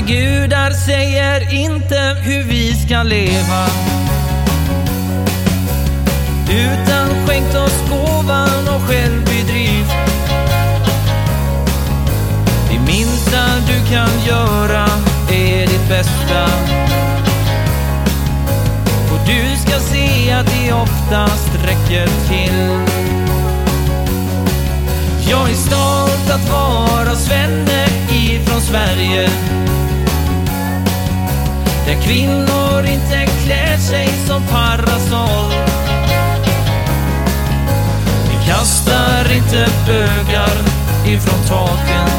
Våra gudar säger inte hur vi ska leva. Utan skänkt oss gåvan och självbedrift. Det minsta du kan göra är ditt bästa. Och du ska se att det oftast räcker till. Jag är stolt att vara svenne ifrån Sverige. Där kvinnor inte klär sig som parasoll. Vi kastar inte bögar ifrån taken.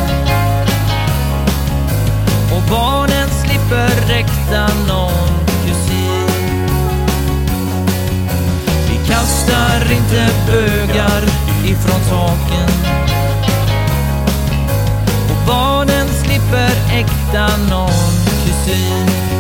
Och barnen slipper räkta någon kusin. Vi kastar inte bögar ifrån taken. Och barnen slipper äkta någon kusin.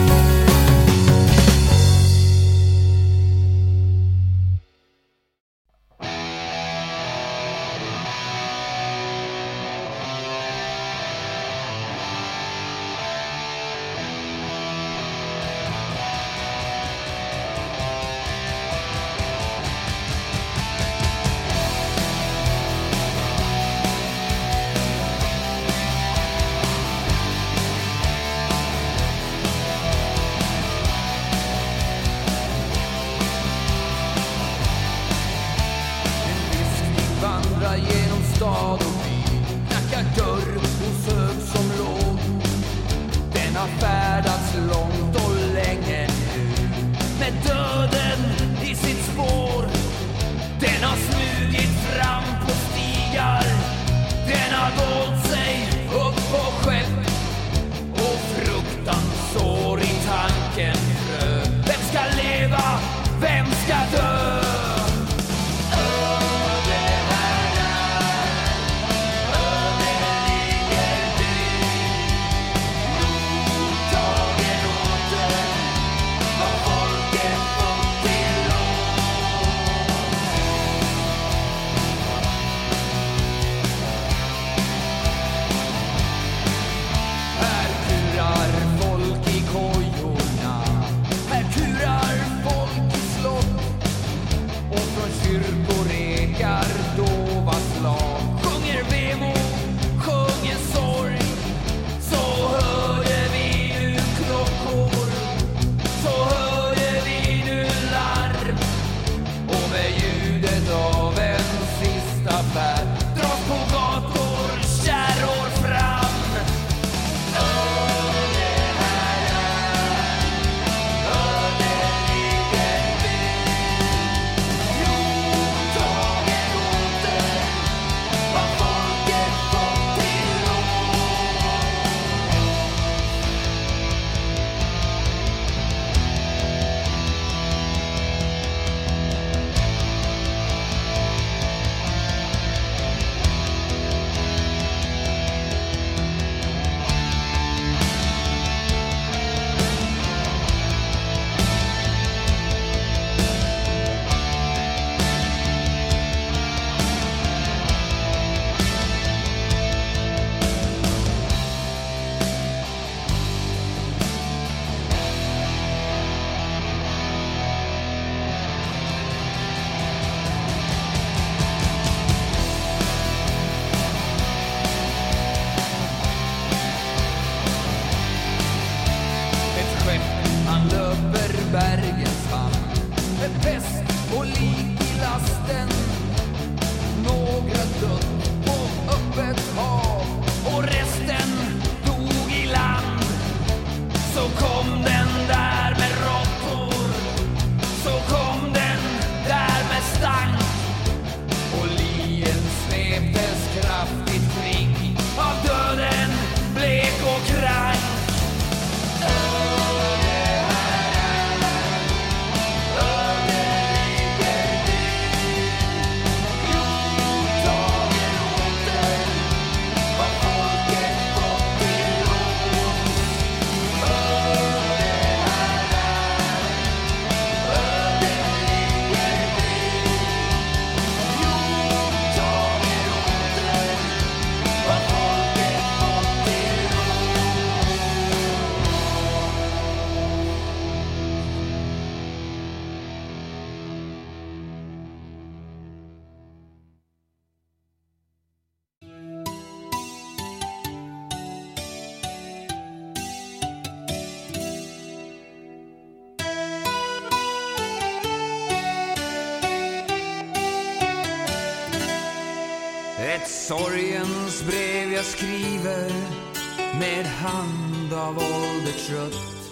Trött.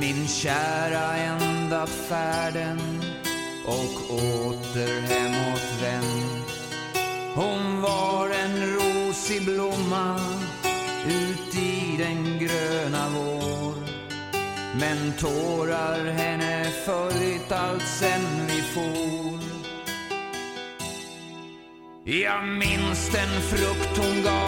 Min kära ändat färden och åter hemåt vänd. Hon var en rosig blomma ut i den gröna vår. Men tårar henne följt allt sen vi for. Jag minns den frukt hon gav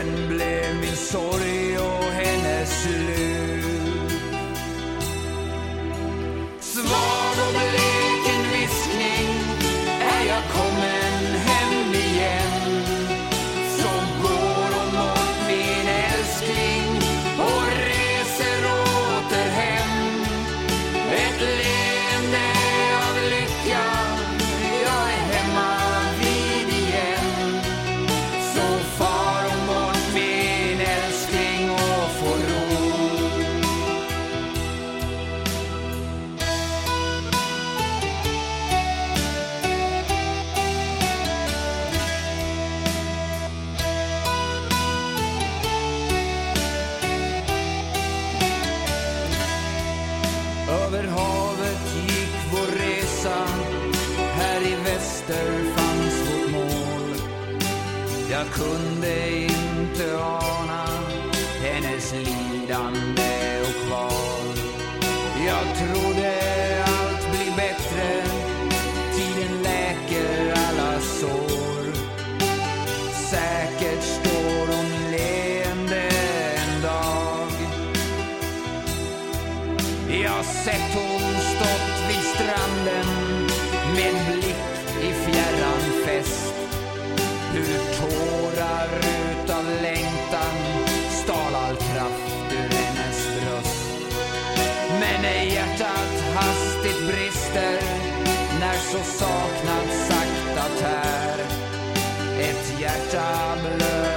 skörden blev min sorg och hennes jag sett hon stått vid stranden med blick i fjärran fäst. Hur tårar utav längtan stal all kraft ur hennes bröst. Men när hjärtat hastigt brister, när så saknad sakta tär. Ett hjärta blöder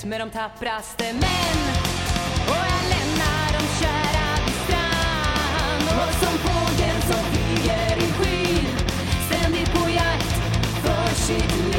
ut med de tappraste män och jag lämnar dem kära vid strand. Och som fågeln som flyger i skyn ständigt på jakt för sitt liv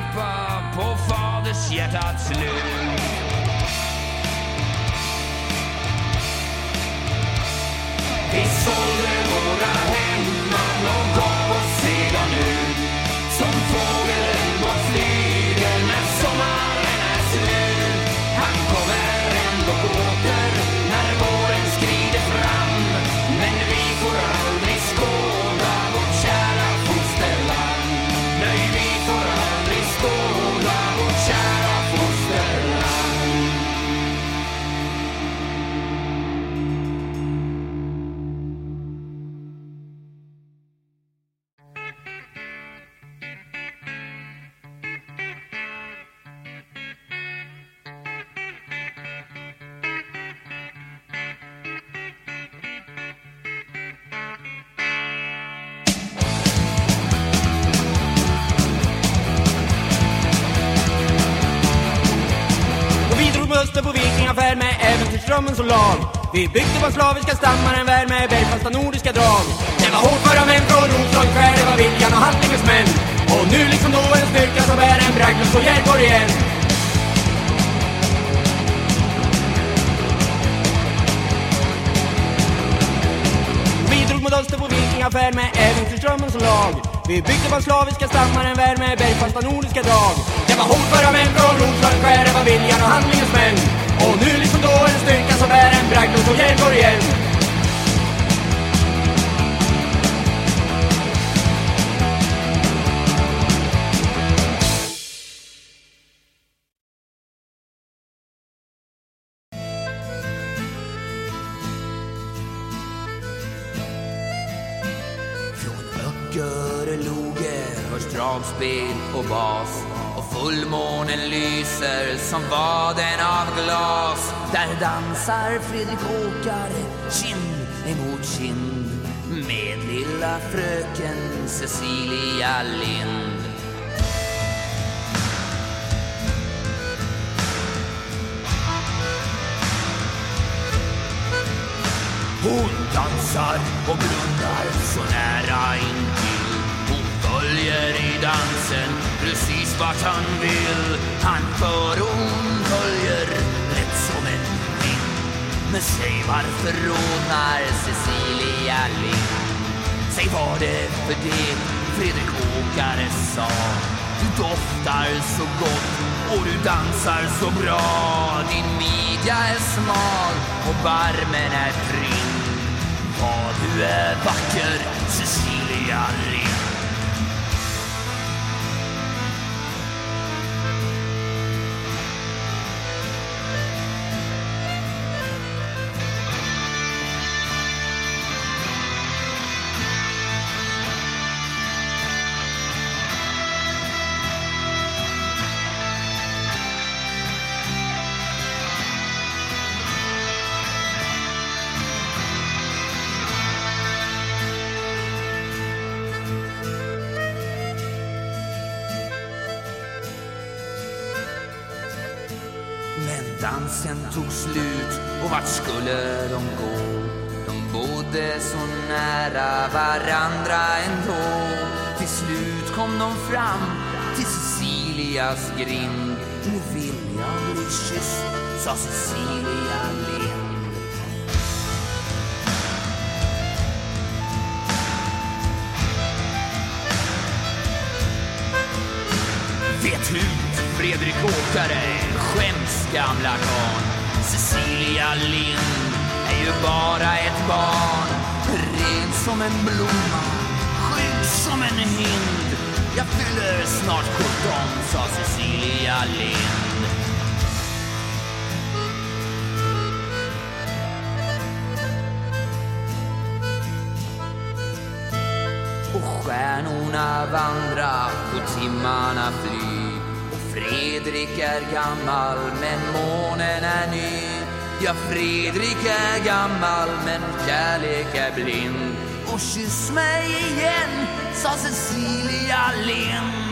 klappa på faders hjärtat slut dag Det var hårt för dem från Roslag skär, det var viljan och handlingens män. Och nu liksom då en styrka som är en bragd, nu står Djärgård igen. Vi drog mot öster på vikingaffär med äventyrsdrömmen som lag. Vi byggde på slaviska stammar en värld med bergfasta nordiska drag. Det var hot för män från Roslag skär, det var viljan och handlingens män. Och nu liksom då en styrka som är en bragd, nu står Djärgård igen. Bas och fullmånen lyser som vaden av glas. Där dansar Fredrik Åkare kind emot kind med lilla fröken Cecilia Lind. Hon dansar och blundar så nära intill. Följer i dansen precis vart han vill. Han för och hon följer lätt som en vind. Men säg varför rodnar Cecilia Lind? Säg vad det för det Fredrik Åkare sa. Du doftar så gott och du dansar så bra. Din midja är smal och barmen är prim. Vad du är vacker, Cecilia Lind. Tog slut och vart skulle de gå? De bodde så nära varandra ändå. Till slut kom de fram till Cecilias grind. Nu vill jag bli kysst, sa Cecilia Lind. Vet hut, Fredrik Åkare, skäms gamla karln. Cecilia Lind är ju bara ett barn. Ren som en blomma, skygg som en hind. Jag fyller snart 17, sa Cecilia Lind. Och stjärnorna vandra och timmarna fly Och Fredrik är gammal men månen är ny Ja, Fredrik är gammal men kärlek är blind. Och kyss mig igen, sa Cecilia Lind.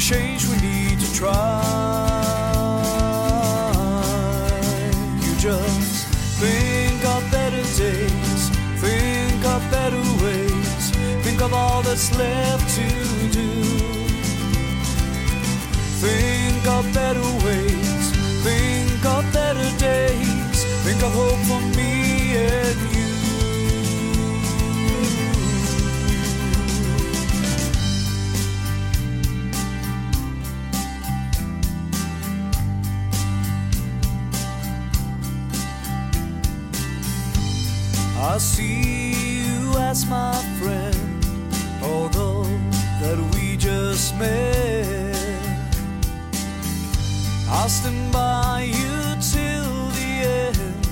a change we need to try. You just think of better days, think of better ways, think of all that's left to do. Think of better ways, think of better days, think of hope for see you as my friend, although that we just met. I'll stand by you till the end,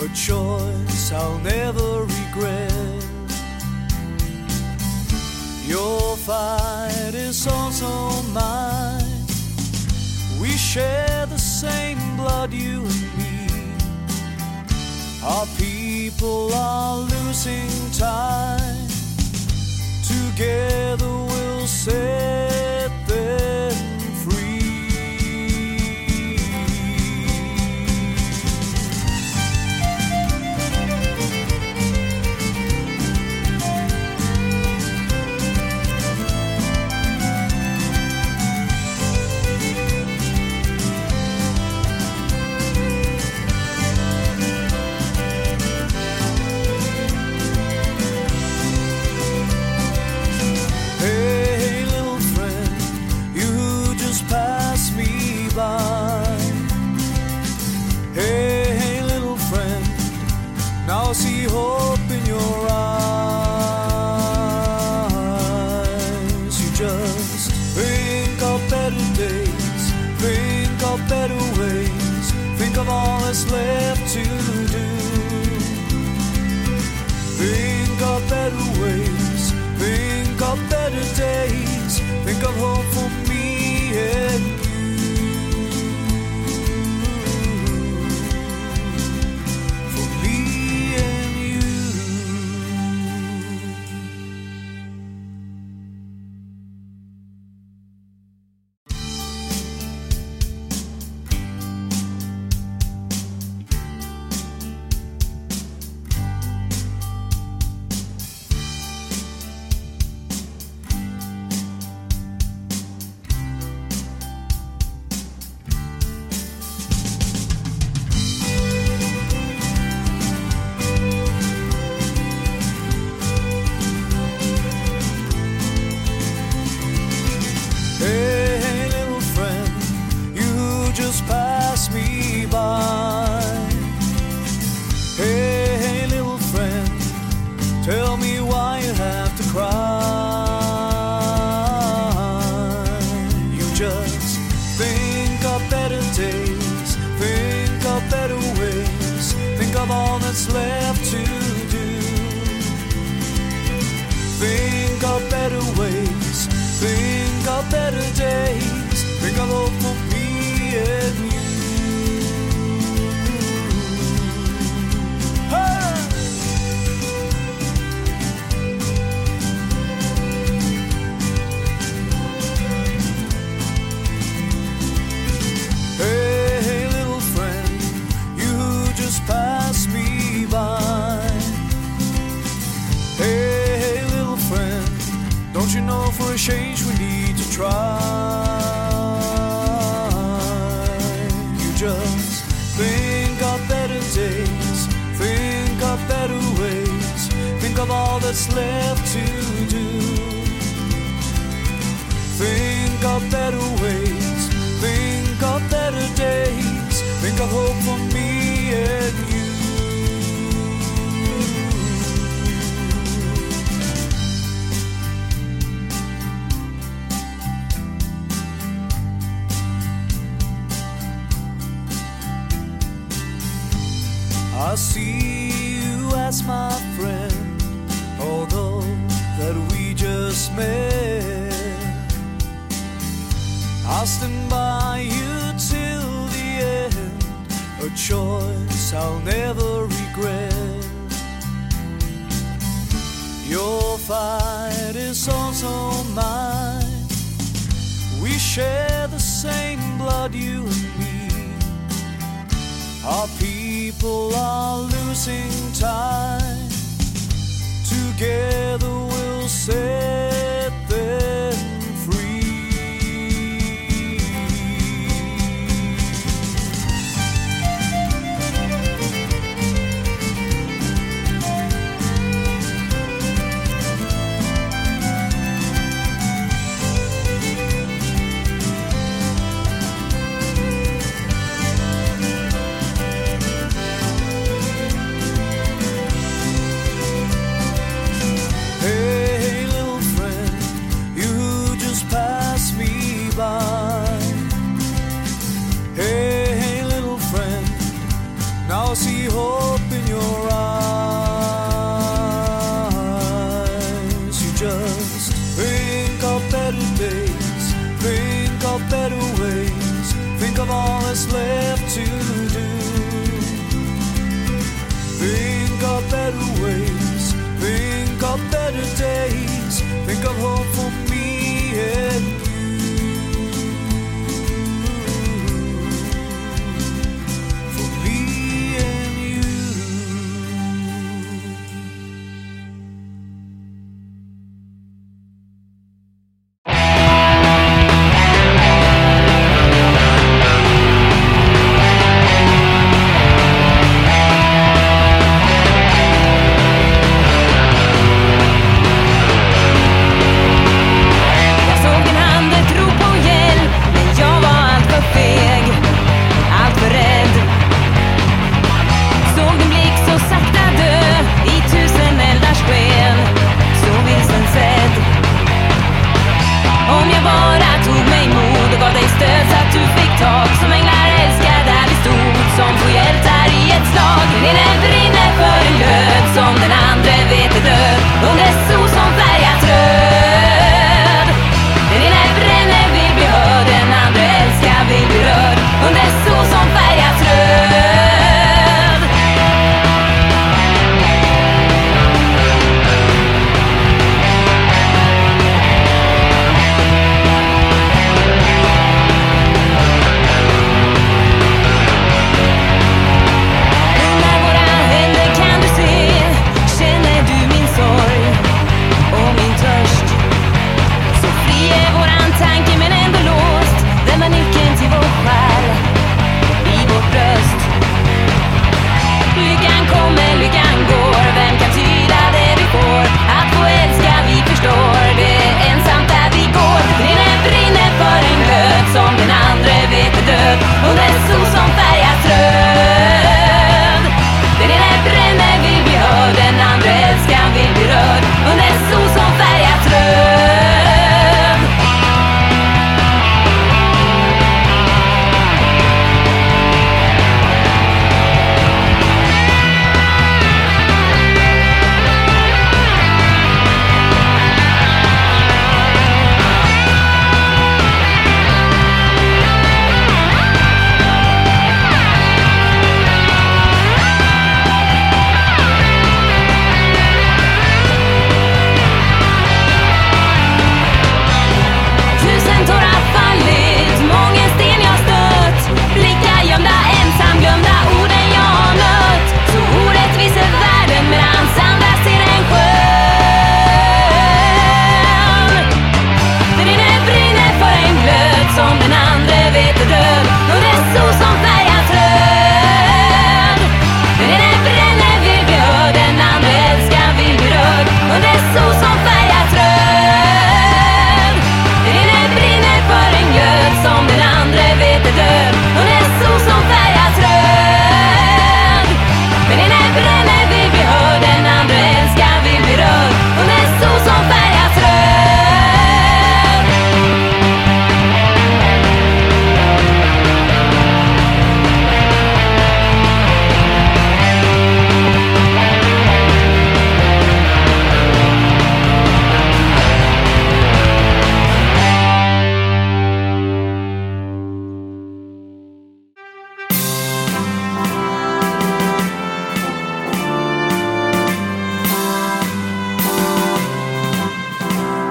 a choice I'll never regret. Your fight is also mine. We share the same blood, you and me. Our people are losing time. Together we'll set them.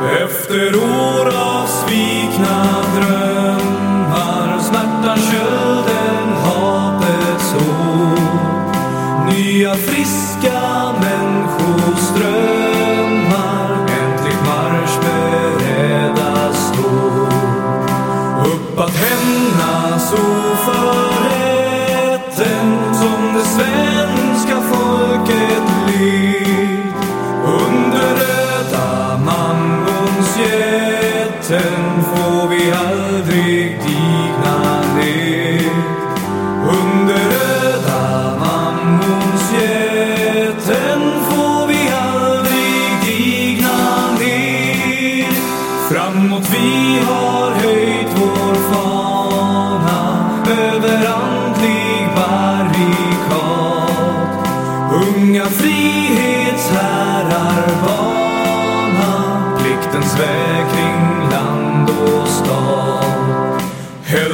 Efter år av svikna drömmar.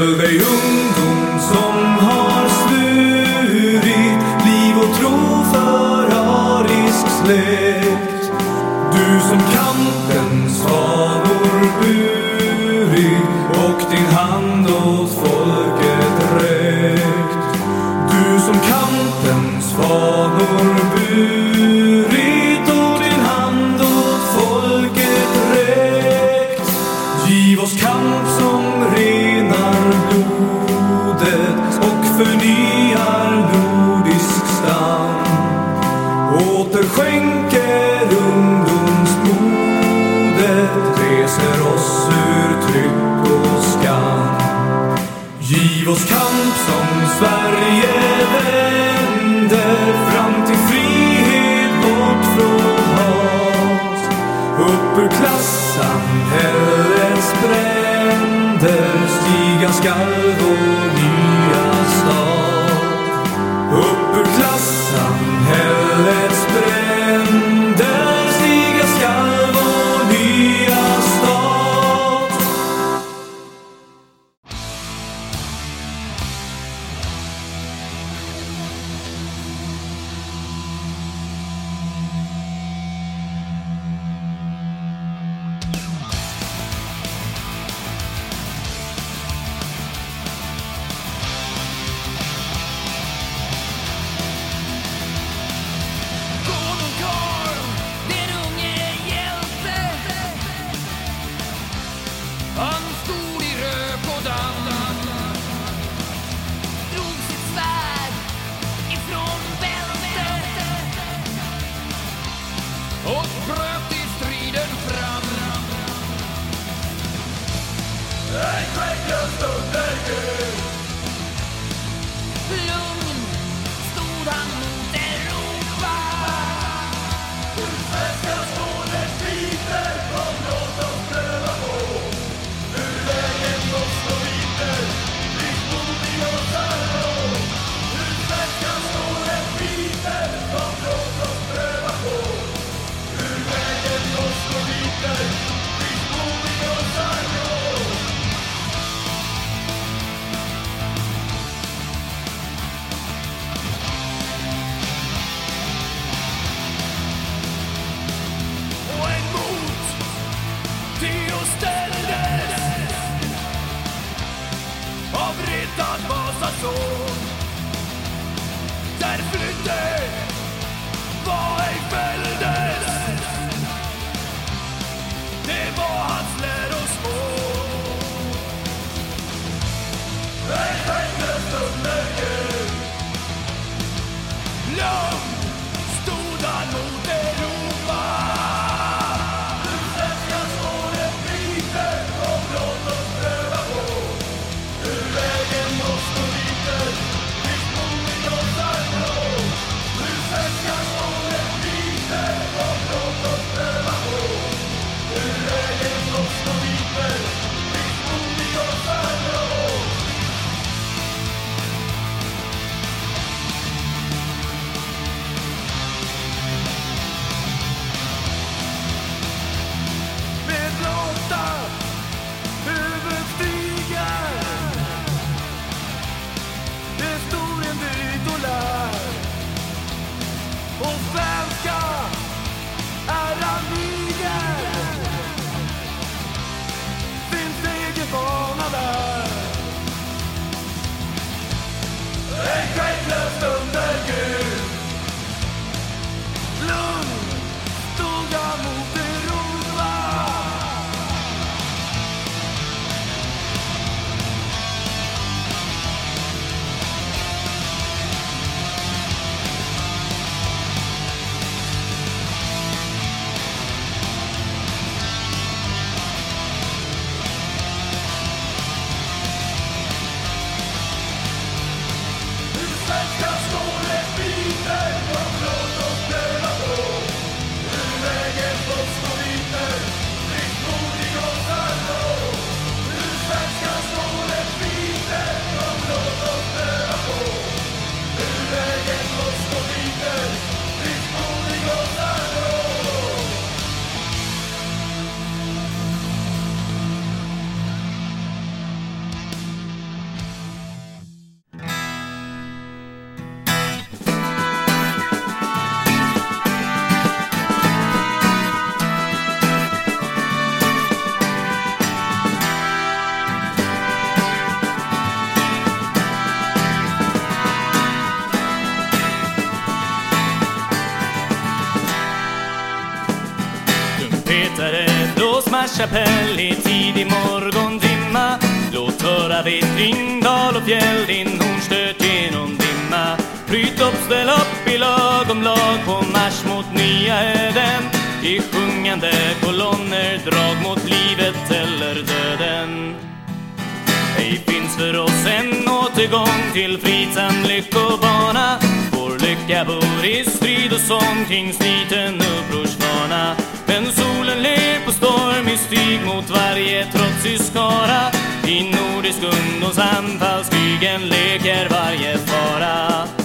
över ungdom som har svurit liv och tro för arisk släkt. Du som kan kapell i tidig morgondimma Låt höra vittringdal och fjäll din hornstöt genom dimma. Bryt upp, ställ upp i lagom lag på marsch mot nya öden I sjungande kolonner, drag mot livet eller döden. Ej finns för oss en återgång till fridsam lyckobana. Vår lycka bor i strid och sång kring sliten mot varje trotsig skara I nordisk ungdomsanfallskrigen leker varje fara.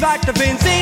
Blivit svart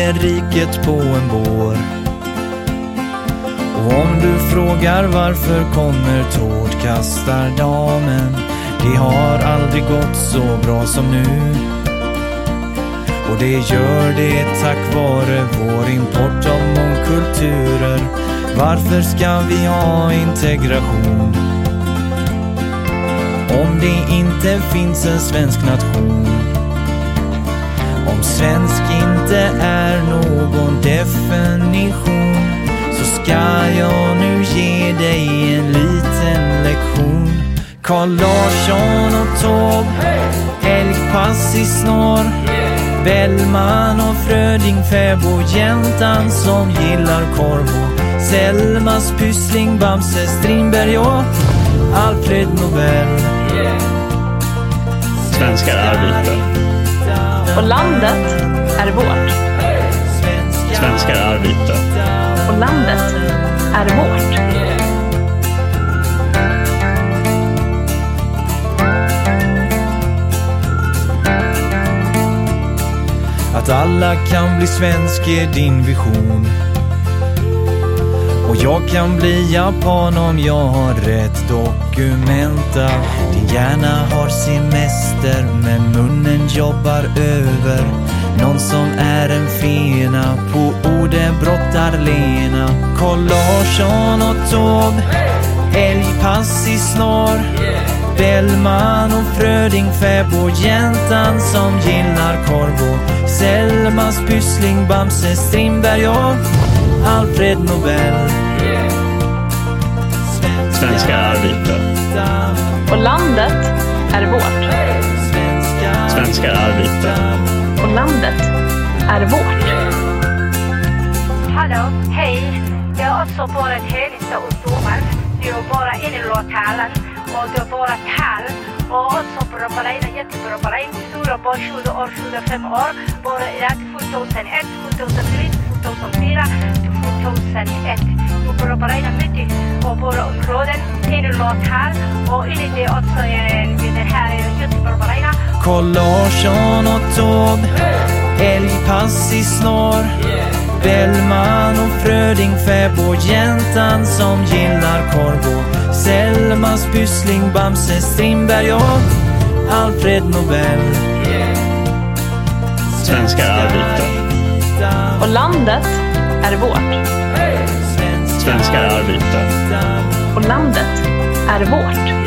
så riket på en bår. Och om du frågar varför kommer tårtkastardamen? Det har aldrig gått så bra som nu. Och det gör det tack vare vår import av mångkulturer. Varför ska vi ha integration? Om det inte finns en svensk nation. Om svensk inte är någon definition så ska jag nu ge dig en liten lektion. Carl Larsson och Taube, älgpass i snår. Bellman och Fröding, fäbodjäntan som gillar korv och Selmas Pyssling, Bamse Strindberg och Alfred Nobel. Svenskar är vita. Och landet är vårt. Svenskar är vita. Och landet är vårt. Att alla kan bli svensk är din vision. Och jag kan bli japan om jag har rätt dokumenta. Din hjärna har semester men munnen jobbar över. Någon som är en fena på orden brottar Lena. Carl Larsson och Taube, älgpass i snår. Bellman och Fröding, fäbodjäntan som gillar korv och Selmas Pyssling, Bamse Strindberg och Alfred Nobel. Svenskar är vita. Och landet är vårt. Svenskar är vita från landet är vårt. Hallå, hej. Det är också bara ett helgdag ungdomar. Det är bara en i låthällen och det är bara tal. Och också bra på jättebra på dig. Stora bara 20 år, 25 år. Bara i 2001, 2003, 2004, 2001. Och bara områden, en i låthall. Och enligt det också är det här är dig. Carl Larsson och Taube, älgpass i snår. Bellman och Fröding, fäbodjäntan som gillar korv och Selmas Pyssling, Bamse Strindberg och Alfred Nobel. Svenskar är vita. Och landet är vårt. Svenskar är vita. Och landet är vårt.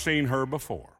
Seen her before.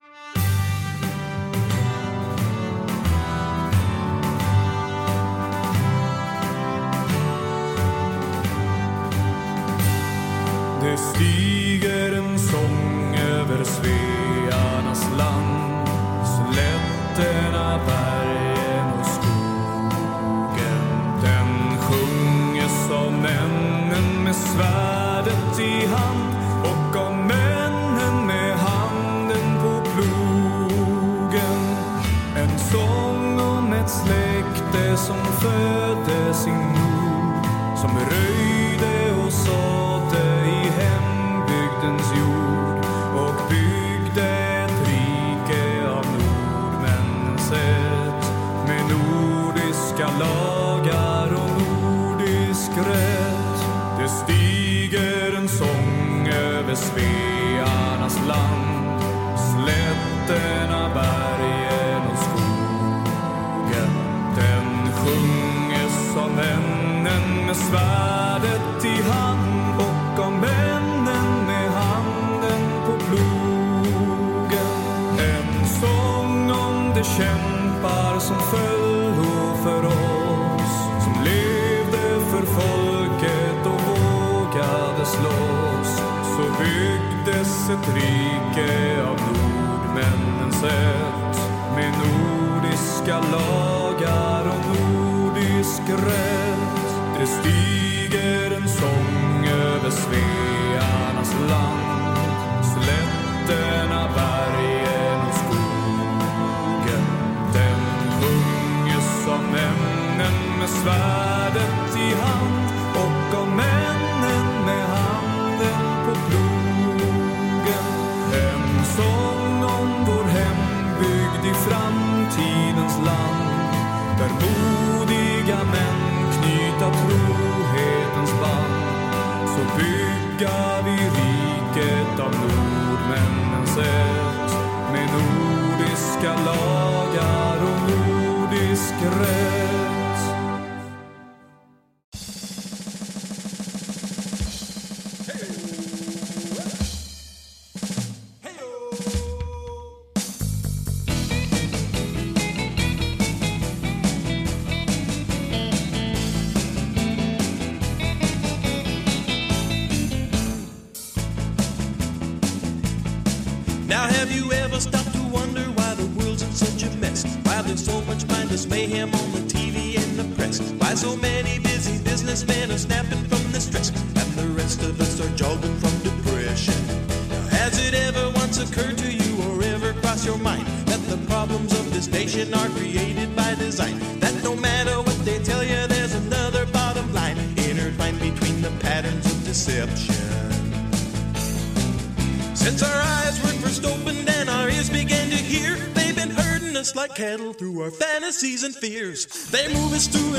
Fantasies fears. They move us through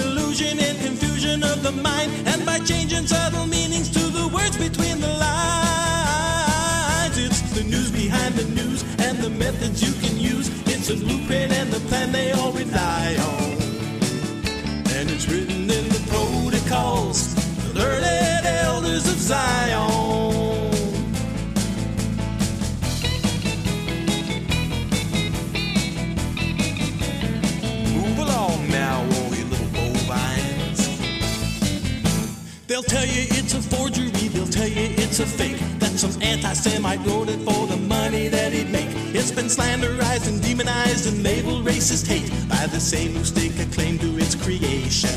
demonized and labeled racist hate by the same who stake a claim to its creation.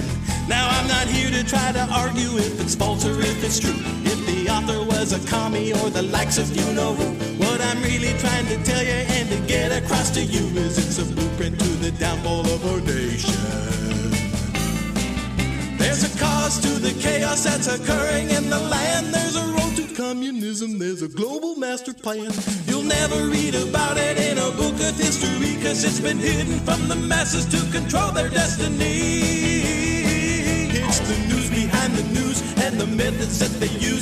Now I'm not here to try to argue if it's false or if it's true. If the author was a commie or the likes of you know who. What I'm really trying to tell you and to get across to you is it's a blueprint to the downfall of our nation. There's a cause to the chaos that's occurring in the land. There's a road to communism. There's a global master plan. Never read about it in a book of history because it's been hidden from the masses to control their destiny. It's the news behind the news and the methods that they use.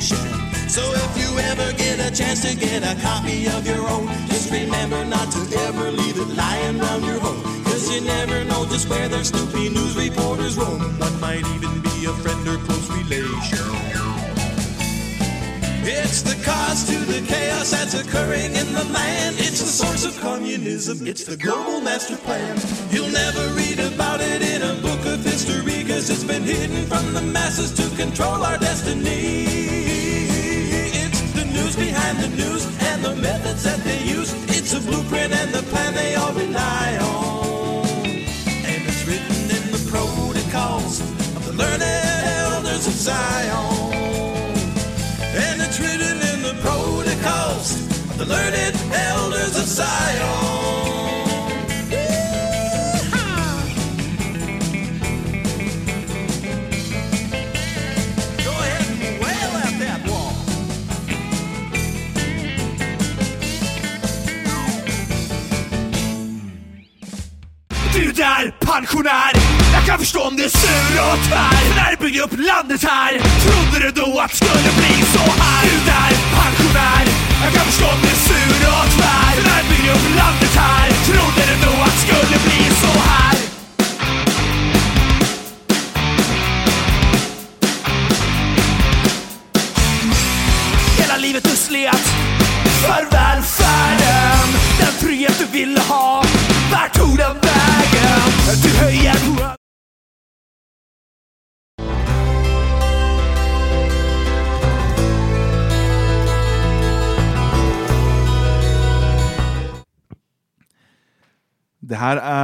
Publication. So if you ever get a chance to get a copy of your own, just remember not to ever leave it lying around your home. Cause you never know just where their snoopy news reporters roam. One might even be a friend or close relation. It's the cause to the chaos that's occurring in the land. It's the source of communism. It's the global master plan. You'll never read about it in a book of history because it's been hidden from the masses to control our destiny. The news and the methods that they use. It's a blueprint and the plan they all rely on. And it's written in the protocols of the learned elders of Zion. And it's written in the protocols of the learned elders of Zion. Om här sur och tvär. För när du byggde upp landet här, trodde du då att det skulle bli så här? Du där pensionär, jag kan förstå om du är sur och tvär. För när du byggde upp landet här, trodde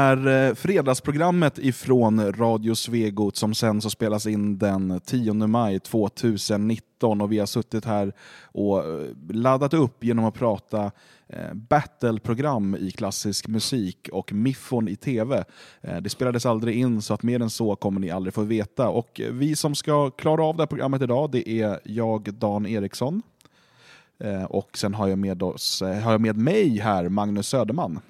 är eh, fredagsprogrammet ifrån Radio Svegot som sen så spelas in den 10 maj 2019 och vi har suttit här och eh, laddat upp genom att prata eh, battleprogram i klassisk musik och miffon i tv. Det spelades aldrig in så att mer än så kommer ni aldrig få veta. Och vi som ska klara av det här programmet idag det är jag, Dan Eriksson. Och sen har jag med, oss, har jag med mig här Magnus Söderman.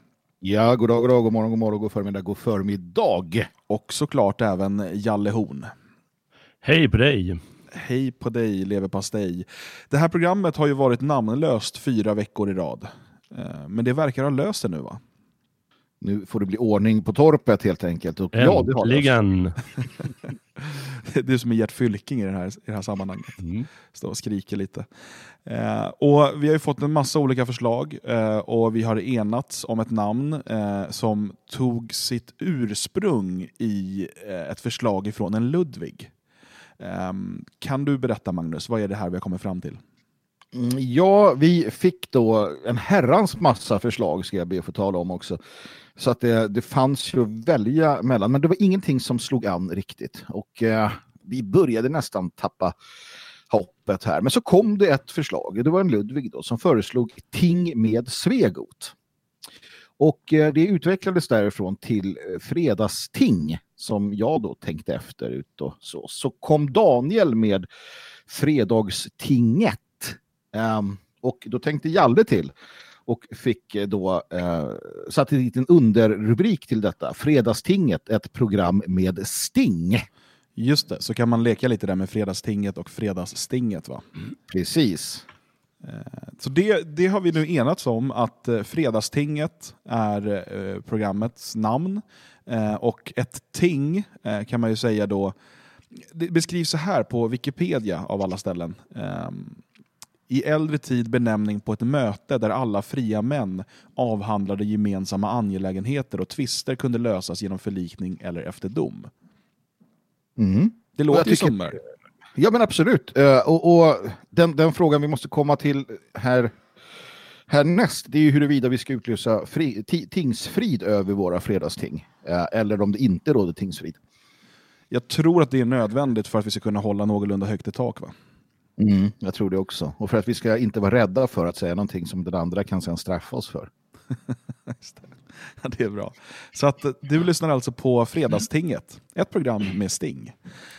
Ja, god dag, god dag, god morgon, god morgon, god förmiddag, god förmiddag. Och såklart även Jalle Horn. Hej på dig! Hej på dig, leverpastej. Det här programmet har ju varit namnlöst fyra veckor i rad. Eh, Men det verkar ha löst det nu va? Nu får det bli ordning på torpet helt enkelt. Och ja, det har löst. Äntligen! Det är som en Gert Fylking i det här, i det här sammanhanget. Mm. Står och skriker lite. Eh, och Vi har ju fått en massa olika förslag eh, och vi har enats om ett namn eh, som tog sitt ursprung i eh, ett förslag ifrån en Ludvig. Ehm, kan du berätta Magnus, vad är det här vi har kommit fram till? Mm, ja, vi fick då en herrans massa förslag ska jag be att få tala om också. Så att det, det fanns ju att välja mellan, men det var ingenting som slog an riktigt. Och eh, vi började nästan tappa hoppet här. Men så kom det ett förslag, det var en Ludvig då, som föreslog ting med Svegot. Och eh, det utvecklades därifrån till eh, fredagsting som jag då tänkte efter ut och så. Så kom Daniel med fredagstinget. Um, och då tänkte Jalle till och fick eh, då eh, satte dit en underrubrik till detta. Fredagstinget, ett program med Sting. Just det, så kan man leka lite där med fredagstinget och fredagsstinget va? Precis. Eh, Så det, det har vi nu enats om att eh, Fredagstinget är eh, programmets namn. Och ett ting kan man ju säga då, det beskrivs så här på Wikipedia av alla ställen. Ehm, I äldre tid benämning på ett möte där alla fria män avhandlade gemensamma angelägenheter och tvister kunde lösas genom förlikning eller efter dom. Mm. Det låter ju som det. Ja men absolut. Eh, och och den, den frågan vi måste komma till här härnäst, det är ju huruvida vi ska utlysa fri, ti, tingsfrid över våra fredagsting. Eh, eller om det inte råder tingsfrid. Jag tror att det är nödvändigt för att vi ska kunna hålla någorlunda högt i tak. Va? Mm, jag tror det också. Och för att vi ska inte vara rädda för att säga någonting som den andra kan sen straffa oss för. Det är bra. Så att eh, du lyssnar alltså på Fredagstinget, ett program med Sting.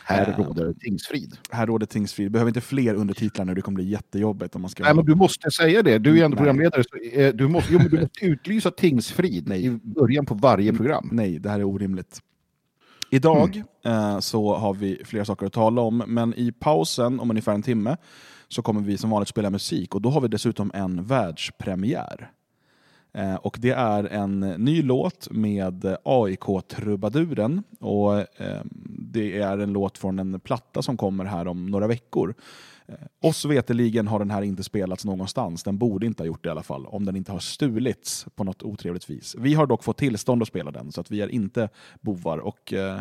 Här Eh, råder tingsfrid. Här råder tingsfrid. Behöver inte fler undertitlar nu, det kommer bli jättejobbigt om man ska... Nej, men du måste säga det. Du är ändå Nej. programledare. Så, eh, du, måste, jo, du måste utlysa tingsfrid i början på varje program. Nej, det här är orimligt. Idag Mm. eh, så har vi flera saker att tala om, men i pausen om ungefär en timme så kommer vi som vanligt spela musik och då har vi dessutom en världspremiär. Eh, och det är en ny låt med AIK-trubaduren och ehm, det är en låt från en platta som kommer här om några veckor. Eh, oss veteligen har den här inte spelats någonstans. Den borde inte ha gjort det i alla fall, om den inte har stulits på något otrevligt vis. Vi har dock fått tillstånd att spela den, så att vi är inte bovar och, eh,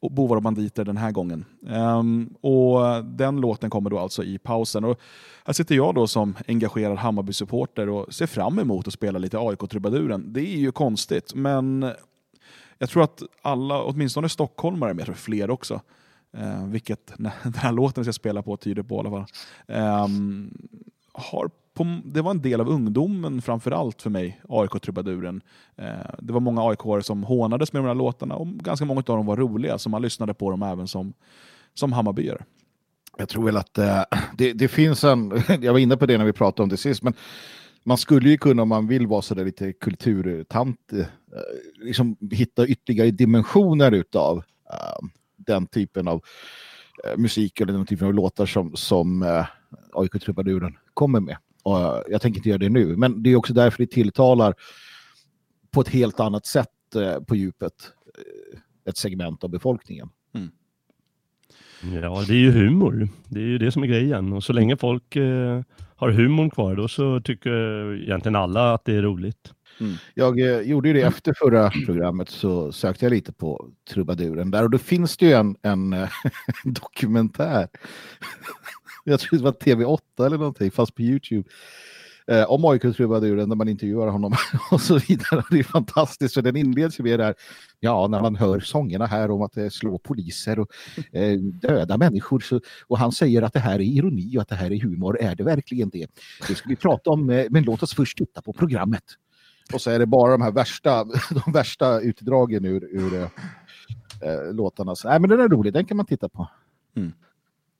och bovar och banditer den här gången. Um, och Den låten kommer då alltså i pausen. Och här sitter jag då som engagerad Hammarby-supporter och ser fram emot att spela lite AIK-trubaduren. Det är ju konstigt, men jag tror att alla, åtminstone stockholmare, men jag tror fler också, eh, vilket den här låten jag ska spela på tyder på i alla fall, Eh, har på, det var en del av ungdomen framför allt för mig, AIK-trubaduren. Eh, det var många aik som hånades med de här låtarna och ganska många av dem var roliga, så man lyssnade på dem även som, som Hammarbyare. Jag tror väl att eh, det, det finns en, jag var inne på det när vi pratade om det sist, men man skulle ju kunna om man vill vara sådär lite kulturtant eh, eh, liksom hitta ytterligare dimensioner utav eh, den typen av eh, musik eller den typen av låtar som, som eh, AIK Trubaduren kommer med. Och, eh, jag tänker inte göra det nu, men det är också därför det tilltalar på ett helt annat sätt eh, på djupet ett segment av befolkningen. Ja, det är ju humor. Det är ju det som är grejen. Och så länge folk eh, har humorn kvar då så tycker egentligen alla att det är roligt. Jag eh, gjorde ju det efter förra programmet så sökte jag lite på trubaduren där och då finns det ju en, en eh, dokumentär. jag tror det var TV8 eller någonting, fast på Youtube. Eh, om AIK trubaduren där man intervjuar honom och så vidare. Det är fantastiskt för den inleds ju med det här, ja när man hör sångerna här om att eh, slå poliser och eh, döda människor så, och han säger att det här är ironi och att det här är humor. Är det verkligen det? Det ska vi prata om, eh, men låt oss först titta på programmet. Och så är det bara de här värsta, de värsta utdragen ur, ur eh, eh, låtarna. Så, nej, men den är rolig, den kan man titta på.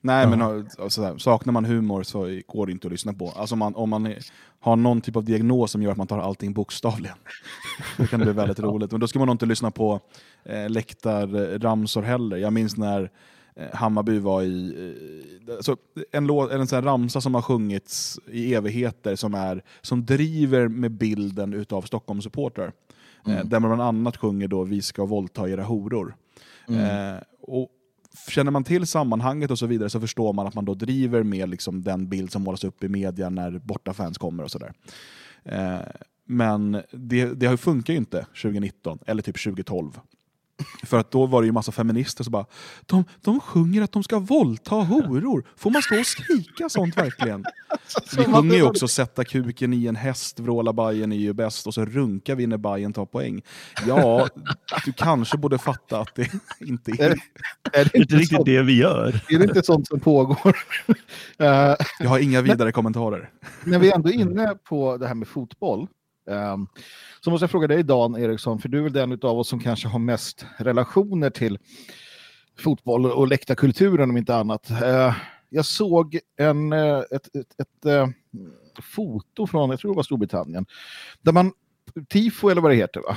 Nej, men har- sådär, saknar man humor så går det inte att lyssna på. Alltså man, om man har någon typ av diagnos som gör att man tar allting bokstavligen. Då kan det bli väldigt roligt. Men då ska man nog inte lyssna på eh, läktarramsor heller. Jag minns när eh, Hammarby var i... Eh, alltså, en, lå, en sån ramsa som har sjungits i evigheter som, är, som driver med bilden utav Stockholmssupportrar. Eh, Mm. där man bland annat sjunger då Vi ska våldta era horor. Mm. Eh, och Känner man till sammanhanget och så vidare så förstår man att man då driver med liksom den bild som målas upp i media när bortafans kommer och sådär. Eh, men det, det funkar ju inte 2019, eller typ 2012. För att då var det ju massa feminister som bara de, de sjunger att de ska våldta horor. Får man stå och skrika sånt verkligen? Vi sjunger ju också sätta kuken i en häst, vråla Bajen är ju bäst och så runkar vi när Bajen tar poäng. Ja, du kanske borde fatta att det inte är... Är, är det inte riktigt det vi gör. Är det inte sånt som pågår? Eh, Jag har inga vidare kommentarer. när vi ändå är inne på det här med fotboll Um, så måste jag fråga dig Dan Eriksson, för du är väl den av oss som kanske har mest relationer till fotboll och läktarkulturen om inte annat. Uh, jag såg en, eh, ett, ett, ett eh, foto från, jag tror det var Storbritannien, där man, tifo eller vad det heter va?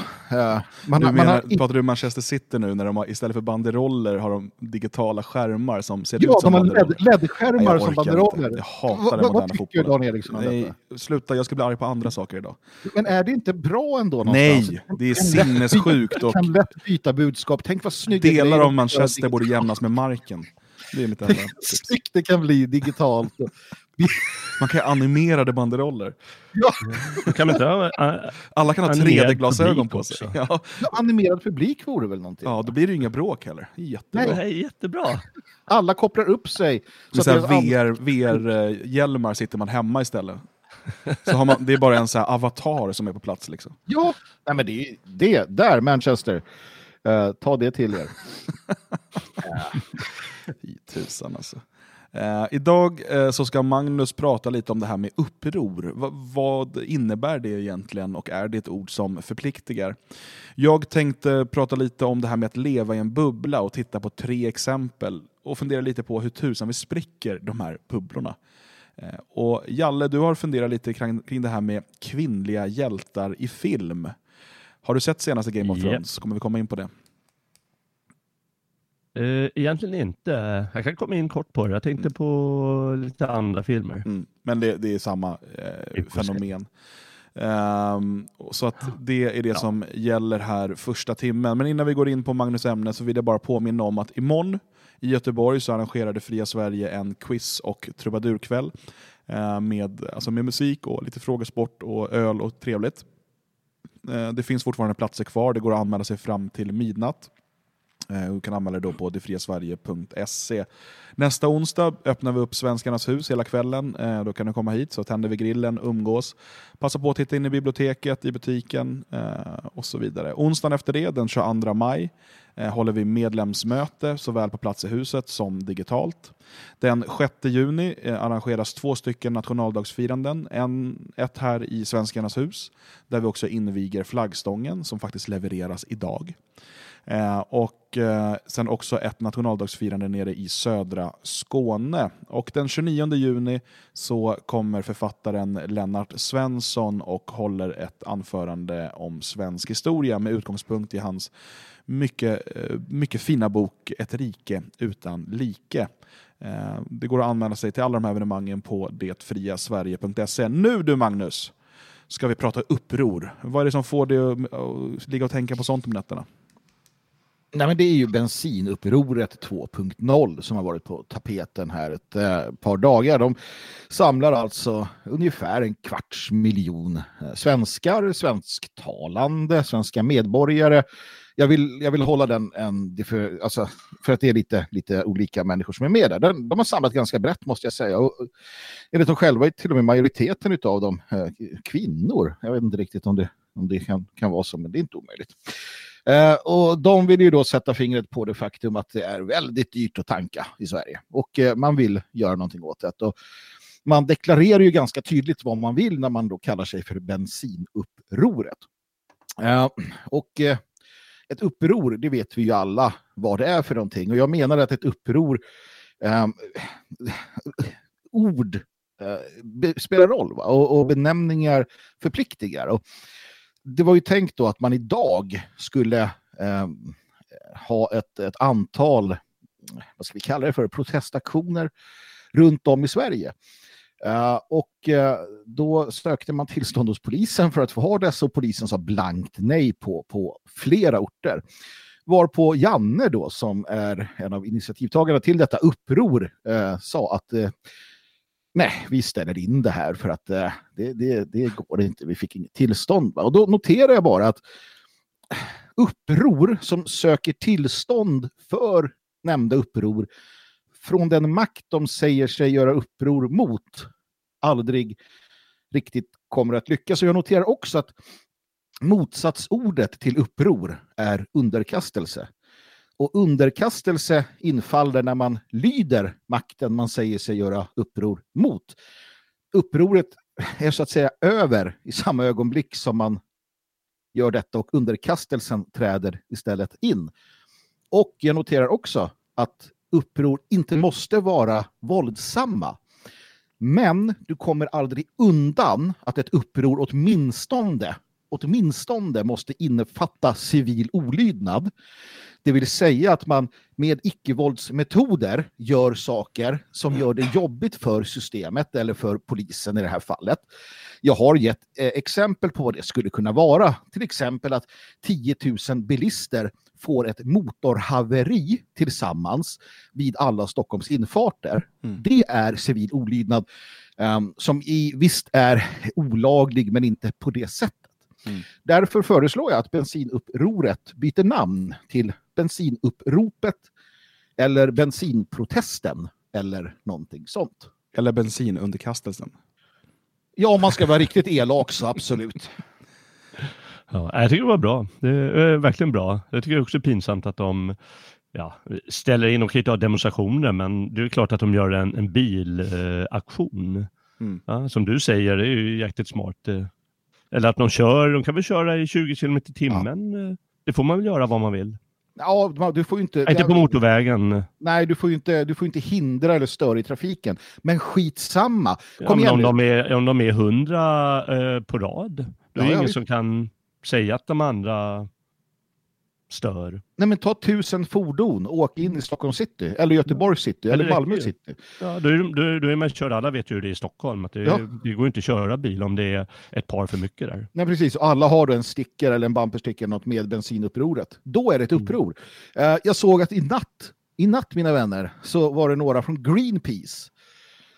Eh, man, du menar, har pratar du Manchester City nu när de har, istället för banderoller har de digitala skärmar som ser Ja, ut som de har banderoller? LED LED-skärmar jag som banderoller. inte. Jag hatar Vad- den vad moderna tycker fotbollen. Dan Eriksson om Nej, sluta, jag ska bli arg på andra saker idag. Men är det inte bra ändå någonstans? Nej, det är sinnessjukt och kan lätt byta budskap. Tänk vad snygga delar av de Manchester borde jämnas med marken. Det är mitt enda snyggt det kan bli digitalt. Man kan ju animerade banderoller. Ja. Kan man inte ha, äh, Alla kan ha animerad 3D-glasögon publik på sig. Ja. Ja, Animerad publik vore väl någonting? ja, då blir det ju inga bråk heller. Jättebra. det här är jättebra. Alla kopplar upp sig. Så Så här an- VR, VR-hjälmar sitter man hemma istället. Så har man, det är bara en så här avatar som är på plats. Liksom. Ja, Nej, men det är det. Där, Manchester. Eh, ta det till er. Fy tusan alltså. Eh, idag eh, så ska Magnus prata lite om det här med uppror. Va, vad innebär det egentligen och är det ett ord som förpliktigar? Jag tänkte prata lite om det här med att leva i en bubbla och titta på tre exempel och fundera lite på hur tusan vi spricker de här bubblorna. Eh, och Jalle, du har funderat lite kring, kring det här med kvinnliga hjältar i film. Har du sett senaste Game of. Thrones? Så kommer vi komma in på det. Eh, egentligen inte. Jag kan komma in kort på det. Jag tänkte på lite andra filmer. Mm. Men det, det är samma eh, fenomen. Och så att det är det som gäller här första timmen. Men innan vi går in på Magnus ämne så vill jag bara påminna om att imorgon i Göteborg så arrangerade Fria Sverige en quiz och trubadurkväll eh, med, alltså med musik och lite frågesport och öl och trevligt. Eh, det finns fortfarande platser kvar, det går att anmäla sig fram till midnatt. Eh, du kan anmäla dig då på detfriasverige.se. Nästa onsdag öppnar vi upp Svenskarnas hus hela kvällen. Eh, då kan du komma hit, så tänder vi grillen, umgås. Passa på att titta in i biblioteket, i butiken eh, och så vidare. Onsdagen efter det, den 22 maj, håller vi medlemsmöte såväl på plats i huset som digitalt. Den 6 juni arrangeras två stycken nationaldagsfiranden. En, ett här i Svenskarnas hus, där vi också inviger flaggstången som faktiskt levereras idag. Eh, och eh, sen också ett nationaldagsfirande nere i södra Skåne. Och den 29 juni så kommer författaren Lennart Svensson och håller ett anförande om svensk historia med utgångspunkt i hans mycket, eh, mycket fina bok Ett rike utan like. Det går att anmäla sig till alla de här evenemangen på detfriasverige.se. Nu du Magnus, ska vi prata uppror. Vad är det som får dig att ligga och tänka på sånt om nätterna? Nej, men det är ju bensinupproret 2.0 som har varit på tapeten här ett eh, par dagar. De samlar alltså ungefär en kvarts miljon eh, svenskar, svensktalande, svenska medborgare. Jag vill, jag vill hålla den en, för, alltså, för att det är lite, lite olika människor som är med där. Den, de har samlat ganska brett måste jag säga. Och, eh, enligt dem själva är till och med majoriteten av dem eh, kvinnor. Jag vet inte riktigt om det, om det kan, kan vara så, men det är inte omöjligt. Eh, och de vill ju då sätta fingret på det faktum att det är väldigt dyrt att tanka i Sverige. Och eh, man vill göra någonting åt det. Och man deklarerar ju ganska tydligt vad man vill när man då kallar sig för bensinupproret. Eh, och eh, ett uppror, det vet vi ju alla vad det är för någonting. Och jag menar att ett uppror, eh, ord eh, spelar roll va? Och, och benämningar förpliktigar. Och det var ju tänkt då att man idag skulle eh, ha ett, ett antal, vad ska vi kalla det för, protestaktioner runt om i Sverige. Eh, och eh, då sökte man tillstånd hos polisen för att få ha dessa och polisen sa blankt nej på, på flera orter. Varpå Janne då, som är en av initiativtagarna till detta uppror, eh, sa att eh, nej, vi ställer in det här för att eh, det, det, det går inte, vi fick inget tillstånd. Va? Och då noterar jag bara att eh, uppror som söker tillstånd för nämnda uppror från den makt de säger sig göra uppror mot aldrig riktigt kommer att lyckas. Och jag noterar också att motsatsordet till uppror är underkastelse. Och underkastelse infaller när man lyder makten man säger sig göra uppror mot. Upproret är så att säga över i samma ögonblick som man gör detta och underkastelsen träder istället in. Och jag noterar också att uppror inte måste vara våldsamma. Men du kommer aldrig undan att ett uppror åtminstone, åtminstone måste innefatta civil olydnad. Det vill säga att man med icke-våldsmetoder gör saker som gör det jobbigt för systemet eller för polisen i det här fallet. Jag har gett eh, exempel på vad det skulle kunna vara. Till exempel att 10 000 bilister får ett motorhaveri tillsammans vid alla Stockholms infarter. Det är civil olydnad ehm, som i, visst är olaglig men inte på det sättet. Därför föreslår jag att bensinupproret byter namn till bensinuppropet eller bensinprotesten eller någonting sånt. Eller bensinunderkastelsen. Ja, om man ska vara riktigt elak så absolut. Ja, jag tycker det var bra. Det är verkligen bra. Jag tycker också det är pinsamt att de ja, ställer in, de kan inte ha demonstrationer, men det är klart att de gör en, en bilaktion. Mm. Ja, som du säger, det är ju jäkligt smart. eh. Eller att de kör, de kan väl köra i 20 km i timmen. eh. Det får man väl göra vad man vill. Ja, du får inte... Inte på motorvägen. Nej, du får ju inte, du får inte hindra eller störa i trafiken. Men skitsamma. Ja, Kom men igen om, nu. de är, om de är hundra eh, på rad, då Ja, är det ja, ingen som kan säga att de andra stör. Nej, men ta tusen fordon och åk in i Stockholm city, eller Göteborg city, eller Malmö city. Ja, då är, då, är man körd. Alla vet ju hur det är i Stockholm. Att det, Ja. det går inte att köra bil om det är ett par för mycket där. Nej, precis. Alla har då en sticker eller en bumpersticker något med bensinupproret. Då är det ett uppror. Eh, jag såg att i natt, i natt, mina vänner, så var det några från Greenpeace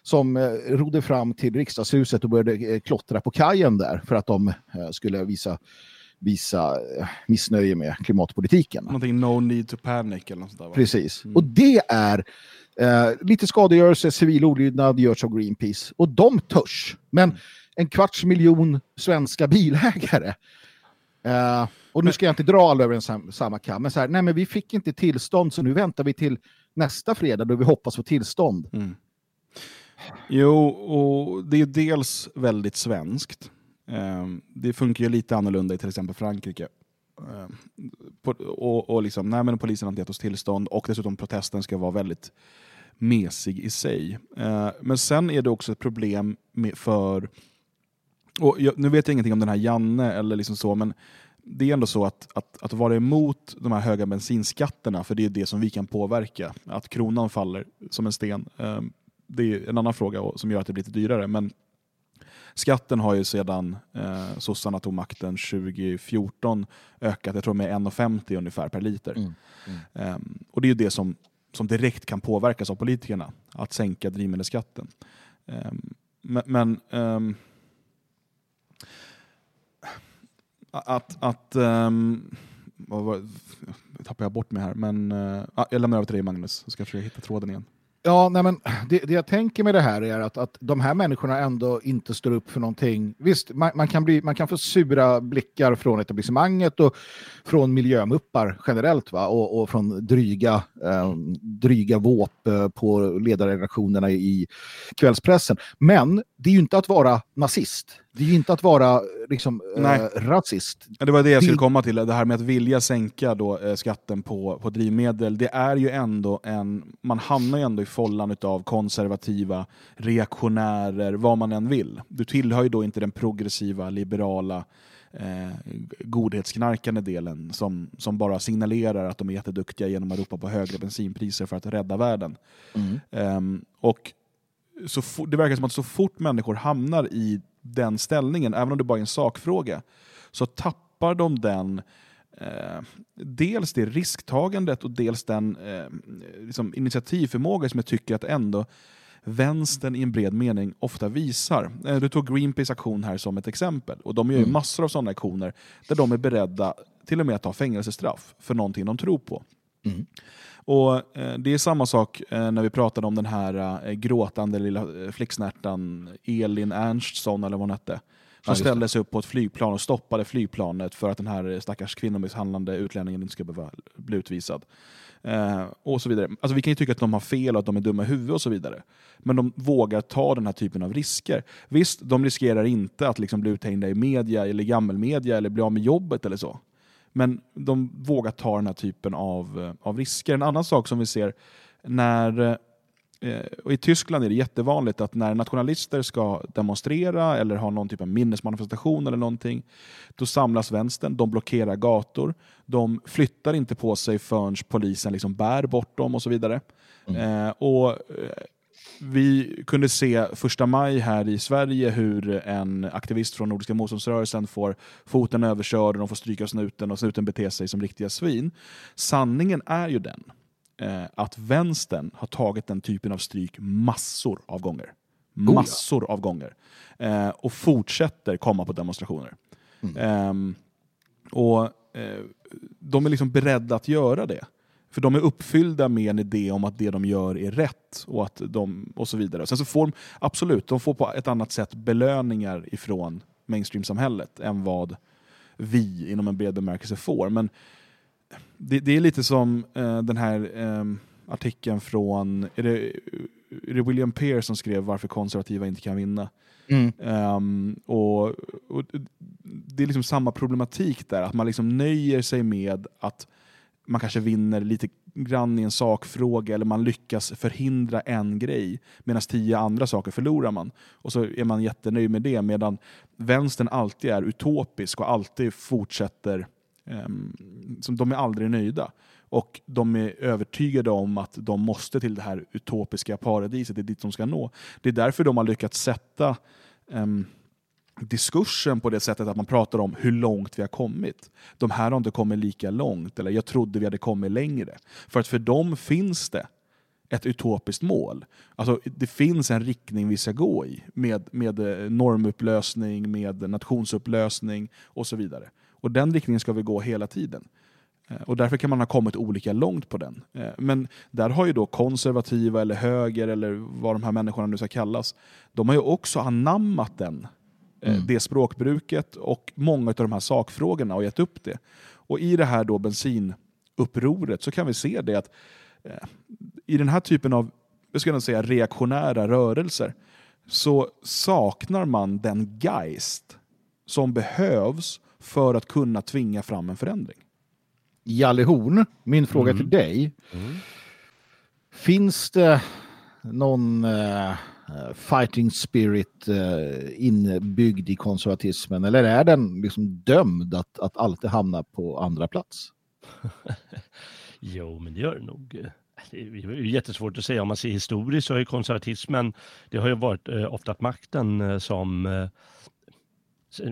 som eh, rodde fram till riksdagshuset och började eh, klottra på kajen där för att de eh, skulle visa, visa eh, missnöje med klimatpolitiken. Någonting no need to panic eller något sånt där. Precis. Och det är eh, lite skadegörelse, civil olydnad görs av Greenpeace. Och de törs. Men en kvarts miljon svenska bilägare, Eh, och nu ska jag inte dra alla över en sam samma kam, men så här, nej men vi fick inte tillstånd så nu väntar vi till nästa fredag då vi hoppas få tillstånd. Mm. Jo, och det är dels väldigt svenskt. Ehm, det funkar ju lite annorlunda i till exempel Frankrike. Ehm, på- Och, och liksom, nej men polisen har inte gett oss tillstånd och dessutom protesten ska vara väldigt mesig i sig. Ehm, men sen är det också ett problem med, för, och jag, nu vet jag ingenting om den här Janne eller liksom så, men det är ändå så att, att, att vara emot de här höga bensinskatterna, för det är det som vi kan påverka, att kronan faller som en sten. Det är en annan fråga som gör att det blir lite dyrare. Men skatten har ju sedan eh, sossarna tog makten 2014 ökat, jag tror med 1,50 ungefär per liter. Ehm, och det är ju det som, som direkt kan påverkas av politikerna, att sänka drivmedelsskatten. Ehm, men ehm, att... att um, vad var, tappar jag bort mig här, men uh, jag lämnar över till dig Magnus, så ska jag försöka hitta tråden igen. Ja, nej men det, det jag tänker med det här är att, att de här människorna ändå inte står upp för någonting. Visst, man, man, kan, bli, man kan få sura blickar från etablissemanget och från miljömuppar generellt va? Och, och från dryga, eh, dryga våp eh, på ledarredaktionerna i kvällspressen. Men det är ju inte att vara nazist. Det är ju inte att vara liksom, Nej. eh, rasist. Det var det jag skulle komma till, det här med att vilja sänka då, eh, skatten på, på drivmedel. Det är ju ändå en, man hamnar ju ändå i follan av konservativa, reaktionärer, vad man än vill. Du tillhör ju då inte den progressiva, liberala, eh, godhetsknarkande delen som, som bara signalerar att de är jätteduktiga genom att ropa på högre bensinpriser för att rädda världen. Mm. Ehm, och så det verkar som att så fort människor hamnar i den ställningen, även om det bara är en sakfråga, så tappar de den eh, dels det risktagandet och dels den eh, liksom initiativförmåga som jag tycker att ändå vänstern i en bred mening ofta visar. Eh, Du tog Greenpeace aktion här som ett exempel och de gör Mm. massor av sådana aktioner där de är beredda till och med att ta fängelsestraff för någonting de tror på. Och eh, Det är samma sak eh, när vi pratade om den här eh, gråtande lilla flicksnärtan Elin Ernstsson, eller vad hon hette. Som ställde sig upp på ett flygplan och stoppade flygplanet för att den här stackars kvinnomisshandlande utlänningen inte ska behöva bli utvisad. Eh, och så vidare. Alltså, vi kan ju tycka att de har fel och att de är dumma i huvudet och så vidare. Men de vågar ta den här typen av risker. Visst, de riskerar inte att liksom bli uthängda i media eller gammelmedia eller bli av med jobbet eller så. Men de vågar ta den här typen av, eh, av risker. En annan sak som vi ser när eh, och I Tyskland är det jättevanligt att när nationalister ska demonstrera eller ha någon typ av minnesmanifestation eller någonting, då samlas vänstern, de blockerar gator, de flyttar inte på sig förrän polisen liksom bär bort dem och så vidare. Eh, och eh, vi kunde se första maj här i Sverige hur en aktivist från Nordiska motståndsrörelsen får foten överkörd och de får stryka snuten och snuten beter sig som riktiga svin. Sanningen är ju den eh, att vänstern har tagit den typen av stryk massor av gånger. ja. Massor av gånger. Eh, och fortsätter komma på demonstrationer. Ehm, och eh, De är liksom beredda att göra det. För de är uppfyllda med en idé om att det de gör är rätt och, att de, och så vidare. Sen så får de, absolut, de får på ett annat sätt belöningar ifrån mainstream-samhället än vad vi inom en bred bemärkelse får. Men det, det är lite som eh, den här eh, artikeln från, är det, är det William Pearce som skrev Varför konservativa inte kan vinna? Mm. Ehm, och, och Det är liksom samma problematik där, att man liksom nöjer sig med att man kanske vinner lite grann i en sakfråga eller man lyckas förhindra en grej medan tio andra saker förlorar man. Och så är man jättenöjd med det medan vänstern alltid är utopisk och alltid fortsätter ehm, som de är aldrig nöjda. Och de är övertygade om att de måste till det här utopiska paradiset, det är dit de ska nå. Det är därför de har lyckats sätta ehm, diskursen på det sättet att man pratar om hur långt vi har kommit. De här har inte kommit lika långt, eller jag trodde vi hade kommit längre. För att för dem finns det ett utopiskt mål. Alltså, det finns en riktning vi ska gå i med, med eh, normupplösning, med nationsupplösning och så vidare. Och den riktningen ska vi gå hela tiden. Eh, och därför kan man ha kommit olika långt på den. Eh, men där har ju då konservativa eller höger eller vad de här människorna nu ska kallas, de har ju också anammat den Mm. det språkbruket och många av de här sakfrågorna och gett upp det. Och i det här då bensinupproret så kan vi se det att eh, i den här typen av jag skulle säga, reaktionära rörelser så saknar man den geist som behövs för att kunna tvinga fram en förändring. Jalle Horn, min fråga Mm. till dig. Finns det någon eh, Eh, fighting spirit eh, inbyggd i konservatismen eller är den liksom dömd att, att alltid hamna på andra plats? Jo, men det gör det nog. Det är jättesvårt att säga. Om man ser historiskt så har ju konservatismen, det har ju varit eh, ofta makten som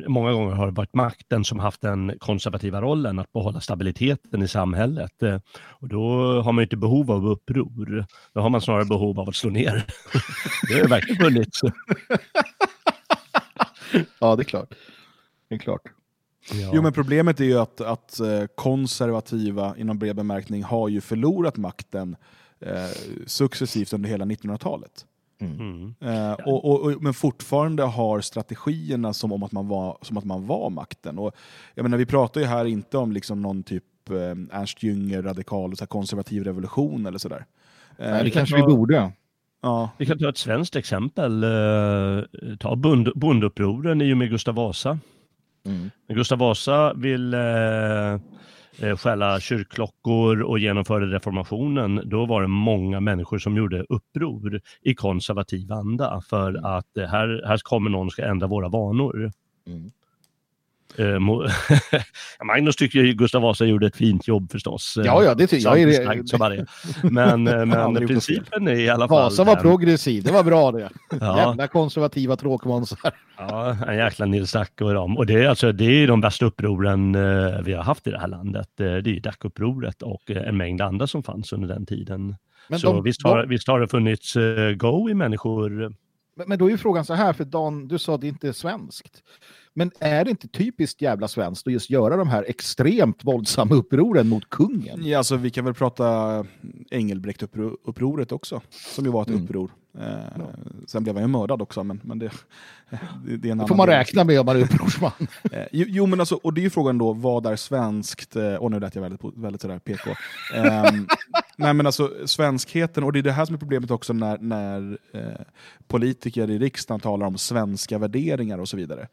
Många gånger har det varit makten som haft den konservativa rollen att behålla stabiliteten i samhället. Eh, Och då har man ju inte behov av uppror. Då har man snarare behov av att slå ner. Det har ju verkligen funnits. Ja, det är klart. Det är klart. Jo, men problemet är ju att, att eh, konservativa inom bred bemärkning har ju förlorat makten eh, successivt under hela 1900-talet. Mm. Eh, och, och, och, men fortfarande har strategierna som om att man var, som att man var makten. Och, jag menar, vi pratar ju här inte om liksom någon typ eh, Ernst Jünger, radikal och så här konservativ revolution eller sådär. Eh, det kanske vi borde. Ja. Vi kan ta ett svenskt exempel. Eh, Ta bond, bondupproren i och med Gustav Vasa. Mm. Gustav Vasa vill eh, stjäla kyrkklockor och genomförde reformationen, då var det många människor som gjorde uppror i konservativ anda för att eh, här, här kommer någon ska ändra våra vanor. Mm. Eh, Magnus tycker ju Gustav Vasa gjorde ett fint jobb förstås. Ja, ja, det tycker jag. är- sagt som är. Men, eh, men principen är i alla fall... Vasa var den- progressiv, det var bra det. Ja. Jävla konservativa tråkmånsar. Ja, en jäkla Nils Dack och dem. Och det är, alltså, det är de värsta upproren eh, vi har haft i det här landet. Det är Dackupproret och eh, en mängd andra som fanns under den tiden. Men Så de- visst, har, de- visst har det funnits go i människor. Men, men då är ju frågan så här, för Dan, du sa att det inte är svenskt. Men är det inte typiskt jävla svenskt att just göra de här extremt våldsamma upproren mot kungen? Ja, alltså, vi kan väl prata Engelbrekt-upproret också, som ju var ett Mm. uppror. Eh, Sen blev han ju mördad också, men, men det, det, det är en Det får man del. räkna med om man är upprorsman. Eh, jo, jo, men alltså, och det är ju frågan då, vad är svenskt? Eh, Och nu lät jag väldigt, väldigt sådär PK. Ehm, nej men alltså svenskheten, och det är det här som är problemet också när, när eh, politiker i riksdagen talar om svenska värderingar och så vidare.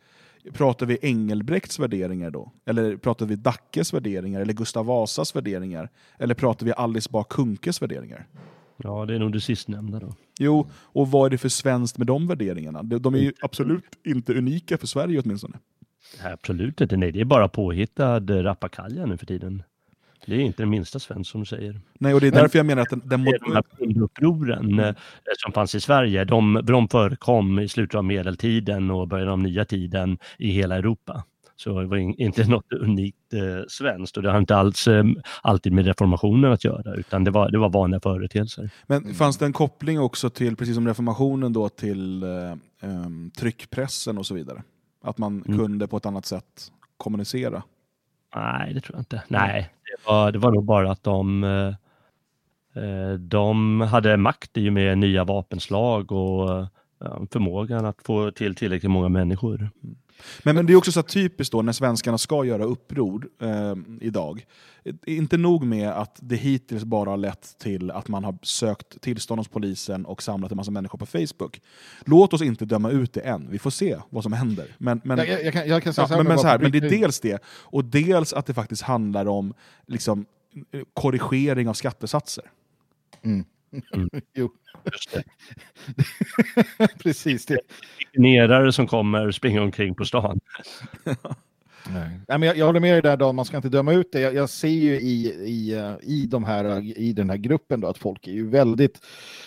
Pratar vi Engelbrekts värderingar då? Eller pratar vi Dackes värderingar? Eller Gustav Vasas värderingar? Eller pratar vi Alice Bah Kunkes värderingar? Ja, det är nog det sistnämnda då. Jo, och vad är det för svenskt med de värderingarna? De, är ju absolut inte unika för Sverige åtminstone. Absolut inte, nej det är bara påhittad rappakalja nu för tiden. Det är inte det minsta svenskt som säger. Nej, och det är därför jag menar att den, den är de här bondupproren eh, som fanns i Sverige, de, de förekom i slutet av medeltiden och början av nya tiden i hela Europa. Så det var in, inte något unikt eh, svenskt och det har inte alls eh, alltid med reformationen att göra utan det var, det var vanliga företeelser. Men fanns det en koppling också till, precis som reformationen, då, till eh, em, tryckpressen och så vidare? Att man Mm. kunde på ett annat sätt kommunicera? Nej, det tror jag inte. Nej, det var, det var nog bara att de, eh, de hade makt i och med nya vapenslag och eh, förmågan att få till tillräckligt många människor. Men, men det är också så typiskt då när svenskarna ska göra uppror eh, idag. Eh, Inte nog med att det hittills bara har lett till att man har sökt tillstånd hos polisen och samlat en massa människor på Facebook. Låt oss inte döma ut det än, vi får se vad som händer. Men, men, Jag- jag- jag kan- jag kan säga ja, så här men, med men, så här, vapen- men det är dels det, och dels att det faktiskt handlar om liksom, eh, korrigering av skattesatser. Mm. jo. Precis det. Nerare som kommer springa omkring på stan. Nej. Nej, men jag, jag håller med dig där Dan, man ska inte döma ut det. Jag, jag ser ju i, i, i, de här, i den här gruppen då att folk är ju väldigt,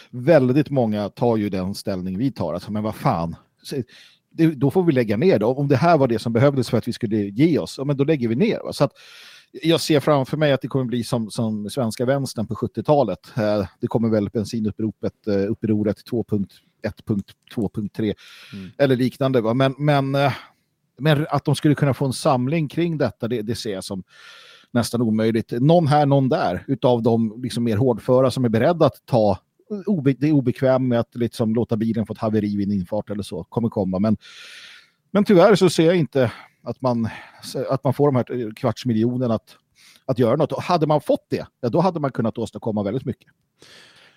väldigt många tar ju den ställning vi tar. Alltså, men vad fan, Så, det, då får vi lägga ner det. Om det här var det som behövdes för att vi skulle ge oss, ja, men då lägger vi ner. Va? Så att, jag ser framför mig att det kommer bli som, som svenska vänstern på 70-talet. Eh, Det kommer väl bensinuppropet, eh, upproret 2.1.2.3 eller liknande. Va? Men, men, eh, men att de skulle kunna få en samling kring detta, det, det ser jag som nästan omöjligt. Någon här, någon där, utav de liksom mer hårdföra som är beredda att ta obe, det är obekväm med att liksom låta bilen få ett haveri vid en infart eller så, kommer komma. Men, Men tyvärr så ser jag inte att man, att man får de här kvarts miljonen att, att göra något. Och hade man fått det, ja, då hade man kunnat åstadkomma väldigt mycket.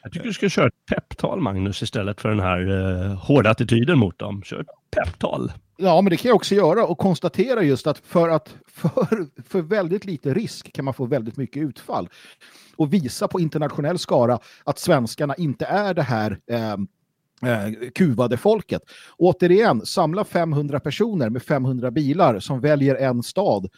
Jag tycker du ska köra ett pepptal Magnus istället för den här eh, hårda attityden mot dem. Kör ett pepptal. Ja, men det kan jag också göra och konstatera just att för, att för, för väldigt lite risk kan man få väldigt mycket utfall. Och visa på internationell skara att svenskarna inte är det här eh, eh, kuvade folket. Återigen, samla 500 personer med 500 bilar som väljer en stad,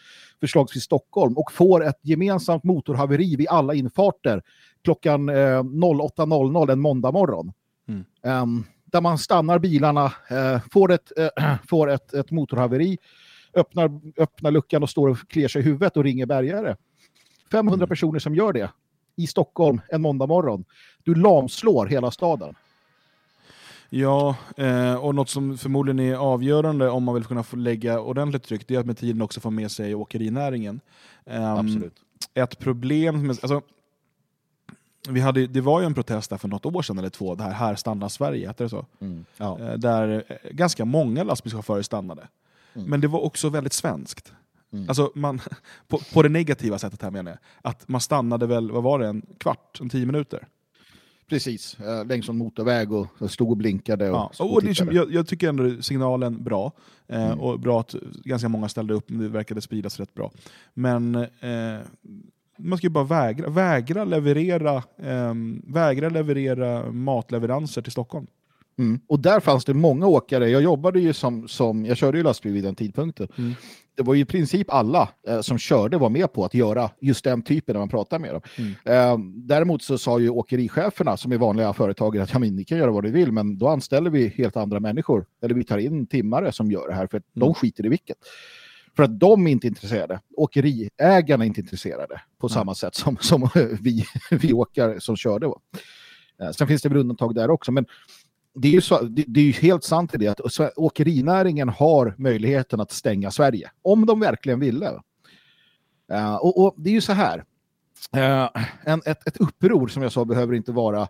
förslagsvis Stockholm, och får ett gemensamt motorhaveri vid alla infarter klockan eh, 08.00 en måndag morgon. Mm. Ehm, där man stannar bilarna, eh, får, ett, eh, får ett, ett motorhaveri, öppnar, öppnar luckan och står och kliar sig i huvudet och ringer bärgare. 500 personer som gör det i Stockholm en måndag morgon. Du lamslår hela staden. Ja, eh, och något som förmodligen är avgörande om man vill kunna få lägga ordentligt tryck, det är att med tiden också få med sig åkerinäringen. Ehm, Absolut. Ett problem, med, alltså, vi hade, det var ju en protest där för något år sedan eller två, det här Här stannar Sverige, heter det så? Mm, ja. Eh, Där eh, ganska många lastbilschaufförer stannade. Mm. Men det var också väldigt svenskt. Alltså man, på, på det negativa sättet här menar jag. Att man stannade väl, vad var det, en kvart, en tio minuter? Precis, eh, längs en motorväg och och stod och blinkade. Och, Ja, och det, är tittade. som- jag, jag tycker ändå signalen bra. Eh, Mm. Och bra att ganska många ställde upp, det verkade spridas rätt bra. Men eh, man ska ju bara vägra, vägra, leverera, ehm, vägra leverera matleveranser till Stockholm. Mm. Och där fanns det många åkare. Jag jobbade ju som, som jag körde ju lastbil vid den tidpunkten. Mm. Det var ju i princip alla eh, som körde var med på att göra just den typen när man pratar med dem. Mm. Eh, däremot så sa ju åkericheferna som är vanliga företagare att ja, men, ni kan göra vad ni vill men då anställer vi helt andra människor. Eller vi tar in timmare som gör det här för att Mm. de skiter i vilket. För att de är inte intresserade. Åkeriägarna är inte intresserade på samma sätt som, som vi, vi åkare som körde. Eh, Sen finns det väl undantag där också. Men det är ju, så, det, det är ju helt sant i det att åkerinäringen har möjligheten att stänga Sverige. Om de verkligen ville. Uh, och, och det är ju så här. Uh, en, ett, ett uppror som jag sa behöver inte vara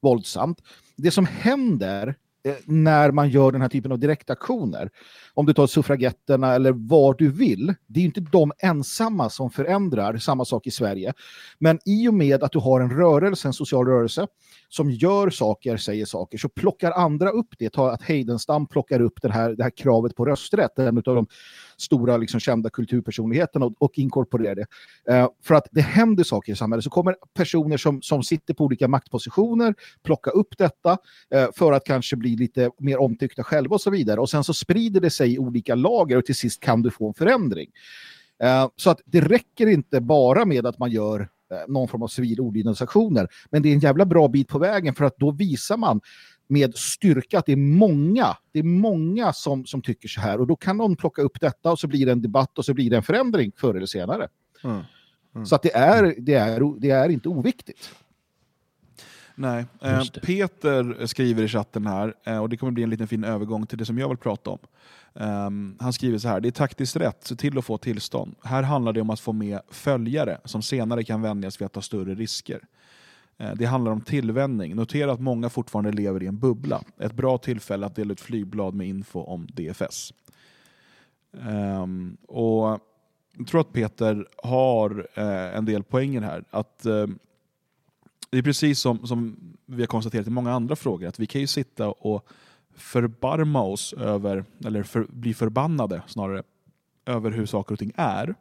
våldsamt. Det som händer Eh, när man gör den här typen av direktaktioner, om du tar suffragetterna eller vad du vill, det är ju inte de ensamma som förändrar samma sak i Sverige. Men i och med att du har en rörelse, en social rörelse, som gör saker, säger saker, så plockar andra upp det. Ta att Heidenstam plockar upp det här, det här kravet på rösträtt, en av de stora liksom, kända kulturpersonligheterna och, och inkorporera det. Eh, för att det händer saker i samhället så kommer personer som, som sitter på olika maktpositioner plocka upp detta eh, för att kanske bli lite mer omtyckta själva och så vidare. Och sen så sprider det sig i olika lager och till sist kan du få en förändring. Eh, så att det räcker inte bara med att man gör eh, någon form av civil olydnadsaktioner. Men det är en jävla bra bit på vägen för att då visar man med styrka att det är många, det är många som, som tycker så här och då kan någon plocka upp detta och så blir det en debatt och så blir det en förändring förr eller senare. Mm. Så att det är, det, är, det är inte oviktigt. Nej. Eh. Peter skriver i chatten här, eh, och det kommer bli en liten fin övergång till det som jag vill prata om. Ehm, han skriver så här, det är taktiskt rätt, se till att få tillstånd. Här handlar det om att få med följare som senare kan vänjas vid att ta större risker. Eh, det handlar om tillvänjning. Notera att många fortfarande lever i en bubbla. Ett bra tillfälle att dela ut flygblad med info om DFS. Um, ehm, och jag tror att Peter har eh, en del poänger här. Att eh, Det är precis som, som vi har konstaterat i många andra frågor, att vi kan ju sitta och förbarma oss över, eller för, bli förbannade snarare, över hur saker och ting är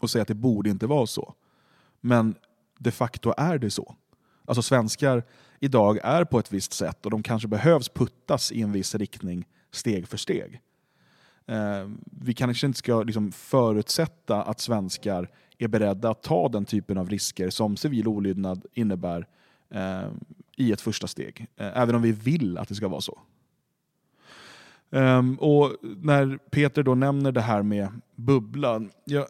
och säga att det borde inte vara så. Men de facto är det så. Alltså svenskar idag är på ett visst sätt och de kanske behövs puttas i en viss riktning steg för steg. Eh, vi kanske inte ska liksom förutsätta att svenskar är beredda att ta den typen av risker som civil olydnad innebär eh, i ett första steg. Eh, även om vi vill att det ska vara så. Um, och när Peter då nämner det här med bubblan. Jag,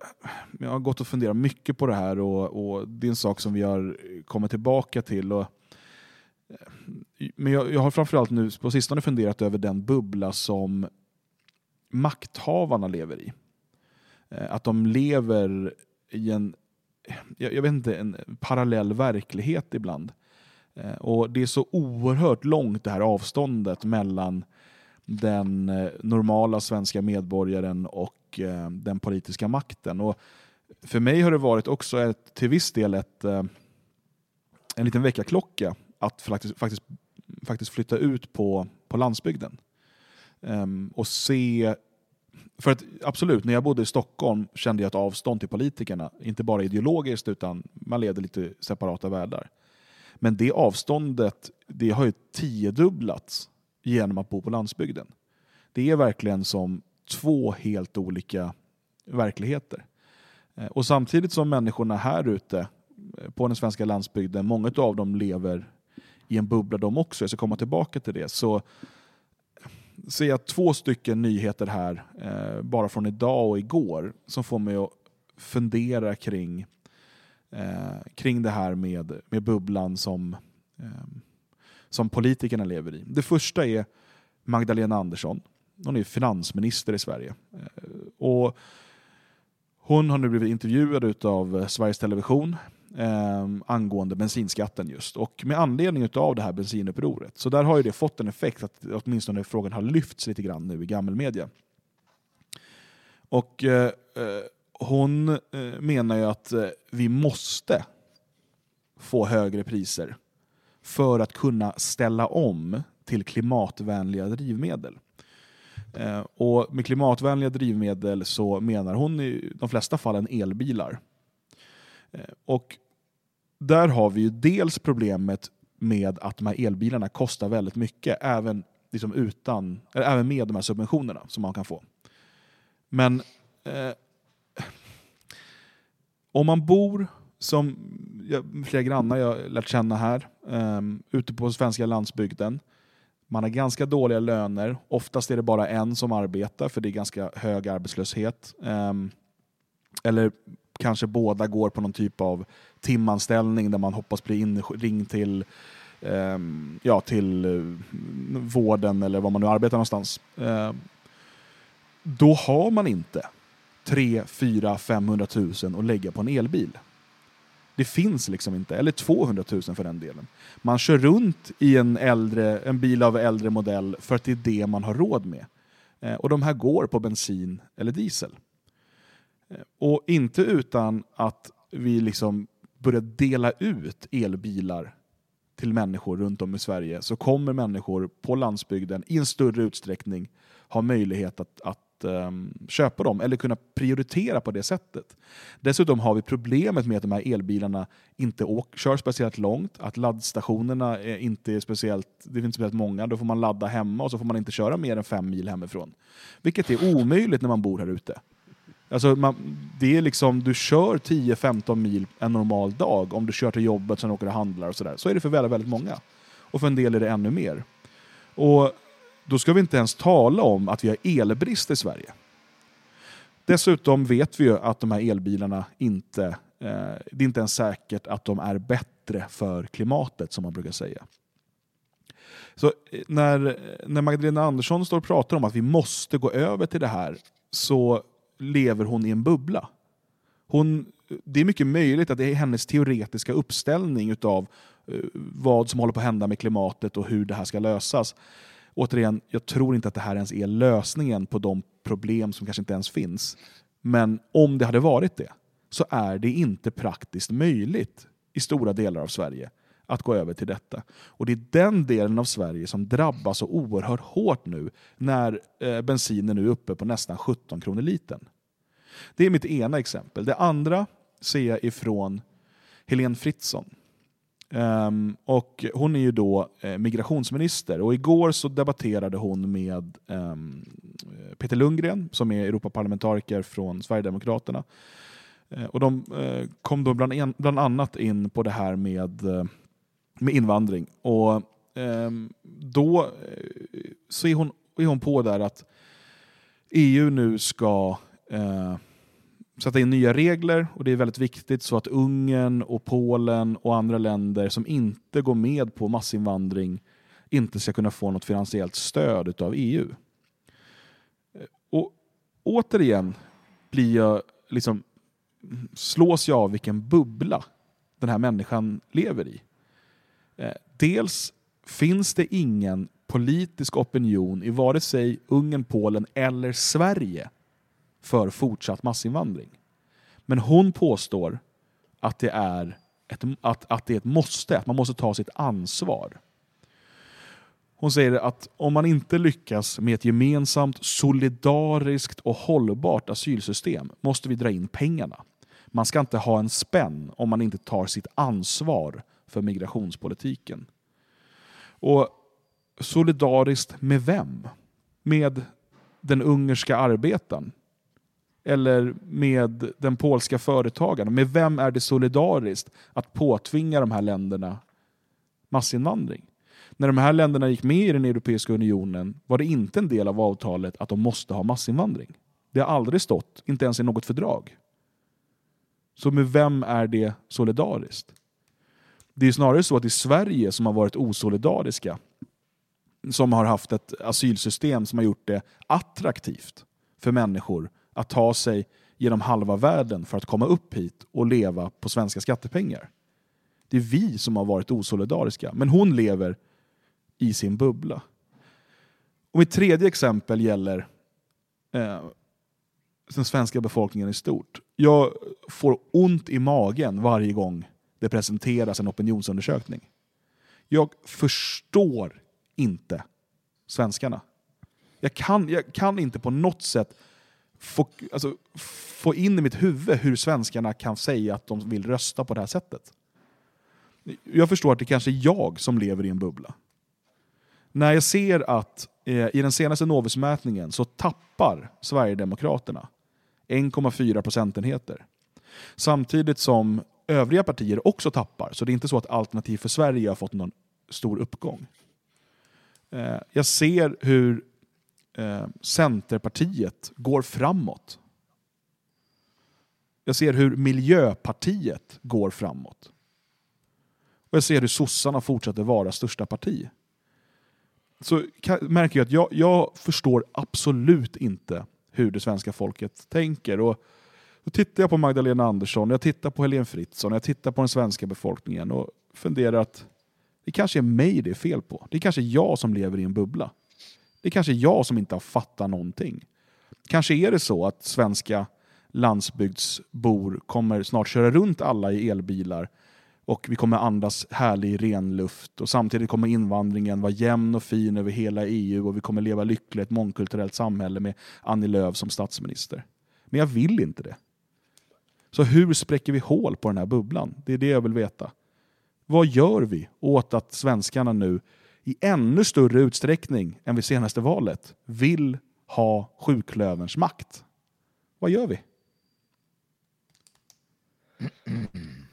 jag har gått och funderat mycket på det här och, och det är en sak som vi har kommit tillbaka till. Och, eh, men jag, jag har framförallt nu på sistone funderat över den bubbla som makthavarna lever i. Eh, att de lever i en, jag, jag vet inte, en parallell verklighet ibland. Eh, och Det är så oerhört långt det här avståndet mellan den eh, normala svenska medborgaren och eh, den politiska makten. Och för mig har det varit också ett, till viss del ett, eh, en liten väckarklocka att faktiskt, faktiskt, faktiskt flytta ut på, på landsbygden. Ehm, och se för att absolut, när jag bodde i Stockholm kände jag ett avstånd till politikerna. Inte bara ideologiskt, utan man levde lite separata världar. Men det avståndet det har ju tiodubblats genom att bo på landsbygden. Det är verkligen som två helt olika verkligheter. Eh, och samtidigt som människorna här ute eh, på den svenska landsbygden, många av dem lever i en bubbla de också, jag ska komma tillbaka till det, så ser jag två stycken nyheter här, eh, bara från idag och igår, som får mig att fundera kring, eh, kring det här med, med bubblan som, eh, som politikerna lever i. Det första är Magdalena Andersson. Hon är finansminister i Sverige. Eh, och hon har nu blivit intervjuad av Sveriges Television eh, angående bensinskatten just. Och med anledning av det här bensinupproret. Så där har ju det fått en effekt att åtminstone frågan har lyfts lite grann nu i gammelmedia. Och eh, eh, hon eh, menar ju att eh, vi måste få högre priser för att kunna ställa om till klimatvänliga drivmedel. Eh, och med klimatvänliga drivmedel så menar hon i de flesta fallen elbilar. Eh, och där har vi ju dels problemet med att de här elbilarna kostar väldigt mycket, även, liksom utan, eller även med de här subventionerna som man kan få. Men eh, om man bor som jag, flera grannar jag lärt känna här, um, ute på svenska landsbygden, man har ganska dåliga löner. Oftast är det bara en som arbetar för det är ganska hög arbetslöshet. Um, eller kanske båda går på någon typ av timanställning där man hoppas bli inringd till, um, ja, till uh, vården eller var man nu arbetar någonstans. Uh, då har man inte 3, 4, 500 000 att lägga på en elbil. Det finns liksom inte, eller 200 000 för den delen. Man kör runt i en, äldre, en bil av äldre modell för att det är det man har råd med. Eh, och de här går på bensin eller diesel. Eh, och inte utan att vi liksom börjar dela ut elbilar till människor runt om i Sverige så kommer människor på landsbygden i en större utsträckning ha möjlighet att, att um, köpa dem eller kunna prioritera på det sättet. Dessutom har vi problemet med att de här elbilarna inte åk, kör speciellt långt, att laddstationerna är inte speciellt, det är inte speciellt många, då får man ladda hemma och så får man inte köra mer än fem mil hemifrån. Vilket är omöjligt när man bor här ute. Alltså man, det är liksom, du kör 10-15 mil en normal dag om du kör till jobbet, sen åker och handlar och sådär. Så är det för väldigt, väldigt många. Och för en del är det ännu mer. Och då ska vi inte ens tala om att vi har elbrist i Sverige. Dessutom vet vi ju att de här elbilarna inte, eh, det är inte ens säkert att de är bättre för klimatet som man brukar säga. Så eh, när, när Magdalena Andersson står och pratar om att vi måste gå över till det här så lever hon i en bubbla. Hon, det är mycket möjligt att det är hennes teoretiska uppställning utav eh, vad som håller på att hända med klimatet och hur det här ska lösas. Återigen, jag tror inte att det här ens är lösningen på de problem som kanske inte ens finns. Men om det hade varit det, så är det inte praktiskt möjligt i stora delar av Sverige att gå över till detta. Och det är den delen av Sverige som drabbas så oerhört hårt nu när eh, bensinen nu är uppe på nästan 17 kronor litern. Det är mitt ena exempel. Det andra ser jag ifrån Helene Fritzon. Um, och hon är ju då eh, migrationsminister och igår så debatterade hon med um, Peter Lundgren som är Europaparlamentariker från Sverigedemokraterna. Uh, och de uh, kom då bland, en, bland annat in på det här med, uh, med invandring. Och um, då så är hon, är hon på där att EU nu ska sätta in nya regler och det är väldigt viktigt så att Ungern och Polen och andra länder som inte går med på massinvandring inte ska kunna få något finansiellt stöd av EU. Eh, och återigen blir jag liksom slås jag av vilken bubbla den här människan lever i. Eh, dels finns det ingen politisk opinion i vare sig Ungern, Polen eller Sverige för fortsatt massinvandring. Men hon påstår att det är ett, att, att det är ett måste, att man måste ta sitt ansvar. Hon säger att om man inte lyckas med ett gemensamt, solidariskt och hållbart asylsystem måste vi dra in pengarna. Man ska inte ha en spänn om man inte tar sitt ansvar för migrationspolitiken. Och solidariskt med vem? Med den ungerska arbetaren? Eller med den polska företagaren? Med vem är det solidariskt att påtvinga de här länderna massinvandring? När de här länderna gick med i den Europeiska unionen var det inte en del av avtalet att de måste ha massinvandring. Det har aldrig stått, inte ens i något fördrag. Så med vem är det solidariskt? Det är snarare så att det är Sverige som har varit osolidariska. Som har haft ett asylsystem som har gjort det attraktivt för människor att ta sig genom halva världen för att komma upp hit och leva på svenska skattepengar. Det är vi som har varit osolidariska. Men hon lever i sin bubbla. Och mitt tredje exempel gäller eh, den svenska befolkningen i stort. Jag får ont i magen varje gång det presenteras en opinionsundersökning. Jag förstår inte svenskarna. Jag kan, jag kan inte på något sätt få, alltså, få in i mitt huvud hur svenskarna kan säga att de vill rösta på det här sättet. Jag förstår att det kanske är jag som lever i en bubbla. När jag ser att eh, i den senaste Novusmätningen så tappar Sverigedemokraterna 1,4 procentenheter. Samtidigt som övriga partier också tappar. Så det är inte så att Alternativ för Sverige har fått någon stor uppgång. Eh, jag ser hur eh, Centerpartiet går framåt. Jag ser hur Miljöpartiet går framåt. Och jag ser hur sossarna fortsätter vara största parti. Så märker jag att jag, jag förstår absolut inte hur det svenska folket tänker. Och då tittar jag på Magdalena Andersson, jag tittar på Helene Fritzon, jag tittar på den svenska befolkningen och funderar att det kanske är mig det är fel på. Det är kanske jag som lever i en bubbla. Det är kanske jag som inte har fattat någonting. Kanske är det så att svenska landsbygdsbor kommer snart köra runt alla i elbilar och vi kommer andas härlig ren luft och samtidigt kommer invandringen vara jämn och fin över hela EU och vi kommer leva lyckligt i ett mångkulturellt samhälle med Annie Lööf som statsminister. Men jag vill inte det. Så hur spräcker vi hål på den här bubblan? Det är det jag vill veta. Vad gör vi åt att svenskarna nu i ännu större utsträckning än vid senaste valet vill ha sjuklöverns makt? Vad gör vi?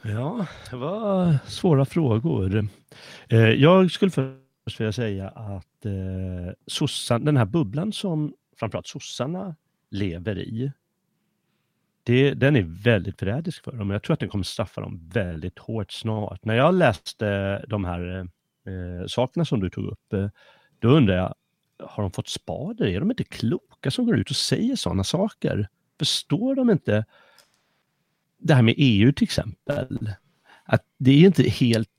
Ja, det var svåra frågor. Eh, jag skulle först vilja säga att eh, sossan, den här bubblan som framförallt sossarna lever i, det, den är väldigt förrädisk för dem. Jag tror att den kommer straffa dem väldigt hårt snart. När jag läste de här eh, eh, sakerna som du tog upp, eh, då undrar jag, har de fått spader? Är de inte kloka som går ut och säger sådana saker? Förstår de inte det här med EU till exempel? Att det är inte helt,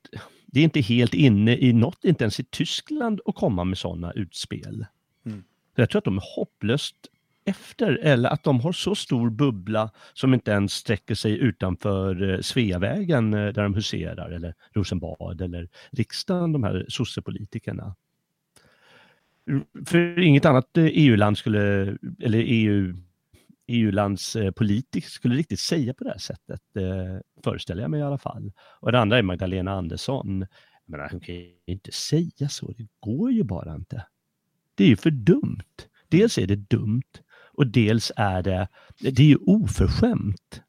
det är inte helt inne i något, inte ens i Tyskland, att komma med sådana utspel. Mm. Så jag tror att de är hopplöst efter, eller att de har så stor bubbla som inte ens sträcker sig utanför eh, Sveavägen eh, där de huserar, eller Rosenbad, eller riksdagen, de här sossepolitikerna. Mm, för inget annat eh, EU-land skulle, eller EU, EU-lands politiker skulle riktigt säga på det här sättet, föreställer jag mig i alla fall. Och det andra är Magdalena Andersson. Jag menar, hon kan ju inte säga så, det går ju bara inte. Det är ju för dumt. Dels är det dumt och dels är det, det är ju oförskämt.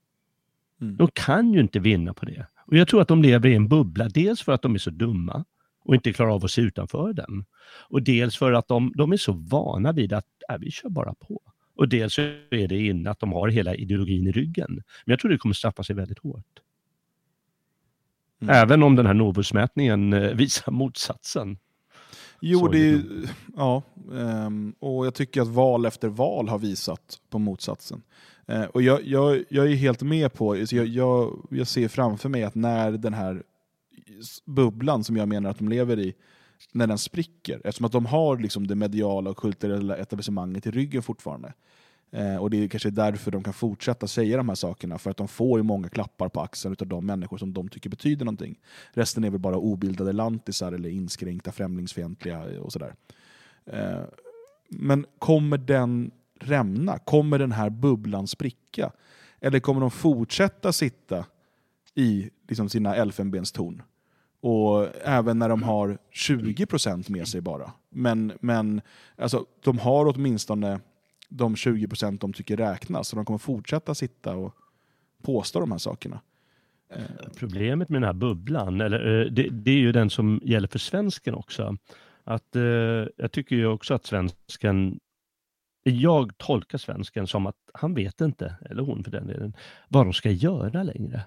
De kan ju inte vinna på det. Och jag tror att de lever i en bubbla, dels för att de är så dumma och inte klarar av att se utanför den. Och dels för att de, de är så vana vid att äh, vi kör bara på. Och dels så är det inne att de har hela ideologin i ryggen. Men jag tror det kommer straffa sig väldigt hårt. Även om den här Novusmätningen eh, visar motsatsen. Jo, det är, ja, ehm, och jag tycker att val efter val har visat på motsatsen. Eh, och jag, jag, jag är helt med på, så jag, jag, jag ser framför mig att när den här bubblan som jag menar att de lever i när den spricker. Eftersom att de har liksom det mediala och kulturella etablissemanget i ryggen fortfarande. Eh, och det är kanske därför de kan fortsätta säga de här sakerna, för att de får ju många klappar på axeln av de människor som de tycker betyder någonting. Resten är väl bara obildade lantisar eller inskränkta främlingsfientliga och sådär. Eh, men kommer den rämna? Kommer den här bubblan spricka? Eller kommer de fortsätta sitta i liksom sina elfenbenstorn? Och även när de har 20% med sig bara. Men, men alltså, de har åtminstone de 20% de tycker räknas. Så de kommer fortsätta sitta och påstå de här sakerna. Eh, Problemet med den här bubblan, eller, eh, det, det är ju den som gäller för svensken också. Att, eh, jag tycker ju också att svensken, jag tolkar svensken som att han vet inte, eller hon för den delen, vad de ska göra längre.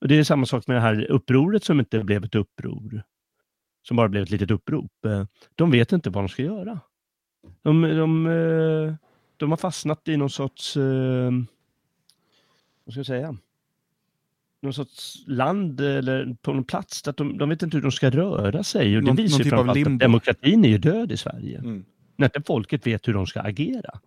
Och Det är samma sak med det här upproret som inte blev ett uppror, som bara blev ett litet upprop. Eh, de vet inte vad de ska göra. De, de, eh, de har fastnat i någon sorts, eh, vad ska jag säga, någon sorts land eller på någon plats där de, de vet inte hur de ska röra sig. Och det Någon- visar någon typ framförallt att demokratin är ju död i Sverige. Mm. När inte folket vet hur de ska agera.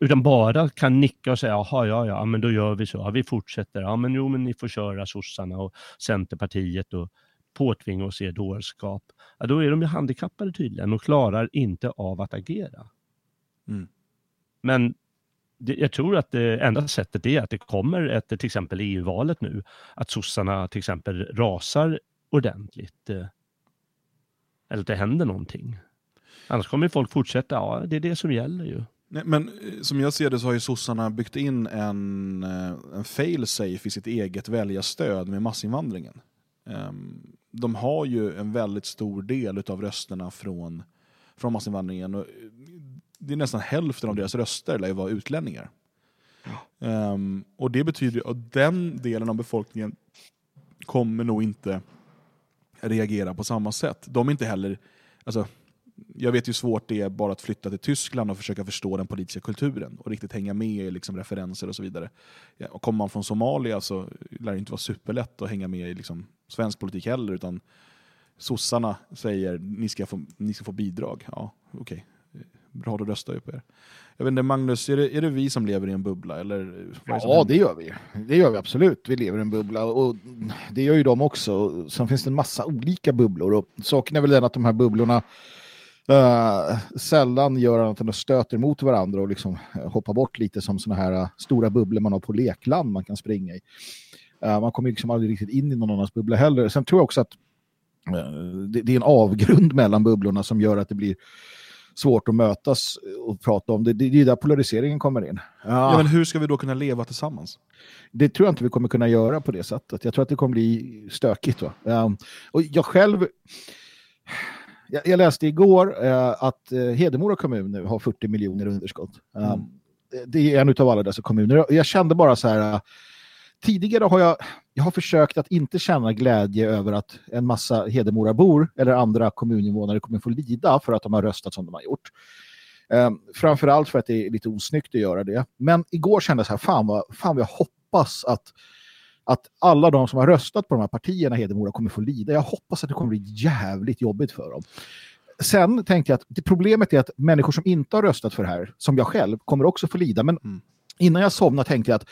Utan bara kan nicka och säga, jaha, ja, ja, men då gör vi så. Ja, vi fortsätter. Ja, men jo, men ni får köra sossarna och Centerpartiet och påtvinga oss er dårskap. Ja, då är de ju handikappade tydligen och klarar inte av att agera. Mm. Men det, jag tror att det enda sättet är att det kommer efter till exempel EU-valet nu, att sossarna till exempel rasar ordentligt. eh, Eller att det händer någonting. Annars kommer folk fortsätta, ja det är det som gäller ju. Nej, men eh, som jag ser det så har ju sossarna byggt in en, eh, en fail-safe i sitt eget väljarstöd med massinvandringen. Ehm, De har ju en väldigt stor del av rösterna från, från massinvandringen. Och eh, det är nästan hälften av deras röster lär vara utlänningar. Ehm, och det betyder att den delen av befolkningen kommer nog inte reagera på samma sätt. De är inte heller... Alltså, jag vet ju hur svårt det är bara att flytta till Tyskland och försöka förstå den politiska kulturen och riktigt hänga med i liksom referenser och så vidare. Ja, och kommer man från Somalia så lär det inte vara superlätt att hänga med i liksom svensk politik heller, utan sossarna säger ni ska få, ni ska få bidrag. Ja, okej. Bra, då röstar jag på er. Jag vet inte, Magnus, är det, är det vi som lever i en bubbla? Eller Ja, det gör vi. Det gör vi absolut. Vi lever i en bubbla och det gör ju de också. Sen finns det en massa olika bubblor och saken är väl den att de här bubblorna eh, sällan gör annat än att stöter mot varandra och liksom eh, hoppar bort lite som såna här eh, stora bubblor man har på lekland man kan springa i. Eh, man kommer liksom aldrig riktigt in i någon annans bubbla heller. Sen tror jag också att det, det är en avgrund mellan bubblorna som gör att det blir svårt att mötas och prata om det. Det, det är där polariseringen kommer in. Ja, men hur ska vi då kunna leva tillsammans? Det tror jag inte vi kommer kunna göra på det sättet. Jag tror att det kommer bli stökigt. Va? Um, och jag själv... Jag, jag läste igår eh, att eh, Hedemora kommun nu har 40 miljoner underskott. Um, Mm. det, det är en av alla dessa kommuner. Jag kände bara så här... eh, tidigare har jag, jag har försökt att inte känna glädje över att en massa Hedemorabor eller andra kommuninvånare kommer få lida för att de har röstat som de har gjort. Um, framförallt för att det är lite osnyggt att göra det. Men igår kände jag så här, fan vad, fan vad jag hoppas att, att alla de som har röstat på de här partierna i Hedemora kommer få lida. Jag hoppas att det kommer bli jävligt jobbigt för dem. Sen tänkte jag att det problemet är att människor som inte har röstat för det här, som jag själv, kommer också få lida. Men innan jag somnade tänkte jag att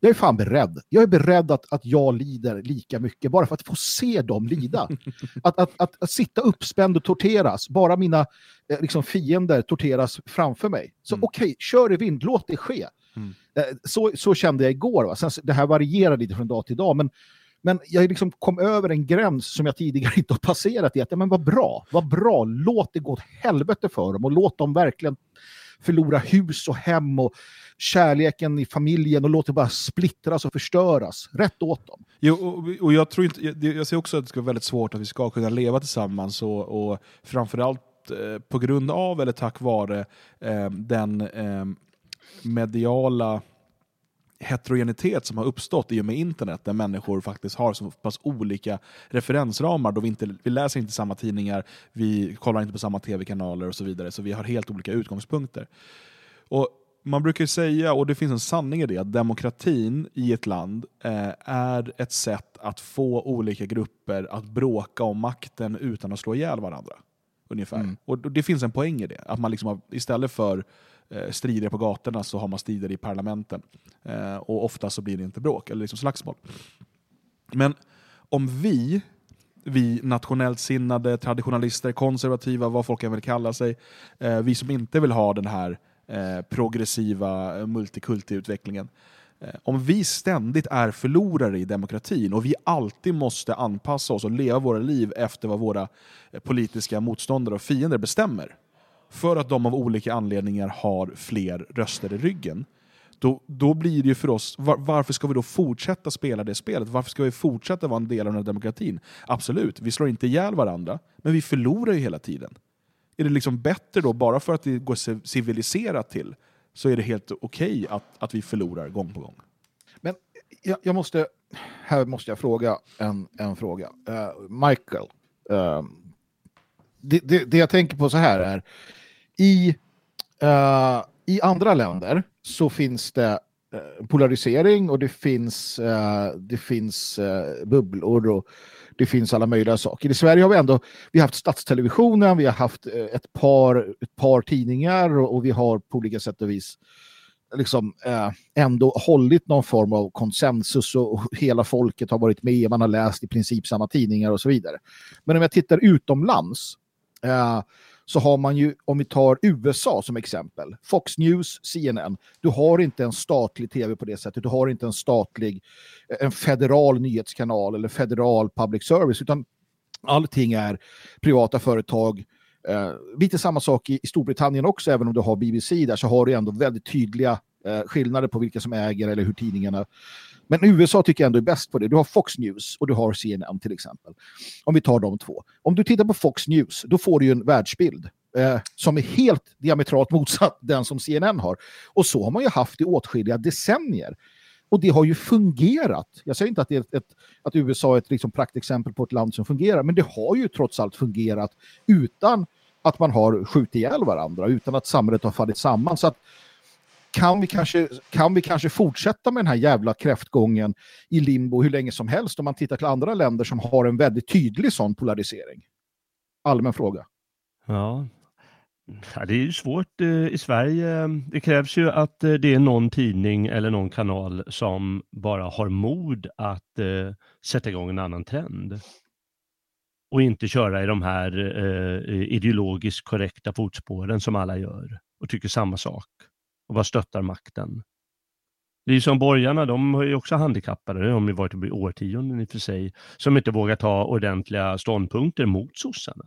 jag är fan beredd. Jag är beredd att, att jag lider lika mycket bara för att få se dem lida. att, att, att, att sitta uppspänd och torteras, bara mina eh, liksom, fiender torteras framför mig. Så okej, kör i vind, låt det ske. Eh, Så, så kände jag igår. Va? Sen, det här varierar lite från dag till dag, men, men jag liksom kom över en gräns som jag tidigare inte har passerat i att ja, men vad bra, vad bra, låt det gå åt helvete för dem och låt dem verkligen förlora hus och hem och kärleken i familjen och låt det bara splittras och förstöras. Rätt åt dem. Jo, och, och jag, tror inte, jag, jag ser också att det ska vara väldigt svårt att vi ska kunna leva tillsammans och, och framförallt eh, på grund av eller tack vare eh, den eh, mediala heterogenitet som har uppstått i och med internet där människor faktiskt har så pass olika referensramar. Då vi, inte, vi läser inte samma tidningar, vi kollar inte på samma tv-kanaler och så vidare. Så vi har helt olika utgångspunkter. Och man brukar säga, och det finns en sanning i det, att demokratin i ett land eh, är ett sätt att få olika grupper att bråka om makten utan att slå ihjäl varandra. Ungefär. Mm. Och det finns en poäng i det. Att man liksom har, istället för Eh, strider på gatorna så har man strider i parlamenten. Eh, och ofta så blir det inte bråk, eller liksom slagsmål. Men om vi, vi nationellt sinnade, traditionalister, konservativa, vad folk än vill kalla sig, eh, vi som inte vill ha den här eh, progressiva eh, multikulti-utvecklingen, eh, om vi ständigt är förlorare i demokratin och vi alltid måste anpassa oss och leva våra liv efter vad våra politiska motståndare och fiender bestämmer, för att de av olika anledningar har fler röster i ryggen, då, då blir det ju för oss, var, varför ska vi då fortsätta spela det spelet? Varför ska vi fortsätta vara en del av den här demokratin? Absolut, vi slår inte ihjäl varandra, men vi förlorar ju hela tiden. Är det liksom bättre då, bara för att det går civiliserat till, så är det helt okej att, att vi förlorar gång på gång? Men jag, jag måste, här måste jag fråga en, en fråga. Uh, Michael, uh, det, det, det jag tänker på så här är, i, uh, i andra länder så finns det uh, polarisering och det finns, uh, det finns bubblor och det finns alla möjliga saker. I Sverige har vi ändå vi har haft statstelevisionen, vi har haft ett par, ett par tidningar och, och vi har på olika sätt och vis liksom, eh, ändå hållit någon form av konsensus och, och hela folket har varit med, man har läst i princip samma tidningar och så vidare. Men om jag tittar utomlands eh, så har man ju, om vi tar USA som exempel, Fox News, CNN, du har inte en statlig tv på det sättet, du har inte en statlig, eh, en federal nyhetskanal eller federal public service, utan allting är privata företag. Eh, lite samma sak i, i Storbritannien också, även om du har BBC där så har du ändå väldigt tydliga eh, skillnader på vilka som äger eller hur tidningarna men USA tycker jag ändå är bäst på det. Du har Fox News och du har CNN till exempel. Om vi tar de två. Om du tittar på Fox News, då får du ju en världsbild eh, som är helt diametralt motsatt den som CNN har. Och så har man ju haft i åtskilliga decennier. Och det har ju fungerat. Jag säger inte att, det är ett, ett, att USA är ett liksom praktexempel på ett land som fungerar, men det har ju trots allt fungerat utan att man har skjutit ihjäl varandra, utan att samhället har fallit samman. Så att kan vi, kanske, kan vi kanske fortsätta med den här jävla kräftgången i limbo hur länge som helst om man tittar till andra länder som har en väldigt tydlig sån polarisering? Allmän fråga. Ja. ja, det är ju svårt eh, i Sverige. Det krävs ju att eh, det är någon tidning eller någon kanal som bara har mod att eh, sätta igång en annan trend. Och inte köra i de här eh, ideologiskt korrekta fotspåren som alla gör och tycker samma sak och bara stöttar makten. Det är ju som borgarna, de är ju också handikappade, det har de ju varit i årtionden i och för sig, som inte vågar ta ordentliga ståndpunkter mot sossarna.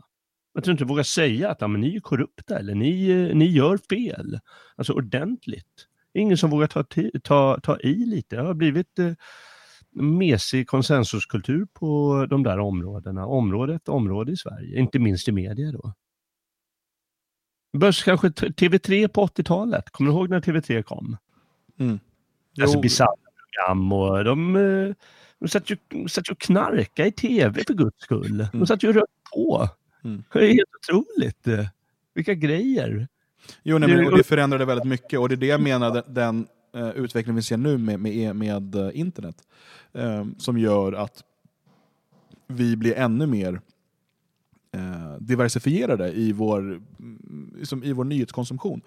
Jag tror inte vågar säga att ja, men ni är korrupta eller ni, ni gör fel. Alltså ordentligt. Det är ingen som vågar ta, ta, ta i lite. Det har blivit eh, mesig konsensuskultur på de där områdena. Område efter område i Sverige, inte minst i media då. Börs kanske t- TV3 på 80-talet. Kommer du ihåg när TV3 kom? Mm. Alltså bisarra program och de, eh, de satt ju, de satt ju och knarkade i tv för guds skull. De satt ju och rökte på. Mm. Det är helt otroligt. Vilka grejer. Jo, nej, men, och det förändrade väldigt mycket och det är det jag menar, den, eh, utveckling vi ser nu med, med, med eh, internet, eh, som gör att vi blir ännu mer eh, diversifierade i vår, liksom i vår nyhetskonsumtion.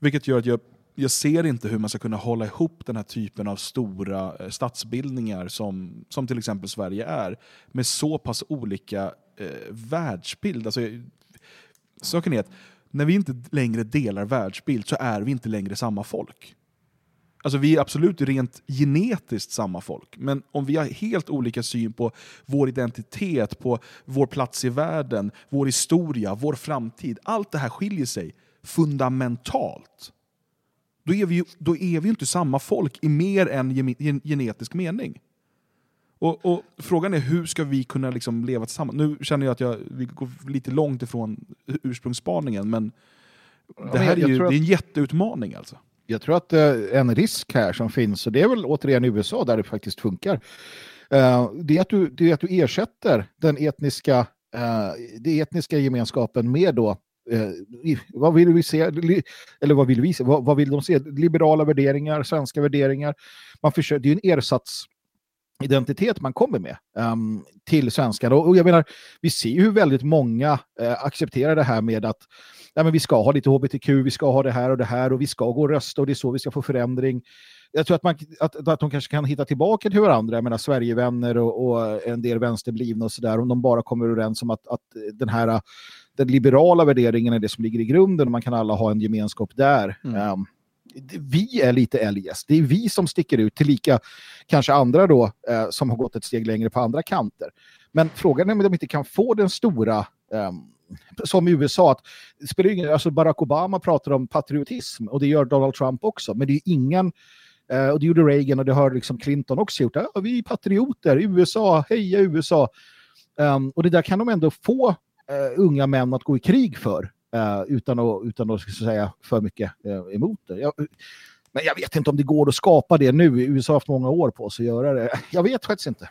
Vilket gör att jag, jag ser inte hur man ska kunna hålla ihop den här typen av stora eh, statsbildningar som, som till exempel Sverige är, med så pass olika eh, världsbild. Alltså, saken är att när vi inte längre delar världsbild så är vi inte längre samma folk. Alltså vi är absolut rent genetiskt samma folk, men om vi har helt olika syn på vår identitet, på vår plats i världen, vår historia, vår framtid, allt det här skiljer sig fundamentalt. Då är vi ju då är vi inte samma folk i mer än genetisk mening. Och, och Frågan är hur ska vi kunna liksom leva tillsammans? Nu känner jag att jag, vi går lite långt ifrån ursprungsspaningen, men det här är ju det är en jätteutmaning. Alltså. Jag tror att eh, en risk här som finns, och det är väl återigen i USA där det faktiskt funkar, eh, det, är att du, det är att du ersätter den etniska, eh, den etniska gemenskapen med då Eh, vad vill vi se? Eller vad vill vi se? Vad, vad vill de se? Liberala värderingar, svenska värderingar. Man försöker, det är ju en ersatsidentitet man kommer med um, till svenskar. Och, och jag menar, vi ser ju hur väldigt många eh, accepterar det här med att ja, men vi ska ha lite hbtq, vi ska ha det här och det här och vi ska gå och rösta och det är så vi ska få förändring. Jag tror att, man, att, att de kanske kan hitta tillbaka till varandra, jag menar Sverigevänner och, och en del vänsterblivna och sådär, om de bara kommer överens om att, att den här den liberala värderingen är det som ligger i grunden och man kan alla ha en gemenskap där. Ehm, det- vi är lite eljest. Det är vi som sticker ut, tillika kanske andra då eh, som har gått ett steg längre på andra kanter. Men frågan är om de inte kan få den stora ehm, som i USA, att spelar ingen, alltså Barack Obama pratar om patriotism och det gör Donald Trump också, men det är ingen eh, och det gjorde Reagan och det har liksom Clinton också gjort. Ja, vi är patrioter, USA, heja USA. Ehm, och det där kan de ändå få eh, unga män att gå i krig för eh, utan att, utan att säga för mycket emot det. Jag, men jag vet inte om det går att skapa det nu. USA har haft många år på sig att göra det. Jag vet faktiskt inte.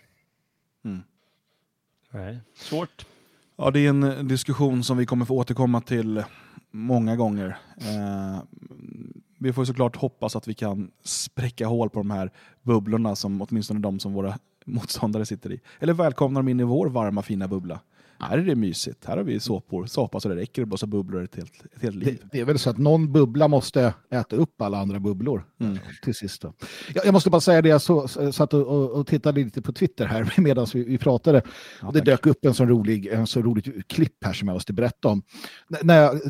Nej, svårt. Ja, det är en eh, diskussion som vi kommer få återkomma till många gånger. Eh, vi får såklart hoppas att vi kan spräcka hål på de här bubblorna som åtminstone de som våra motståndare sitter i. Eller välkomna dem in i vår varma fina bubbla. Här är det mysigt. Här har vi såpor, såpa så det räcker och blåsa bubblor ett helt, ett helt liv. Det, det är väl så att någon bubbla måste äta upp alla andra bubblor till sist. Jag, jag måste bara säga det, jag så, satt och, och, och tittade lite på Twitter här medan vi, vi pratade. och det dök upp en så rolig, en så rolig klipp här som jag måste berätta om. N- när jag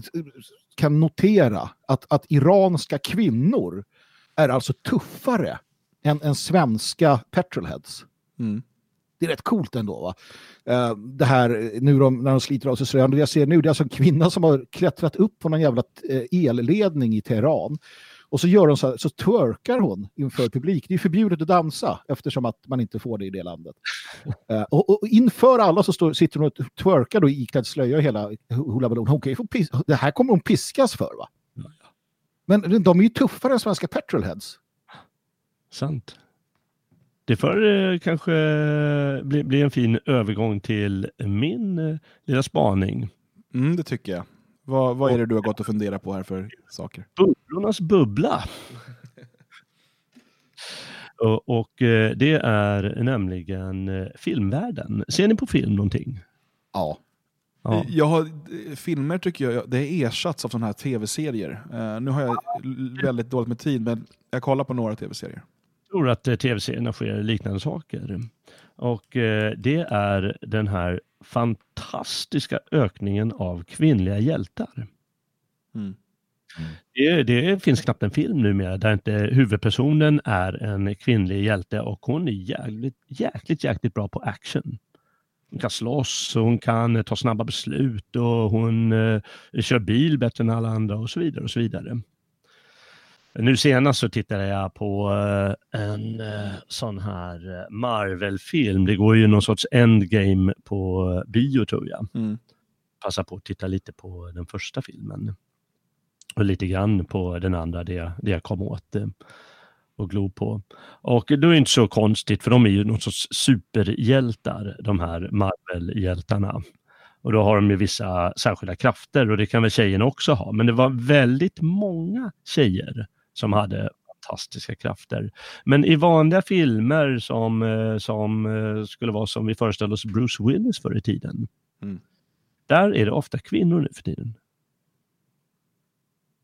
kan notera att, att iranska kvinnor är alltså tuffare än, än svenska petrolheads. Det är rätt coolt ändå. Va? Eh, det här nu de, när de sliter av sig slöjan. Det jag ser nu det är alltså en kvinna som har klättrat upp på någon jävla eh, elledning i Teheran. Och så gör hon så, här, så twerkar hon inför publik. Det är förbjudet att dansa eftersom att man inte får det i det landet. Eh, och, och inför alla så står, sitter hon och twerkar då iklädd slöja och hela hula. Hon kan få pis, det här kommer hon piskas för va? Men de är ju tuffare än svenska petrolheads. Sant. Det får eh, kanske bli, bli en fin övergång till min eh, lilla spaning. Mm, det tycker jag. Vad, vad är det du har gått och funderat på här för saker? Bubblornas bubbla. och och eh, det är nämligen eh, filmvärlden. Ser ni på film någonting? Ja. Ja. Jag har, eh, filmer tycker jag, det är ersatts av sådana här tv-serier. Eh, nu har jag väldigt dåligt med tid, men jag kollar på några tv-serier. Tror att eh, tv-serierna sker liknande saker. Och eh, det är den här fantastiska ökningen av kvinnliga hjältar. Mm. Det, det finns knappt en film numera där inte huvudpersonen är en kvinnlig hjälte och hon är jäkligt, jäkligt, jäkligt bra på action. Hon kan slåss, hon kan eh, ta snabba beslut och hon eh, kör bil bättre än alla andra och så vidare och så vidare. Nu senast så tittade jag på eh, en eh, sån här eh, Marvel-film. Det går ju någon sorts endgame på bio tror jag. Mm. Passa på att titta lite på den första filmen. Och lite grann på den andra, det, jag- det jag kom åt och glo på. Och det är inte så konstigt för de är ju någon sorts superhjältar, de här Marvel-hjältarna. Och då har de ju vissa särskilda krafter och det kan väl tjejerna också ha. Men det var väldigt många tjejer som hade fantastiska krafter. Men i vanliga filmer som, eh, som eh, skulle vara som vi föreställde oss Bruce Willis förr i tiden. Mm. Där är det ofta kvinnor nu för tiden.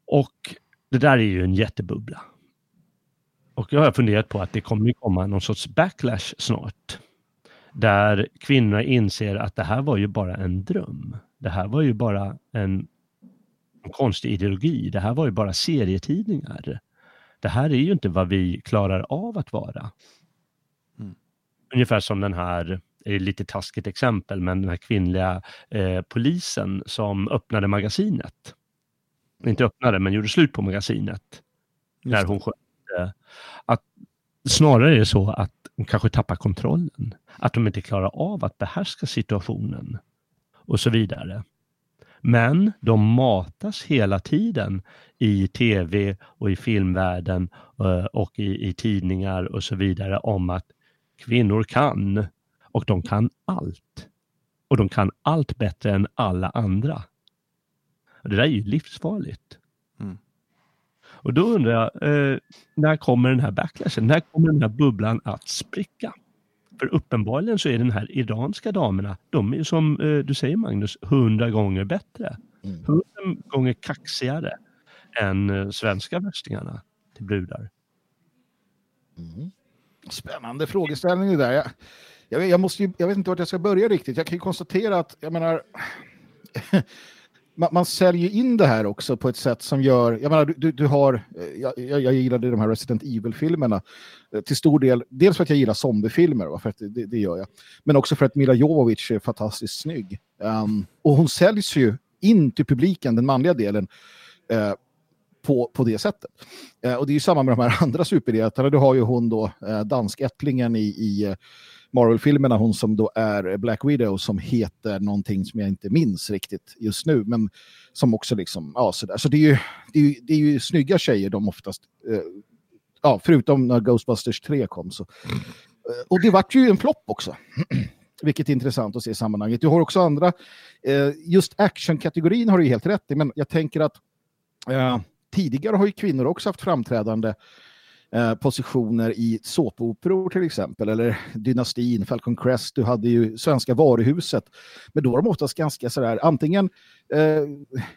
Och det där är ju en jättebubbla. Och jag har funderat på att det kommer komma någon sorts backlash snart. Där kvinnor inser att det här var ju bara en dröm. Det här var ju bara en konstig ideologi. Det här var ju bara serietidningar. Det här är ju inte vad vi klarar av att vara. Ungefär som den här, lite taskigt exempel, men den här kvinnliga eh, polisen som öppnade magasinet. Inte öppnade, men gjorde slut på magasinet. När hon skötte. Att snarare är det så att de kanske tappar kontrollen. Att de inte klarar av att behärska situationen. Och så vidare. Men de matas hela tiden i tv och i filmvärlden eh, och i, i tidningar och så vidare om att kvinnor kan och de kan allt. Och de kan allt bättre än alla andra. Och det där är ju livsfarligt. Mm. Och då undrar jag, eh, när kommer den här backlashen? När kommer den här bubblan att spricka? För uppenbarligen så är den här iranska damerna, de är som eh, du säger Magnus, hundra gånger bättre. Hundra gånger kaxigare än eh, svenska värstingarna till brudar. Spännande frågeställning det där. Jag, jag, jag, måste ju, jag vet inte vart jag ska börja riktigt. Jag kan ju konstatera att, jag menar, man, man säljer in det här också på ett sätt som gör, jag menar, du, du, du har, eh, jag, jag, jag gillade de här Resident Evil-filmerna eh, till stor del, dels för att jag gillar zombiefilmer, för att det, det gör jag, men också för att Mila Jovovich är fantastiskt snygg. Um, och hon säljs ju in till publiken, den manliga delen, uh, på, på det sättet. Uh, och det är ju samma med de här andra superhjältarna. Du har ju hon då, uh, danskättlingen i, i Marvel-filmerna, hon som då är Black Widow som heter någonting som jag inte minns riktigt just nu, men som också liksom, ja sådär. Så det är ju, det är ju, det är ju snygga tjejer de oftast, eh, ja förutom när Ghostbusters 3 kom så. Eh, och det vart ju en flopp också. Vilket är intressant att se i sammanhanget. Du har också andra, eh, just actionkategorin har du helt rätt i, men jag tänker att eh, tidigare har ju kvinnor också haft framträdande eh, positioner i såpoperor till exempel, eller Dynastin, Falcon Crest, du hade ju Svenska varuhuset, men då var de oftast ganska sådär, antingen eh,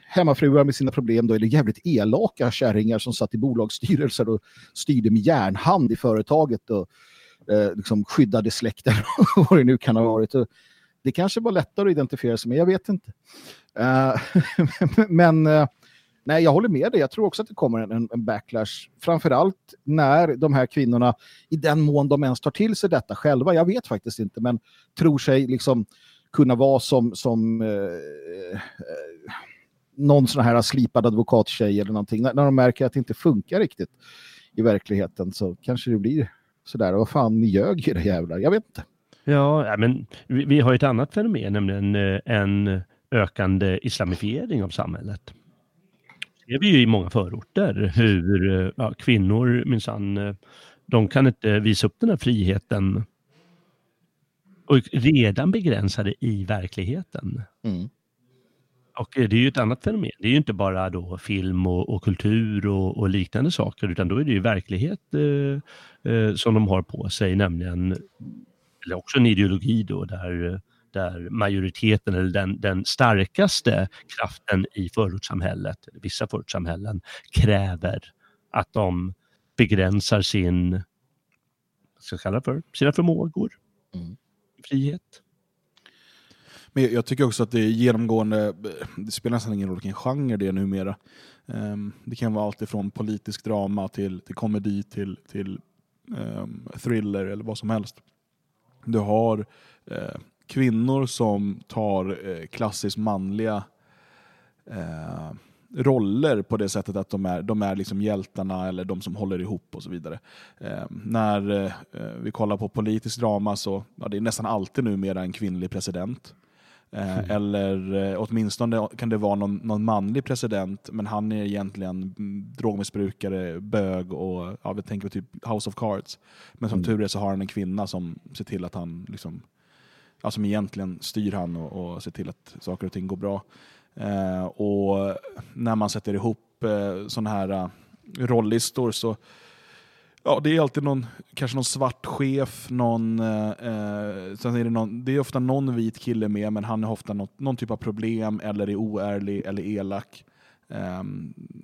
hemmafruar med sina problem då, eller jävligt elaka kärringar som satt i bolagsstyrelser och styrde med järnhand i företaget och eh, liksom skyddade släkten och vad det nu kan ha varit. Och det kanske var lättare att identifiera sig med, jag vet inte. Eh, men eh, nej, jag håller med dig. Jag tror också att det kommer en, en backlash. Framförallt när de här kvinnorna, i den mån de ens tar till sig detta själva, jag vet faktiskt inte, men tror sig liksom kunna vara som, som eh, eh, någon sån här slipad advokattjej eller någonting. När, när de märker att det inte funkar riktigt i verkligheten så kanske det blir sådär, vad fan, ni ljög era jävlar. Jag vet inte. Ja, men vi, vi har ett annat fenomen, nämligen eh, en ökande islamifiering av samhället. Är vi ju i många förorter, hur ja, kvinnor minsann, de kan inte visa upp den här friheten och redan begränsade i verkligheten. Mm. Och det är ju ett annat fenomen. Det är ju inte bara då film och, och kultur och, och liknande saker, utan då är det ju verklighet eh, eh, som de har på sig, nämligen, eller också en ideologi då, där, där majoriteten eller den, den starkaste kraften i förortssamhället, eller vissa förortssamhällen, kräver att de begränsar sin, vad ska jag kalla för, sina förmågor, frihet. Men jag, jag tycker också att det är genomgående, det spelar nästan ingen roll vilken genre det är numera. Um, det kan vara allt ifrån politisk drama till, till komedi till, till um, thriller eller vad som helst. Du har eh, kvinnor som tar eh, klassiskt manliga eh, roller på det sättet att de är, de är liksom hjältarna eller de som håller ihop och så vidare. Eh, när eh, vi kollar på politisk drama så ja, det är nästan alltid numera en kvinnlig president. Eh, Eller eh, åtminstone kan det vara någon, någon manlig president, men han är egentligen mm, drogmissbrukare, bög och ja, vi tänker på typ House of Cards. Men som Mm. tur är så har han en kvinna som ser till att han liksom, ja, som egentligen styr han och, och ser till att saker och ting går bra. Eh, och när man sätter ihop eh, sådana här eh, rollistor så Ja, det är alltid någon, kanske någon svart chef, någon, eh, eh, sen är det, någon, det är ofta någon vit kille med, men han har ofta något, någon typ av problem, eller är oärlig, eller elak. Eh,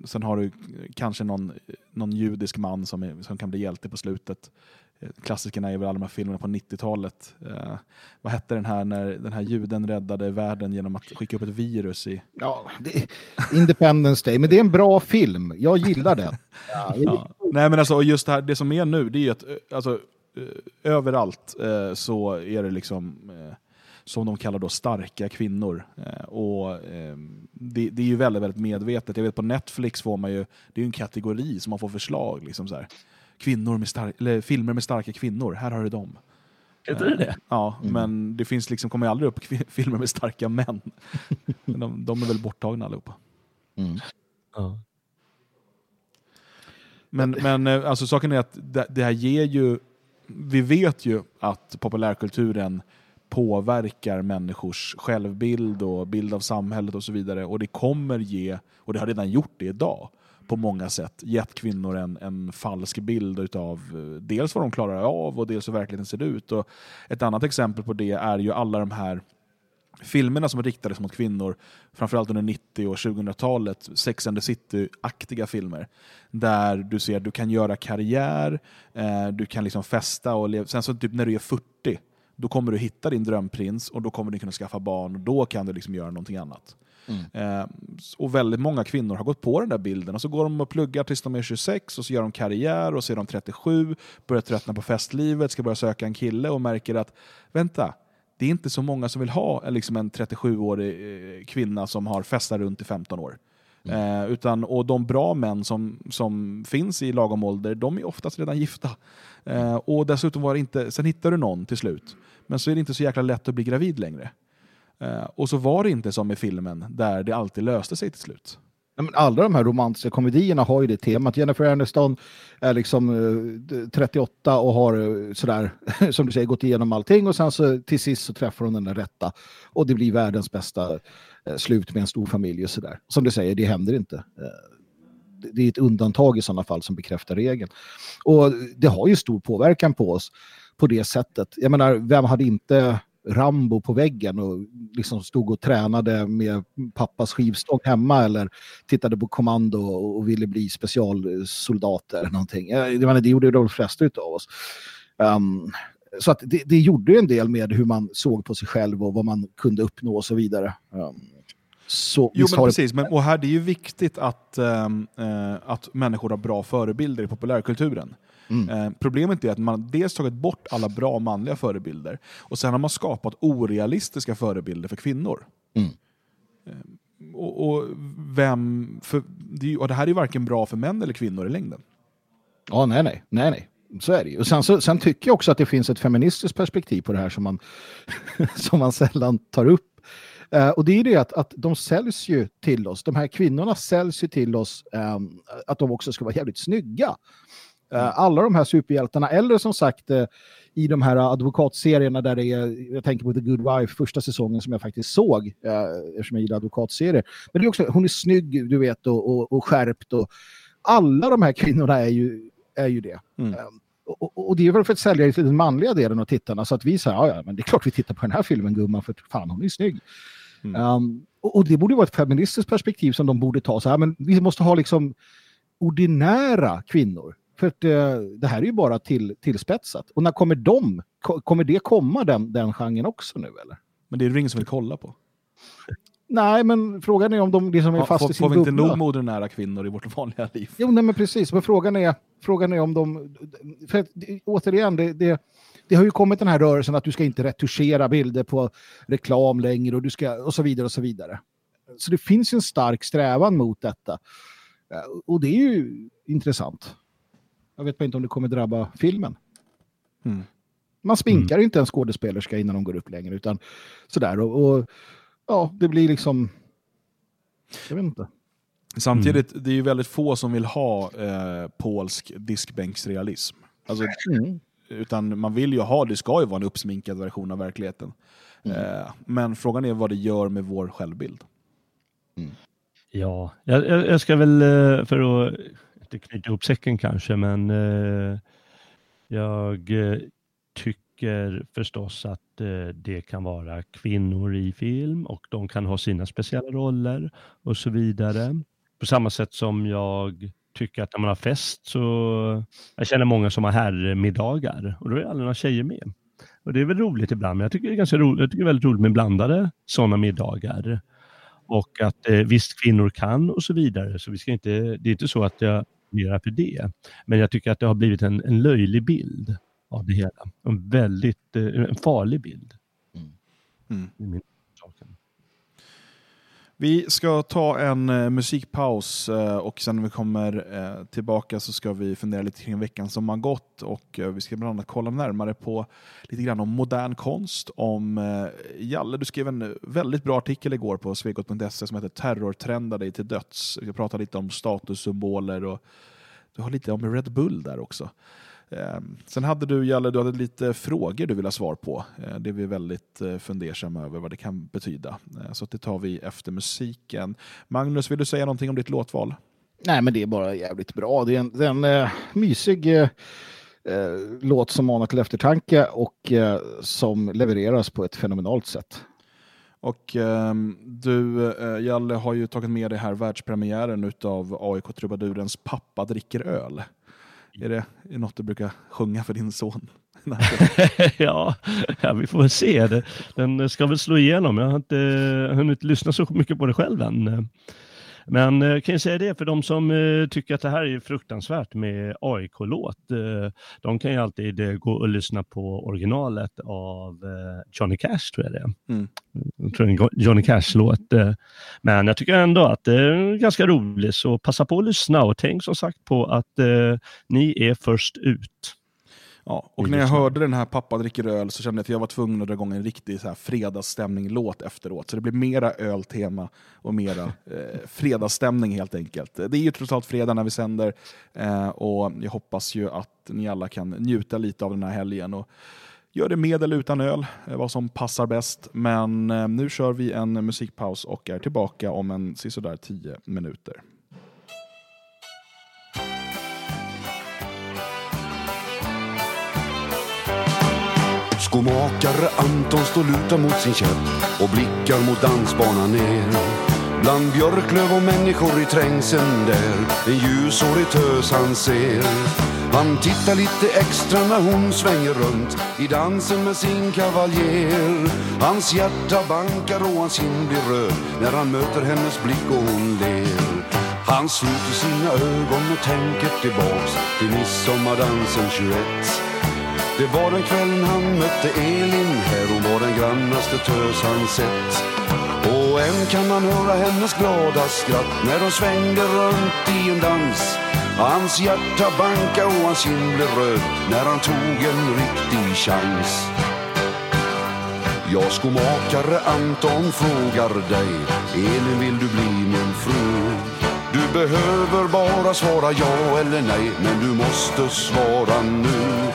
sen har du kanske någon, någon judisk man som, är, som kan bli hjälte på slutet. Klassikerna är väl alla de här filmerna på 90-talet. Eh, vad hette den här när den här juden räddade världen genom att skicka upp ett virus i... Ja, det, Independence Day, men det är en bra film. Jag gillar den. Ja, Ja. Nej men alltså, just det, här, det som är nu, det är ju att eh, alltså, eh, överallt eh, så är det liksom eh, som de kallar då starka kvinnor. Eh, och eh, det, det är ju väldigt, väldigt medvetet. Jag vet på Netflix får man ju, det är en kategori som man får förslag. Liksom så här. Kvinnor med star- eller filmer med starka kvinnor, här har du dem. Heter det det? Ja, Mm. men det finns liksom, kommer ju aldrig upp filmer med starka män. de, de är väl borttagna allihopa. Ja. Men, men eh, alltså, saken är att det, det här ger ju... Vi vet ju att populärkulturen påverkar människors självbild och bild av samhället och så vidare. Och det kommer ge, och det har redan gjort det idag, på många sätt gett kvinnor en, en falsk bild utav eh, dels vad de klarar av och dels hur verkligheten ser ut. Och ett annat exempel på det är ju alla de här filmerna som riktades mot kvinnor, framförallt under 90 och 2000-talet, Sex and the City-aktiga filmer, där du ser att du kan göra karriär, eh, du kan liksom festa och leva. Sen så typ när du är 40, då kommer du hitta din drömprins och då kommer du kunna skaffa barn och då kan du liksom göra någonting annat. Eh, och väldigt många kvinnor har gått på den där bilden och så går de och pluggar tills de är 26 och så gör de karriär och så är de 37, börjar tröttna på festlivet, ska börja söka en kille och märker att vänta, det är inte så många som vill ha eh, liksom en 37-årig eh, kvinna som har festat runt i 15 år. Eh, utan, och de bra män som, som finns i lagom ålder, de är oftast redan gifta. Eh, och dessutom var inte, sen hittar du någon till slut, men så är det inte så jäkla lätt att bli gravid längre. Eh, och så var det inte som i filmen, där det alltid löste sig till slut. Men alla de här romantiska komedierna har ju det temat. Jennifer Aniston är liksom eh, 38 och har eh, sådär, som du säger, gått igenom allting och sen så till sist så träffar hon den där rätta. Och det blir världens bästa slut med en stor familj och sådär. Som du säger, det händer inte. Det är ett undantag i sådana fall som bekräftar regeln. Och det har ju stor påverkan på oss på det sättet. Jag menar, vem hade inte Rambo på väggen och liksom stod och tränade med pappas skivstång hemma eller tittade på kommando och ville bli specialsoldat eller någonting. Jag menar, det gjorde de flesta av oss. Um, så att det, det gjorde en del med hur man såg på sig själv och vad man kunde uppnå och så vidare. Um, så Jo, men det- precis. Men, och här, det är ju viktigt att, eh, att människor har bra förebilder i populärkulturen. Mm. Eh, problemet är att man dels tagit bort alla bra manliga förebilder och sen har man skapat orealistiska förebilder för kvinnor. Mm. Eh, och, och, vem, för, det, och det här är ju varken bra för män eller kvinnor i längden. Ja, nej, nej, nej, nej. Så är det ju. Sen, så, sen tycker jag också att det finns ett feministiskt perspektiv på det här som man, som man sällan tar upp. Eh, och det är ju det att, att de säljs ju till oss. De här kvinnorna säljs ju till oss ehm, att de också ska vara jävligt snygga. Eh, alla de här superhjältarna, eller som sagt eh, i de här advokatserierna där det är, jag tänker på The Good Wife, första säsongen som jag faktiskt såg, eh, eftersom jag gillar advokatserier. Men det är också, hon är snygg, du vet, och, och, och skärpt. Och alla de här kvinnorna är ju, är ju det. Mm. Och, och det är väl för att sälja till den manliga delen av tittarna, så att vi säger, ja, men det är klart vi tittar på den här filmen, gumman, för fan, hon är snygg. Um, och, och det borde vara ett feministiskt perspektiv som de borde ta. Så här, men vi måste ha liksom ordinära kvinnor. För att eh, det här är ju bara till, tillspetsat. Och när kommer de? Ko- Kommer det komma den, den genren också nu eller? Men det är det ingen som vill kolla på. Nej, men frågan är om de liksom är Får, fast får, i sin får vi inte nog med ordinära kvinnor i vårt vanliga liv? Jo, nej, men precis. Men frågan är, frågan är om de... För att, återigen, det, det, det har ju kommit den här rörelsen att du ska inte retuschera bilder på reklam längre och, du ska, och så vidare och så vidare. Så det finns ju en stark strävan mot detta. Eh, Och det är ju intressant. Jag vet bara inte om det kommer drabba filmen. Mm. Man spinkar inte en skådespelerska innan de går upp längre, utan sådär. Och, och ja, det blir liksom... Jag vet inte. Samtidigt, Mm. det är ju väldigt få som vill ha eh, polsk diskbänksrealism. Alltså, Mm. Utan man vill ju ha, det ska ju vara en uppsminkad version av verkligheten. Mm. Eh, men frågan är vad det gör med vår självbild. Ja, jag, jag jag ska väl, eh, för att inte knyta ihop säcken kanske, men eh, jag eh, tycker förstås att eh, det kan vara kvinnor i film och de kan ha sina speciella roller och så vidare. På samma sätt som jag tycker att när man har fest så, jag känner många som har herrmiddagar och då är alla några tjejer med. Och det är väl roligt ibland, men jag tycker det är ganska roligt, jag tycker det är väldigt roligt med blandade sådana middagar. Och att eh, visst kvinnor kan och så vidare, så vi ska inte, det är inte så att jag funderar för det. Men jag tycker att det har blivit en, en löjlig bild av det hela. En väldigt eh, en farlig bild. Mm. Saken. Vi ska ta en eh, musikpaus eh, och sen när vi kommer eh, tillbaka så ska vi fundera lite kring veckan som har gått och vi ska bland annat kolla närmare på lite grann om modern konst. Om Jalle, du skrev en väldigt bra artikel igår på svegot.se som heter Terrortrenda dig till döds. Vi ska prata lite om statussymboler och du har lite om Red Bull där också. Eh, sen hade du, Jalle, du hade lite frågor du ville ha svar på. Eh, det är vi väldigt eh, fundersamma över vad det kan betyda. Eh, så det tar vi efter musiken. Magnus, vill du säga någonting om ditt låtval? Nej, men det är bara jävligt bra. Det är en, det är en eh, mysig eh, låt som manar till eftertanke och som levereras på ett fenomenalt sätt. Och ehm, du, Jalle, har ju tagit med dig här världspremiären utav AIK-trubadurens Pappa dricker öl. Är det, är något du brukar sjunga för din son? ja, ja, vi får väl se. Den ska väl slå igenom. Jag har inte hunnit lyssna så mycket på det själv än. Men eh, kan jag säga det för de som eh, tycker att det här är fruktansvärt med AIK-låt. Eh, de kan ju alltid gå och lyssna på originalet av eh, Johnny Cash tror jag det är. Mm. Jag tror en Johnny Cash-låt. eh. Men jag tycker ändå att det är ganska roligt så passa på att lyssna och tänk som sagt på att eh, ni är först ut. Ja, och när jag hörde den här Pappa dricker öl så kände jag att jag var tvungen att dra igång en riktig så här fredagsstämning-låt efteråt. Så det blir mera öltema och mera eh, fredagsstämning helt enkelt. Det är ju trots allt fredag när vi sänder eh, och jag hoppas ju att ni alla kan njuta lite av den här helgen. Och Gör det med eller utan öl, eh, vad som passar bäst. Men eh, nu kör vi en musikpaus och är tillbaka om en sisådär 10 minuter. Skomakare Anton står lutad mot sin käpp och blickar mot dansbanan ner. Bland björklöv och människor i trängseln där en ljushårig tös han ser. Han tittar lite extra när hon svänger runt i dansen med sin kavaljer. Hans hjärta bankar och hans kind blir röd när han möter hennes blick och hon ler. Han sluter sina ögon och tänker tillbaks till midsommardansen 21. Det var den kvällen han mötte Elin här Hon var den grannaste tös han sett. Och än kan man höra hennes glada skratt När de svängde runt i en dans. Hans hjärta banka och hans kind blev röd När han tog en riktig chans. Jag skomakare Anton frågar dig Elin vill du bli min fru? Du behöver bara svara ja eller nej Men du måste svara nu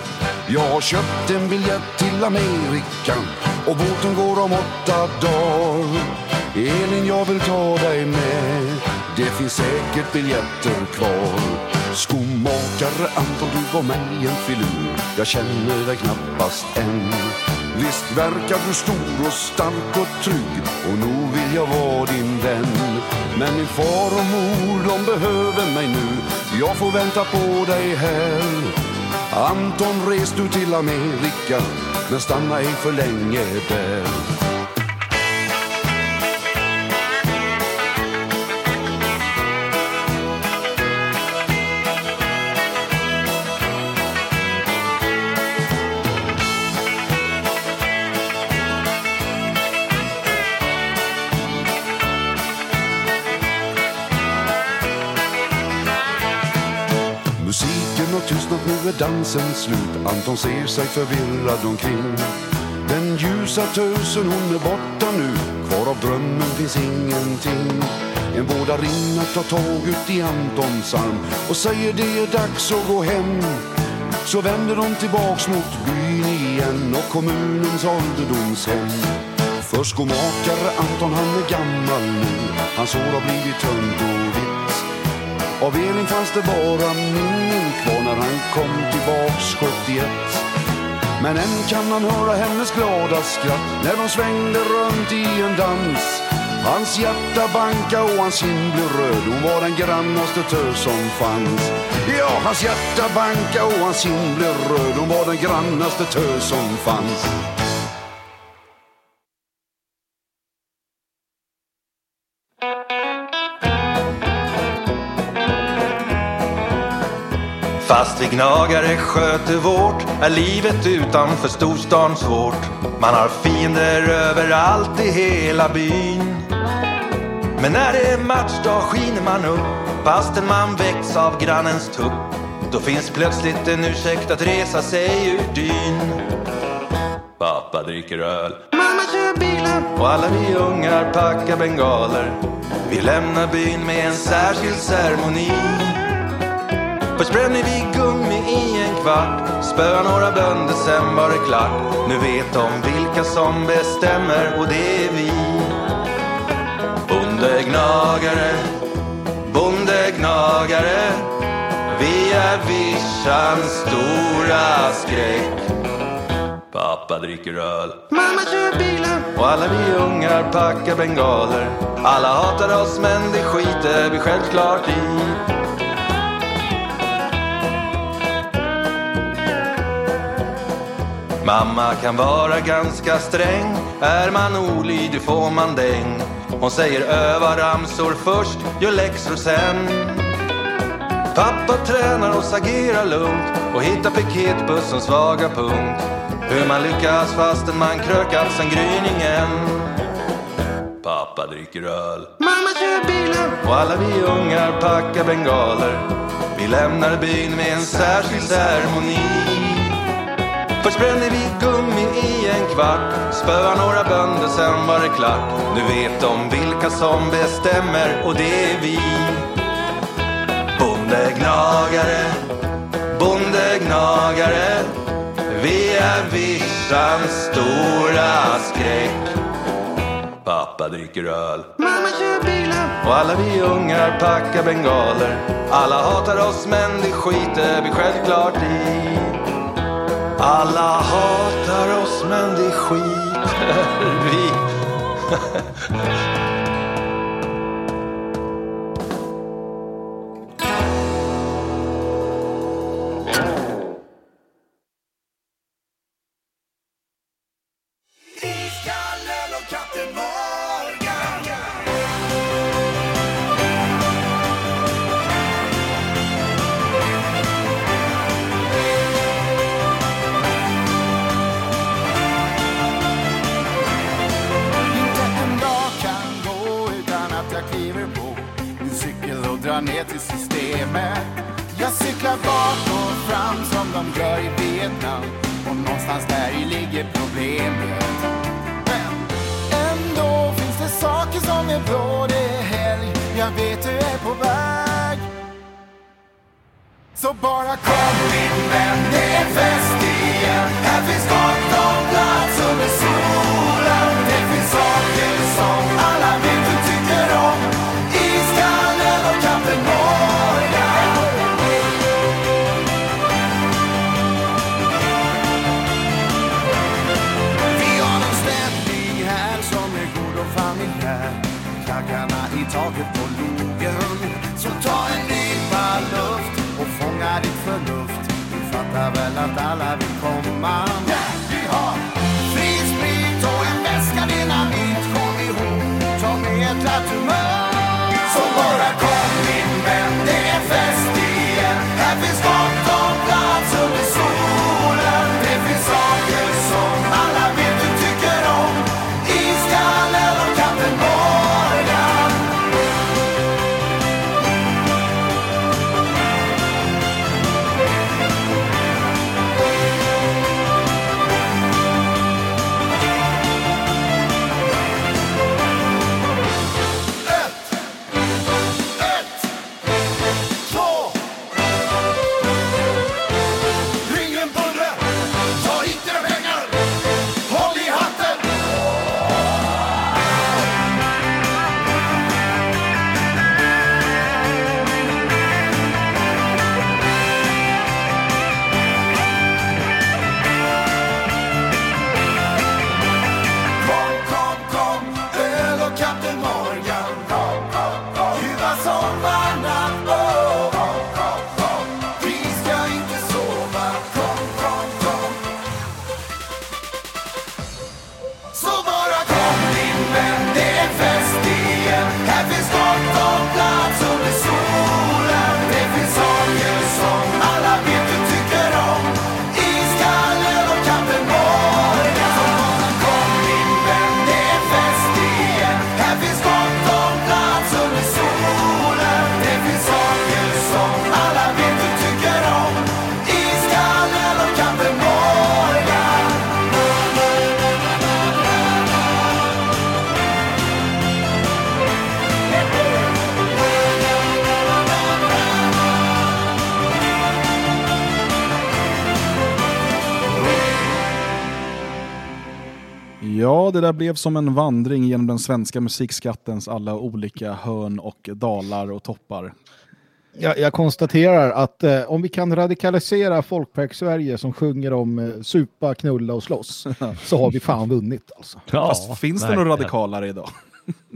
jag har köpt en biljett till Amerika och båten går om åtta dagar. Elin, jag vill ta dig med. Det finns säkert biljetter kvar. Skomakare Anton, du var mig en filur. Jag känner dig knappast än. Visst verkar du stor och stark och trygg och nog vill jag vara din vän. Men min far och mor, de behöver mig nu. Jag får vänta på dig här. Anton, res du till Amerika, men stanna ej för länge där. Och har tystnat, nu är dansen slut. Anton ser sig förvirrad omkring. Den ljusa tösen, hon är borta nu. Kvar av drömmen finns ingenting. En vårdarinna tar tag ut i Antons arm och säger det är dags att gå hem. Så vänder de tillbaks mot byn igen och kommunens ålderdomshem. För skomakare Anton, han är gammal nu. Hans hår har blivit tunt och vitt. Av Elin fanns det bara minnen kvar när han kom tillbaks 71. Men än kan han höra hennes glada skratt när de svängde runt i en dans. Hans hjärta banka och hans kind blev röd. Hon var den grannaste tös som fanns. Ja, hans hjärta banka och hans kind blev röd. Hon var den grannaste tös som fanns. Fast vi gnagare sköter vårt är livet utanför storstan svårt. Man har fiender överallt i hela byn. Men när det är matchdag skiner man upp fastän man väcks av grannens tupp. Då finns plötsligt en ursäkt att resa sig ur dyn. Pappa dricker öl, mamma kör bilen och alla vi ungar packar bengaler. Vi lämnar byn med en särskild ceremoni. Först bränner vi gummi i en kvart. Spöar några bönder, sen var det klart. Nu vet de vilka som bestämmer och det är vi. Bondegnagare, bondegnagare. Vi är vischans stora skräck. Pappa dricker öl. Mamma kör bilen Och alla vi ungar packar bengaler. Alla hatar oss men det skiter vi självklart i Mamma kan vara ganska sträng. Är man olydig får man däng. Hon säger öva ramsor först, gör läxor sen. Pappa tränar oss agera lugnt och hittar piketbussens svaga punkt. Hur man lyckas fastän man krökat sen gryningen. Pappa dricker öl. Mamma kör bilen. Och alla vi ungar packar bengaler. Vi lämnar byn med en särskild ceremoni Först bränner vi gummi i en kvart Spöar några bönder, sen var det klart. Nu vet de vilka som bestämmer och det är vi. Bondegnagare, bondegnagare Vi är vischans stora skräck. Pappa dricker öl. Mamma kör bilen Och alla vi ungar packar bengaler. Alla hatar oss men det skiter vi självklart i alla hatar oss men det skiter vi det där blev som en vandring genom den svenska musikskattens alla olika hörn och dalar och toppar. Jag, jag konstaterar att eh, om vi kan radikalisera Folkpark-Sverige som sjunger om eh, supa, knulla och slåss så har vi fan vunnit. Alltså. Fast finns det några radikalare idag?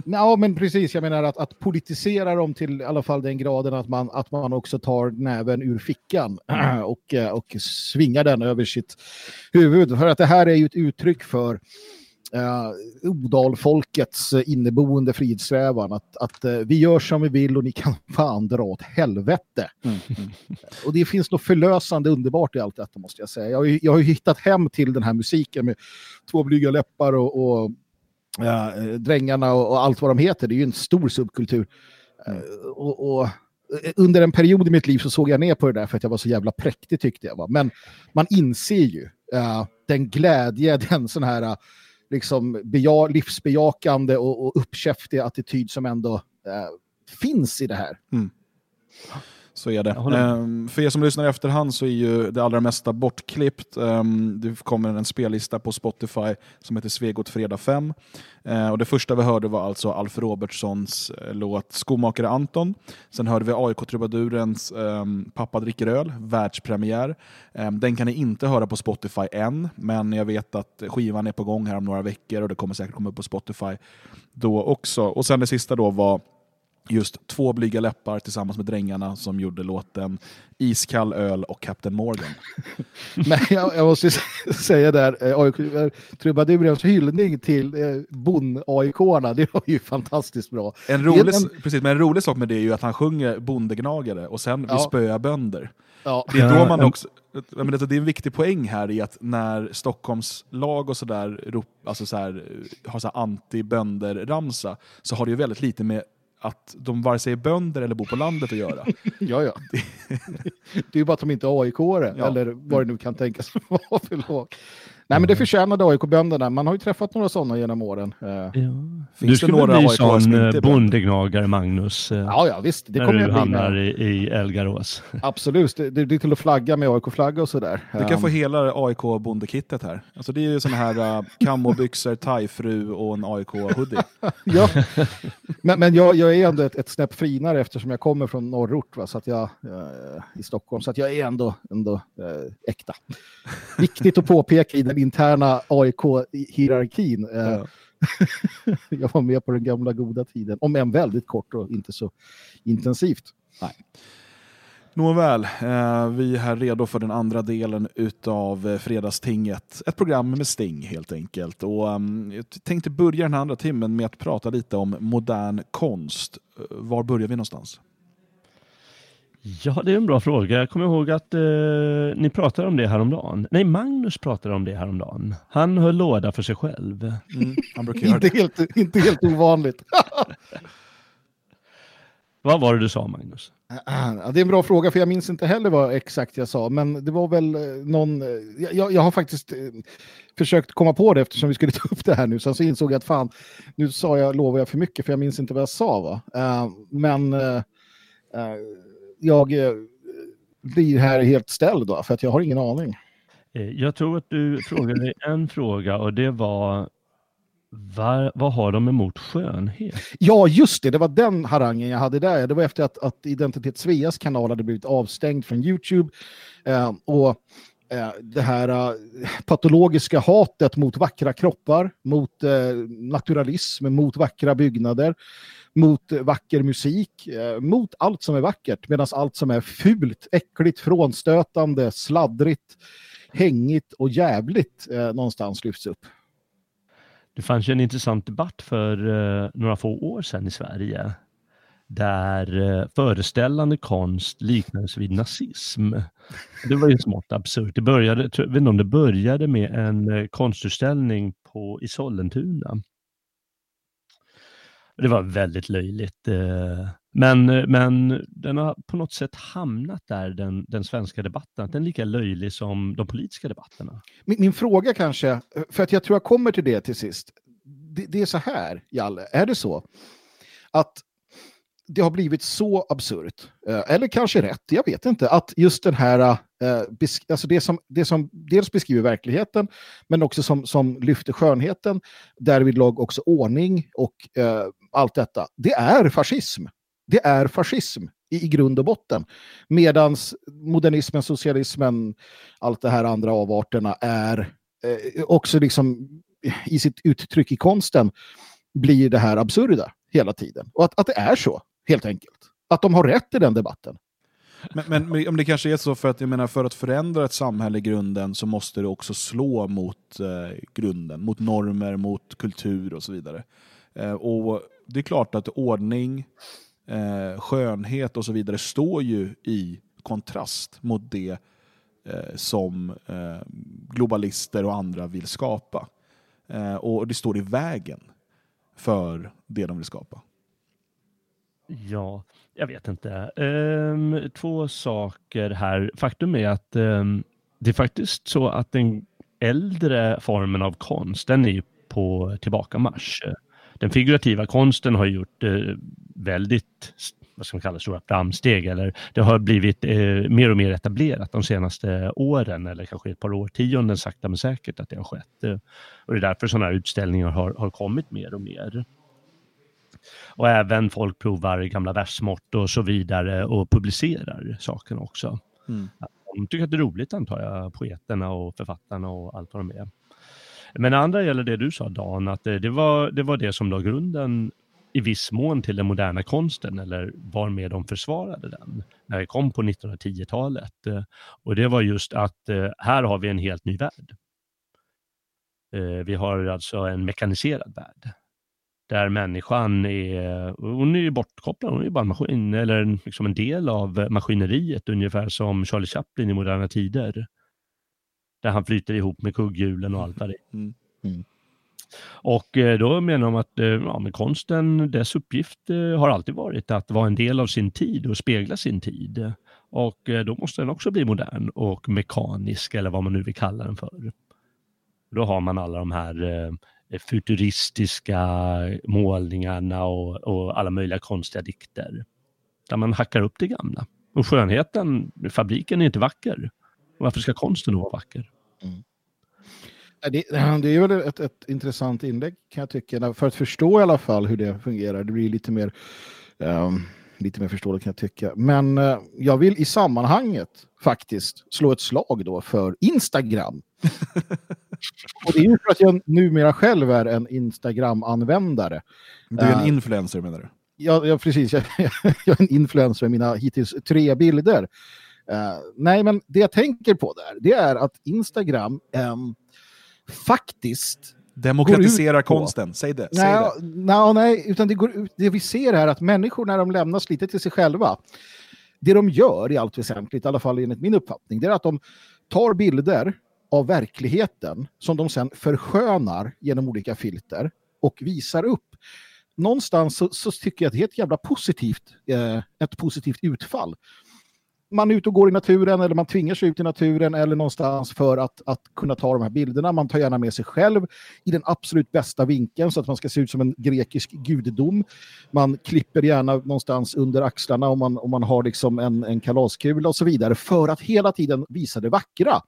Ja, men precis. Jag menar att, att politisera dem till i alla fall den graden att man, att man också tar näven ur fickan och, eh, och svingar den över sitt huvud. För att det här är ju ett uttryck för uh, Odalfolkets eh, inneboende frihetssträvan. Att, att eh, vi gör som vi vill och ni kan fan dra åt helvete. Och det finns något förlösande underbart i allt detta måste jag säga. Jag har jag har hittat hem till den här musiken med två blyga läppar och, och ja, eh, drängarna och, och allt vad de heter. Det är ju en stor subkultur. Eh, och, och eh, under en period i mitt liv så såg jag ner på det där för att jag var så jävla präktig tyckte jag. Va? Men man inser ju eh, den glädje, den sån här eh, liksom beja, livsbejakande och, och uppkäftiga attityd som ändå eh, finns i det här. Mm. Så är det. Ehm, för er som lyssnar i efterhand så är ju det allra mesta bortklippt. Ehm, det kommer en spellista på Spotify som heter Svegot Fredag 5. Ehm, och det första vi hörde var alltså Alf Robertsons eh, låt Skomakare Anton. Sen hörde vi AIK-trubadurens um, Pappa dricker öl, världspremiär. Den kan ni inte höra på Spotify än, men jag vet att skivan är på gång här om några veckor och det kommer säkert komma upp på Spotify då också. Och sen det sista då var just två blyga läppar tillsammans med drängarna som gjorde låten Iskall öl och Captain Morgan. Men jag, jag måste säga där, eh, AIK, eh, Trubadurens hyllning till eh, bon-AIK-arna, det var ju fantastiskt bra. En rolig, en- precis, men en rolig sak med det är ju att han sjunger bondegnagare och sen vi Ja. spöar bönder. Ja. Det är då man också... Jag menar, det är en viktig poäng här i att när Stockholms lag och sådär alltså så här, har så anti-bönder-ramsa så har det ju väldigt lite med att de vare sig är bönder eller bor på landet att göra. Ja, ja. Det är ju bara att de inte är aik Ja. eller vad det nu kan tänkas vara för lag. Nej, men det förtjänade AIK-bönderna. Man har ju träffat några sådana genom åren. Eh, du skulle bli sån eh, bondegnagare, Magnus. eh, Ja, ja, visst. Det när kommer du jag bli hamnar med. i, i Elgarås. Absolut, det, det är till att flagga med AIK-flagga och sådär. Du kan Ehm, få hela AIK-bondekittet här. Alltså det är ju såna här uh, camobyxor, thaifru och en AIK-hoodie. ja. Men, men jag, jag är ändå ett, ett snäpp finare eftersom jag kommer från norrort va? Så att jag, eh, i Stockholm. Så att jag är ändå, ändå eh, äkta. Viktigt att påpeka i den interna AIK-hierarkin. Eh, jag var med på den gamla goda tiden, om än väldigt kort och inte så intensivt. Nej. Nåväl, eh, vi är här redo för den andra delen utav eh, Fredagstinget. Ett program med Sting helt enkelt. Och, ehm, jag tänkte börja den här andra timmen med att prata lite om modern konst. Var börjar vi någonstans? Ja, det är en bra fråga. Jag kommer ihåg att eh, ni pratade om det häromdagen. Nej, Magnus pratade om det häromdagen. Han höll låda för sig själv. han brukar göra Inte helt, inte helt ovanligt. Vad var det du sa, Magnus? Ja, det är en bra fråga, för jag minns inte heller vad exakt jag sa, men det var väl eh, någon... eh, Jag, jag- har faktiskt eh, försökt komma på det eftersom vi skulle ta upp det här nu, sen så insåg jag att fan, nu sa jag, lovar jag för mycket, för jag minns inte vad jag sa. Va? Men eh, eh, jag eh, blir här helt ställd då, för att jag har ingen aning. Eh, Jag tror att du frågade en fråga och det var var, vad har de emot skönhet? Ja, just det. Det var den harangen jag hade där. Det var efter att, att Identitet Sveas kanal hade blivit avstängd från YouTube. Eh, och eh, det här eh, patologiska hatet mot vackra kroppar, mot eh, naturalism, mot vackra byggnader, mot vacker musik, eh, mot allt som är vackert, medan allt som är fult, äckligt, frånstötande, sladdrigt, hängigt och jävligt eh, någonstans lyfts upp. Det fanns ju en intressant debatt för eh, några få år sedan i Sverige där eh, föreställande konst liknades vid nazism. Det var ju smått absurt. Det började, jag vet inte om det började med en eh, konstutställning på, i Sollentuna. Det var väldigt löjligt. Eh, men, men den har på något sätt hamnat där, den, den svenska debatten. Att den är lika löjlig som de politiska debatterna. Min, min fråga kanske, eh, för att jag tror jag kommer till det till sist. Det, det är så här, Jalle, är det så att det har blivit så absurt, eh, eller kanske rätt, jag vet inte, att just den här, alltså det som, det som dels beskriver verkligheten, men också som, som lyfter skönheten, därvidlag också ordning och allt detta, det är fascism. Det är fascism i, i grund och botten. Medan modernismen, socialismen, allt det här andra avarterna är eh, också liksom i sitt uttryck i konsten blir det här absurda hela tiden. Och att, att det är så, helt enkelt. Att de har rätt i den debatten. Men, men, men om det kanske är så för att jag menar för att förändra ett samhälle i grunden så måste det också slå mot eh, grunden, mot normer, mot kultur och så vidare. Eh, och det är klart att ordning, eh, skönhet och så vidare står ju i kontrast mot det eh, som eh, globalister och andra vill skapa. Eh, och det står i vägen för det de vill skapa. Ja, jag vet inte. Ehm, två saker här. Faktum är att ehm, det är faktiskt så att den äldre formen av konst, den är ju på tillbakamarsch. Den figurativa konsten har gjort eh, väldigt, vad ska man kalla stora framsteg, eller det har blivit eh, mer och mer etablerat de senaste åren, eller kanske ett par årtionden sakta men säkert att det har skett. Eh, och det är därför sådana här utställningar har, har kommit mer och mer. Och även folk provar gamla versmått och så vidare och publicerar sakerna också. Mm. De tycker att det är roligt antar jag, poeterna och författarna och allt vad de är. Men det andra gäller det du sa Dan, att det, det, var, det var det som la grunden i viss mån till den moderna konsten eller var med de försvarade den när det kom på 1910-talet. Eh, och det var just att eh, här har vi en helt ny värld. Vi har alltså en mekaniserad värld där människan är, hon är ju bortkopplad, hon är ju bara en maskin, eller liksom en del av maskineriet, ungefär som Charlie Chaplin i Moderna Tider. Där han flyter ihop med kugghjulen och allt vad det är. Mm. Och eh, då menar de att eh, ja, men konsten, dess uppgift eh, har alltid varit att vara en del av sin tid och spegla sin tid. Och då måste den också bli modern och mekanisk, eller vad man nu vill kalla den för. Då har man alla de här futuristiska målningarna och, och alla möjliga konstiga dikter. Där man hackar upp det gamla. Och skönheten, fabriken är inte vacker. Varför ska konsten då vara vacker? Ja, Det, det är väl ett, ett intressant inlägg kan jag tycka. För att förstå i alla fall hur det fungerar. Det blir lite mer, ehm, lite mer förståeligt kan jag tycka. Men eh, jag vill i sammanhanget faktiskt slå ett slag då för Instagram. Och det är ju för att jag numera själv är en Instagram-användare. Du är en Eh, influencer menar du? Ja, ja precis. Jag, jag är en influencer med mina hittills tre bilder. Eh, nej, men det jag tänker på där, det är att Instagram ehm, faktiskt Demokratiserar konsten, säg det. Säg Nej, det. nej, nej, utan det, går ut, det vi ser är att människor när de lämnas lite till sig själva, det de gör i allt väsentligt, i alla fall enligt min uppfattning, det är att de tar bilder av verkligheten som de sen förskönar genom olika filter och visar upp. Någonstans så, så tycker jag att det är ett jävla positivt, eh, ett positivt utfall. Man är ute och går i naturen eller man tvingar sig ut i naturen eller någonstans för att, att kunna ta de här bilderna. Man tar gärna med sig själv i den absolut bästa vinkeln så att man ska se ut som en grekisk gudedom. Man klipper gärna någonstans under axlarna om man, om man har liksom en, en kalaskula och så vidare för att hela tiden visa det vackra.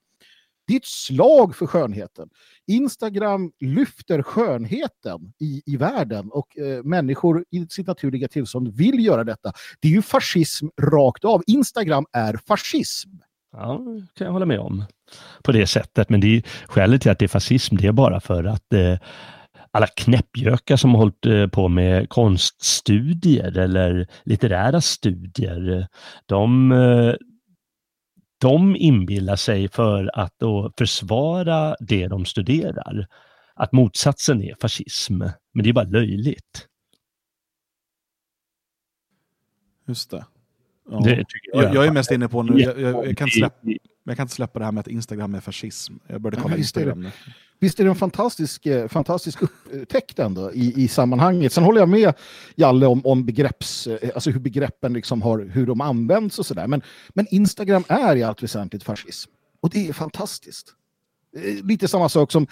Det är ett slag för skönheten. Instagram lyfter skönheten i, i världen och eh, människor i sitt naturliga tillstånd vill göra detta. Det är ju fascism rakt av. Instagram är fascism. Ja, kan jag hålla med om. På det sättet. Men det är, skälet till att det är fascism, det är bara för att eh, alla knäppjökar som har hållit eh, på med konststudier eller litterära studier, de, eh, de inbillar sig för att då försvara det de studerar. Att motsatsen är fascism. Men det är bara löjligt. Just det. Ja. Det jag jag, jag är mest inne på nu, jag, jag, kan släppa, jag kan inte släppa det här med att Instagram är fascism. Jag började Ja, kolla. Instagram nu. Visst är det en fantastisk, eh, fantastisk upptäckt ändå i, i sammanhanget. Sen håller jag med Jalle om, om begrepps, eh, alltså hur begreppen liksom har, hur de används och sådär. Men, men Instagram är i allt väsentligt fascism. Och det är fantastiskt. Eh, lite samma sak som,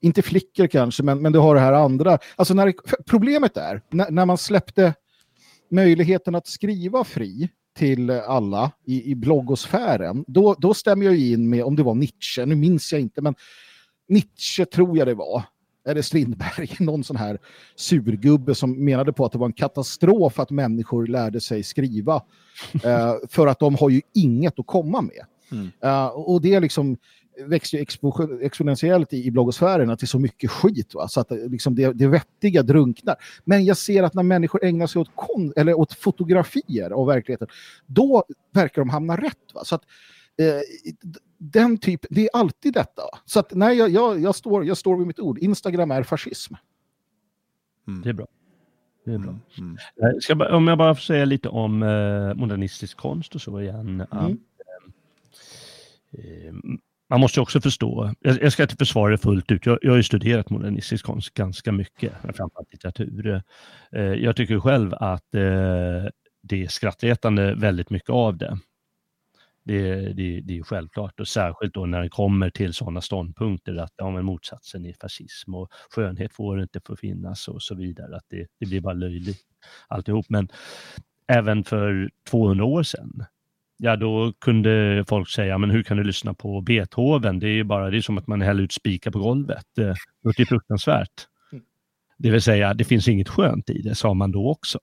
inte flickor kanske, men, men du har det här andra. Alltså när, problemet är, när, när man släppte möjligheten att skriva fri till alla i, i bloggosfären, då, då stämmer jag in med, om det var Nietzsche, nu minns jag inte, men Nietzsche tror jag det var, eller Strindberg, någon sån här surgubbe som menade på att det var en katastrof att människor lärde sig skriva, eh, för att de har ju inget att komma med. Mm. Eh, och det är liksom växer ju expo- exponentiellt i, i bloggosfären att det är så mycket skit. Va? Så att det, liksom det, det vettiga drunknar. Men jag ser att när människor ägnar sig åt, kon- eller åt fotografier av verkligheten, då verkar de hamna rätt. Va? Så att, eh, den typ, det är alltid detta. Så att nej, jag, jag, jag, står, jag står vid mitt ord. Instagram är fascism. Det är bra. Det är Mm. bra. Eh, Ska jag om jag bara får säga lite om eh, modernistisk konst och så igen. att, eh, man måste ju också förstå, jag, jag ska inte försvara det fullt ut, jag, jag har ju studerat modernistisk konst ganska mycket, framförallt litteratur. Eh, jag tycker själv att eh, det är skrattretande väldigt mycket av det. Det, det, det är självklart och särskilt då när det kommer till sådana ståndpunkter att ja, men motsatsen är fascism och skönhet får inte få finnas och så vidare. Att det, det blir bara löjligt alltihop. Men även för 200 år sedan, ja då kunde folk säga, men hur kan du lyssna på Beethoven? Det är ju bara, det är som att man häller ut spikar på golvet. Eh, Det är fruktansvärt. Det vill säga, det finns inget skönt i det, sa man då också.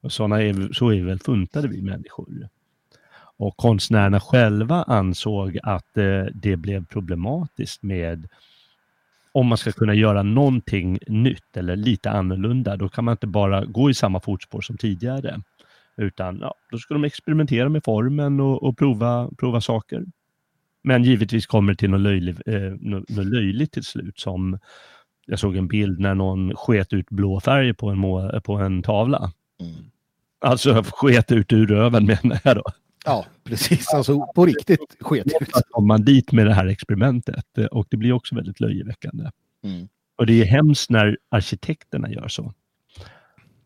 Och såna är, så är väl funtade vi människor. Och konstnärerna själva ansåg att eh, det blev problematiskt med om man ska kunna göra någonting nytt eller lite annorlunda, då kan man inte bara gå i samma fotspår som tidigare. Utan ja, då ska de experimentera med formen och, och prova, prova saker. Men givetvis kommer det till något, löjlig, eh, något, något löjligt till slut som jag såg en bild när någon sket ut blå färg på en, på en tavla. Alltså sket ut ur röven menar jag då. Ja, precis. Alltså på riktigt sket kommer man dit med det här experimentet eh, och det blir också väldigt löjeväckande. Mm. Och det är hemskt när arkitekterna gör så.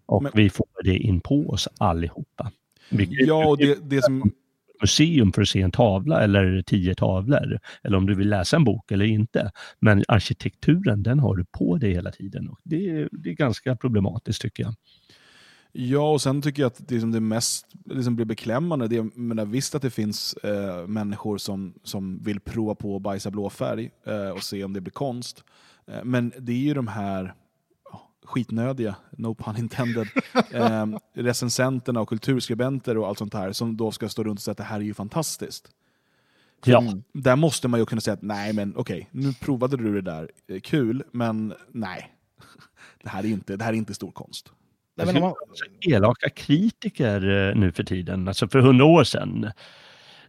Och vi får det in på oss allihopa. Vi kan ju Ja, och det, det som... museum för att se en tavla eller tio tavlor. Eller om du vill läsa en bok eller inte. Men arkitekturen, den har du på dig hela tiden. Och det, är, det är ganska problematiskt tycker jag. Ja, och sen tycker jag att det som det mest det som blir beklämmande, det menar, visst att det finns eh, människor som, som vill prova på att bajsa blå färg eh, och se om det blir konst. Eh, men det är ju de här skitnödiga, no pun intended, eh, recensenterna och kulturskribenter och allt sånt här som då ska stå runt och säga att det här är ju fantastiskt. Ja. Där måste man ju kunna säga att nej, men okej, nu provade du det där, eh, kul, men nej. Det här är inte, det här är inte stor konst. Jag skulle vara så elaka kritiker eh, nu för tiden. Alltså för hundra år sedan,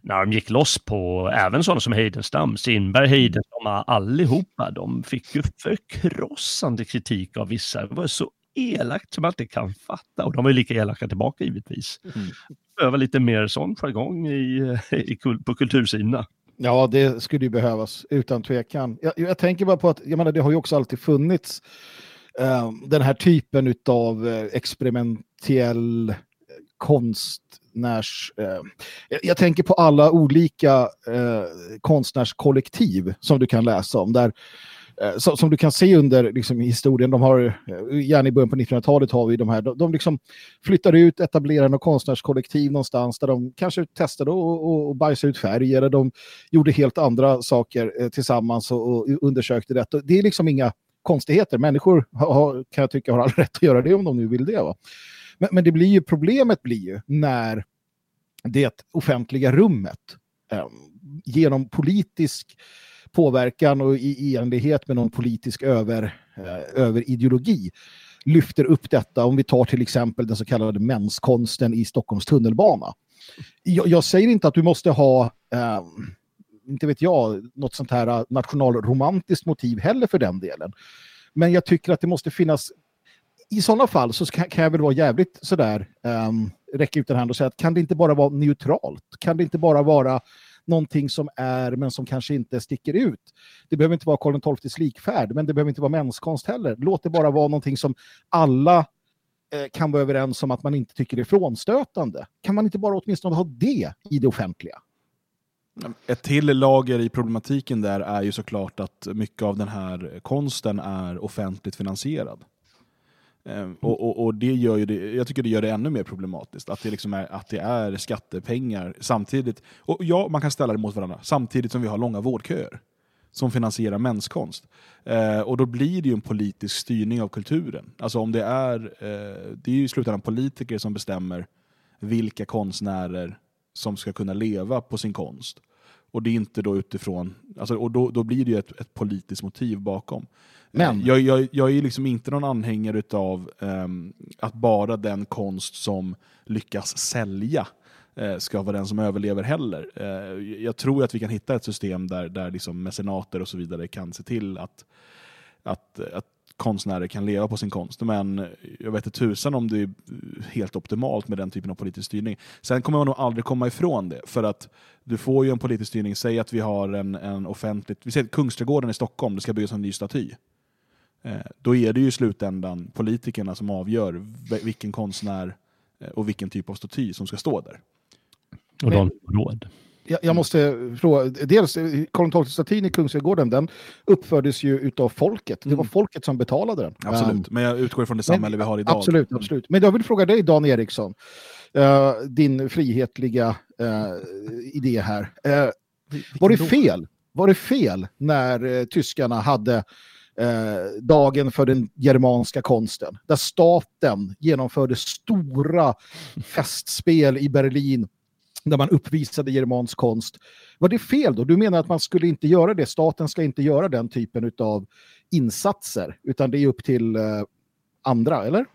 när de gick loss på även sådana som Heidenstam, Strindberg, Heidenstam, allihopa, de fick ju förkrossande kritik av vissa. Det var så elakt som man inte kan fatta. Och de var ju lika elaka tillbaka givetvis. Mm. Behöva lite mer sån jargong i, i, kul- på kultursidorna. Ja, det skulle ju behövas, utan tvekan. Jag, jag tänker bara på att, jag menar, det har ju också alltid funnits eh, Ehm, den här typen av eh, experimentell eh, konstnärs... Eh, jag, tänker på alla olika konstnärskollektiv som du kan läsa om, där som, du kan se under liksom, historien, de har, gärna i början på 1900-talet har vi de här, de, de liksom flyttar ut, etablerar något konstnärskollektiv någonstans där de kanske testade att bajsa ut färg eller de gjorde helt andra saker tillsammans och, och undersökte detta. Det är liksom inga konstigheter. Människor har, kan jag tycka har all rätt att göra det om de nu vill det. Va? Men, men det blir ju, problemet blir ju när det offentliga rummet eh, genom politisk påverkan och i, enlighet med någon politisk över, eh, överideologi lyfter upp detta. Om vi tar till exempel den så kallade menskonsten i Stockholms tunnelbana. Jag, jag säger inte att du måste ha, eh, inte vet jag, något sånt här äh, nationalromantiskt motiv heller för den delen. Men jag tycker att det måste finnas i sådana fall så kan, jag väl vara jävligt sådär, um, räcka ut en hand och säga att kan det inte bara vara neutralt? Kan det inte bara vara någonting som är men som kanske inte sticker ut? Det behöver inte vara Karl XIIs likfärd, men det behöver inte vara menskonst heller. Låt det bara vara någonting som alla eh, kan vara överens om att man inte tycker är frånstötande. Kan man inte bara åtminstone ha det i det offentliga? Ett till lager i problematiken där är ju såklart att mycket av den här konsten är offentligt finansierad. Eh, och, och, och det gör ju det, jag tycker det gör det ännu mer problematiskt, att det, liksom är, att det är skattepengar samtidigt. Och ja, man kan ställa det mot varandra, samtidigt som vi har långa vårdköer som finansierar menskonst. Eh, och då blir det ju en politisk styrning av kulturen. Alltså om det är, eh, det är ju i slutändan politiker som bestämmer vilka konstnärer som ska kunna leva på sin konst. Och det är inte då utifrån, alltså, och då, då blir det ju ett, ett politiskt motiv bakom. Men- Eh, Jag, jag, jag är liksom inte någon anhängare av att bara den konst som lyckas sälja eh, ska vara den som överlever heller. Eh, jag tror att vi kan hitta ett system där, där liksom mecenater och så vidare kan se till att, att, att konstnärer kan leva på sin konst. Men jag vet inte tusan om det är helt optimalt med den typen av politisk styrning. Sen kommer man nog aldrig komma ifrån det. För att du får ju en politisk styrning, säg att vi har en, en offentligt, vi säger Kungsträdgården i Stockholm, det ska byggas en ny staty. Eh, Då är det ju i slutändan politikerna som avgör vilken konstnär eh, och vilken typ av staty som ska stå där. Och de har råd. Jag, jag måste fråga, dels Karl XII-statyn i Kungsträdgården, den uppfördes ju utav folket. Det var folket som betalade den. Mm. Absolut, men jag utgår från det men- samhälle vi har idag. Absolut, absolut. Men jag vill fråga dig, Dan Eriksson, eh, din frihetliga eh, idé här. Uh, var det fel? Var det fel när tyskarna hade eh, dagen för den germanska konsten, där staten genomförde stora festspel i Berlin där man uppvisade germansk konst. Var det fel då? Du menar att man skulle inte göra det? Staten ska inte göra den typen av insatser, utan det är upp till eh, andra, eller?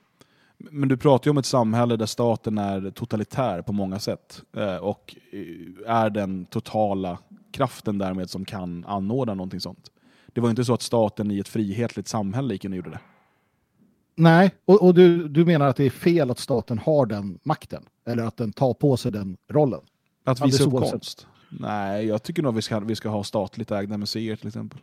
Men du pratar ju om ett samhälle där staten är totalitär på många sätt eh, och eh, är den totala kraften därmed som kan anordna någonting sånt. Det var inte så att staten i ett frihetligt samhälle gick in och gjorde det. Nej, och, och du, du menar att det är fel att staten har den makten? Eller att den tar på sig den rollen? Att visa upp oavsett. konst? Nej, jag tycker nog vi ska, vi ska ha statligt ägda museer till exempel.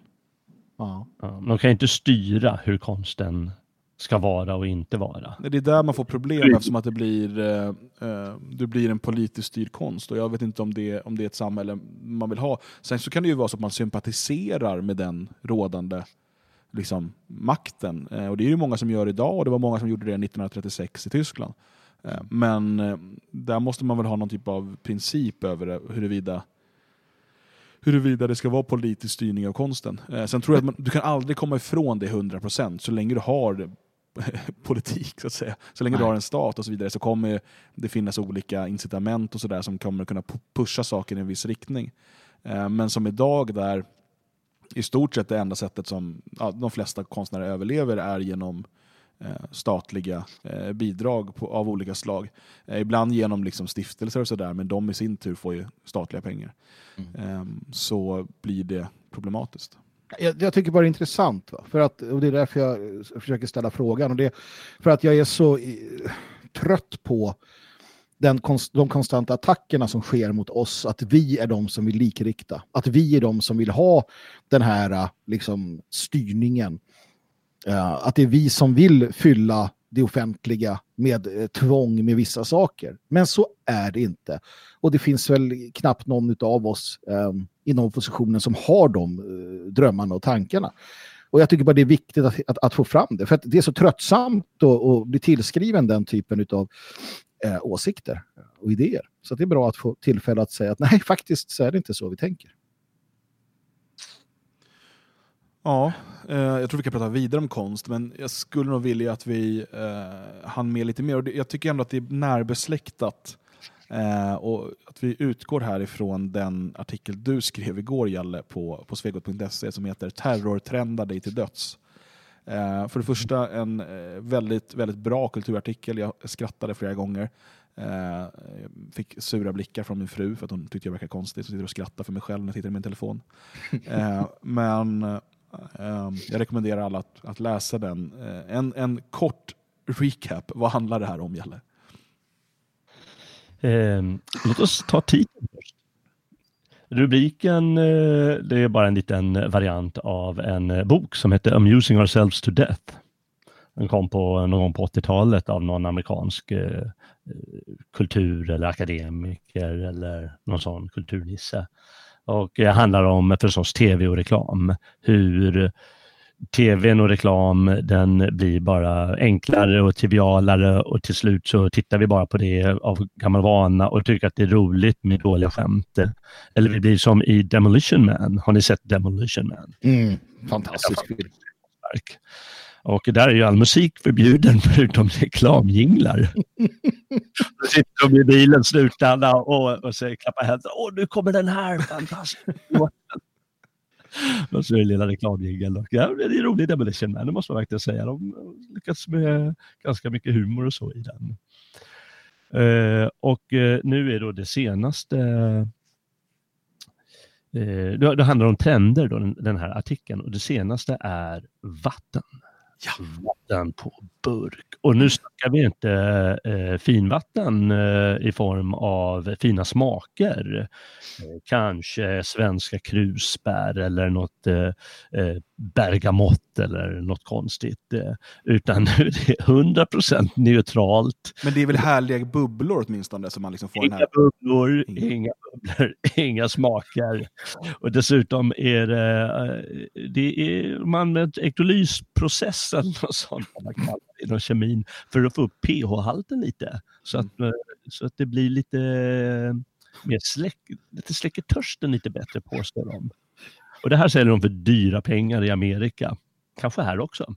Ja. Ja, de kan ju inte styra hur konsten ska vara och inte vara. Det är där man får problem eftersom att det blir, eh, eh, det blir en politiskt styrd konst. Och jag vet inte om det, om det är ett samhälle man vill ha. Sen så kan det ju vara så att man sympatiserar med den rådande liksom, makten. Eh, och det är ju många som gör idag och det var många som gjorde det 1936 i Tyskland. Eh, men eh, där måste man väl ha någon typ av princip över det, huruvida huruvida det ska vara politisk styrning av konsten. Eh, sen tror jag att man, du kan aldrig komma ifrån det 100% så länge du har politik, så att säga. Så länge du Nej. har en stat och så vidare så kommer det finnas olika incitament och sådär som kommer kunna pu- pusha saker i en viss riktning. Men som idag där i stort sett det enda sättet som ja, de flesta konstnärer överlever är genom statliga eh, bidrag på, av olika slag. Eh, ibland genom liksom stiftelser och sådär, men de i sin tur får ju statliga pengar. Eh, så blir det problematiskt. Jag, jag tycker bara det är intressant, va? För att, och det är därför jag eh, försöker ställa frågan. Och det, för att jag är så eh, trött på den, konst- de konstanta attackerna som sker mot oss, att vi är de som vill likrikta, att vi är de som vill ha den här eh, liksom, styrningen. Eh, att det är vi som vill fylla det offentliga med eh, tvång med vissa saker. Men så är det inte. Och det finns väl knappt någon av oss eh, inom oppositionen som har de eh, drömmarna och tankarna. Och jag tycker bara det är viktigt att, att, att få fram det. För att det är så tröttsamt att, att bli tillskriven den typen av eh, åsikter och idéer. Så att det är bra att få tillfälle att säga att nej, faktiskt så är det inte så vi tänker. Ja, eh, jag tror vi kan prata vidare om konst, men jag skulle nog vilja att vi eh, hann med lite mer. Och det, jag tycker ändå att det är närbesläktat. Eh, och att vi utgår härifrån den artikel du skrev igår, Jalle, på, på svegot.se som heter Terrortrendar dig till döds. Eh, för det första en eh, väldigt, väldigt bra kulturartikel. Jag skrattade flera gånger. Eh, fick sura blickar från min fru för att hon tyckte jag verkade konstig. Så sitter och skrattar för mig själv när jag tittar i min telefon. Eh, men eh, Ehm, jag rekommenderar alla att, att läsa den. Eh, en, en kort recap. Vad handlar det här om, Jalle? Eh, låt oss ta titeln först. Rubriken, eh, det är bara en liten variant av en eh, bok som heter Amusing Ourselves to Death. Den kom på någon gång på 80-talet av någon amerikansk eh, eh, kultur eller akademiker eller någon sån kulturnisse. Och det handlar om förstås tv och reklam. Hur tvn och reklam den blir bara enklare och trivialare och till slut så tittar vi bara på det av gammal vana och tycker att det är roligt med dåliga skämt. Eller vi blir som i Demolition Man. Har ni sett Demolition Man? Mm, fantastisk film. Och där är ju all musik förbjuden förutom reklamjinglar. Då sitter de i bilen slutända och, och säger klappa händerna. Åh, nu kommer den här fantastiska. Och så är det lilla reklamjingeln. Ja, det är roligt Demolition Man, det måste man verkligen säga. De lyckats med ganska mycket humor och så i den. Eh, och eh, nu är då det senaste Eh, det, det handlar om trender, då, den, den här artikeln. Och det senaste är vatten. Vatten på burk. Och nu snackar vi inte eh, finvatten eh, i form av fina smaker. Eh, kanske svenska krusbär eller något eh, eh, bergamott eller något konstigt. Eh, utan nu är det 100% neutralt. Men det är väl härliga bubblor åtminstone som man liksom får Inga här... bubblor, inga bubblor, inga smaker. Och dessutom är det, eh, det är, man använder elektrolysprocess eller något sånt vad man kallar det inom kemin för att få upp pH-halten lite. Så att, eh, så att det blir lite mer släck, lite släcker törsten lite bättre påstår de. Och det här säljer de för dyra pengar i Amerika. Kanske här också.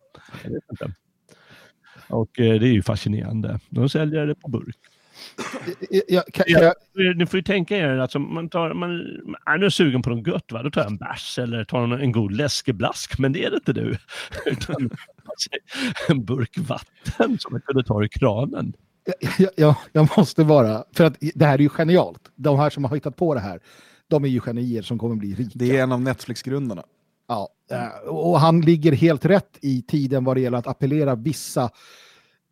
Och eh, det är ju fascinerande. De säljer det på burk. Jag, kan, kan Ja, jag, ni får ju tänka er att alltså, man tar, man, är nu sugen på något gött, va? då tar jag en bärs eller tar en, en god läskeblask, men det är det inte du. Utan en burk vatten som man kunde ta i kranen. jag, jag, jag måste vara, för att det här är ju genialt. De här som har hittat på det här, de är ju genier som kommer bli rika. Det är en av Netflix-grundarna. Ja, eh, och han ligger helt rätt i tiden vad det gäller att appellera vissa,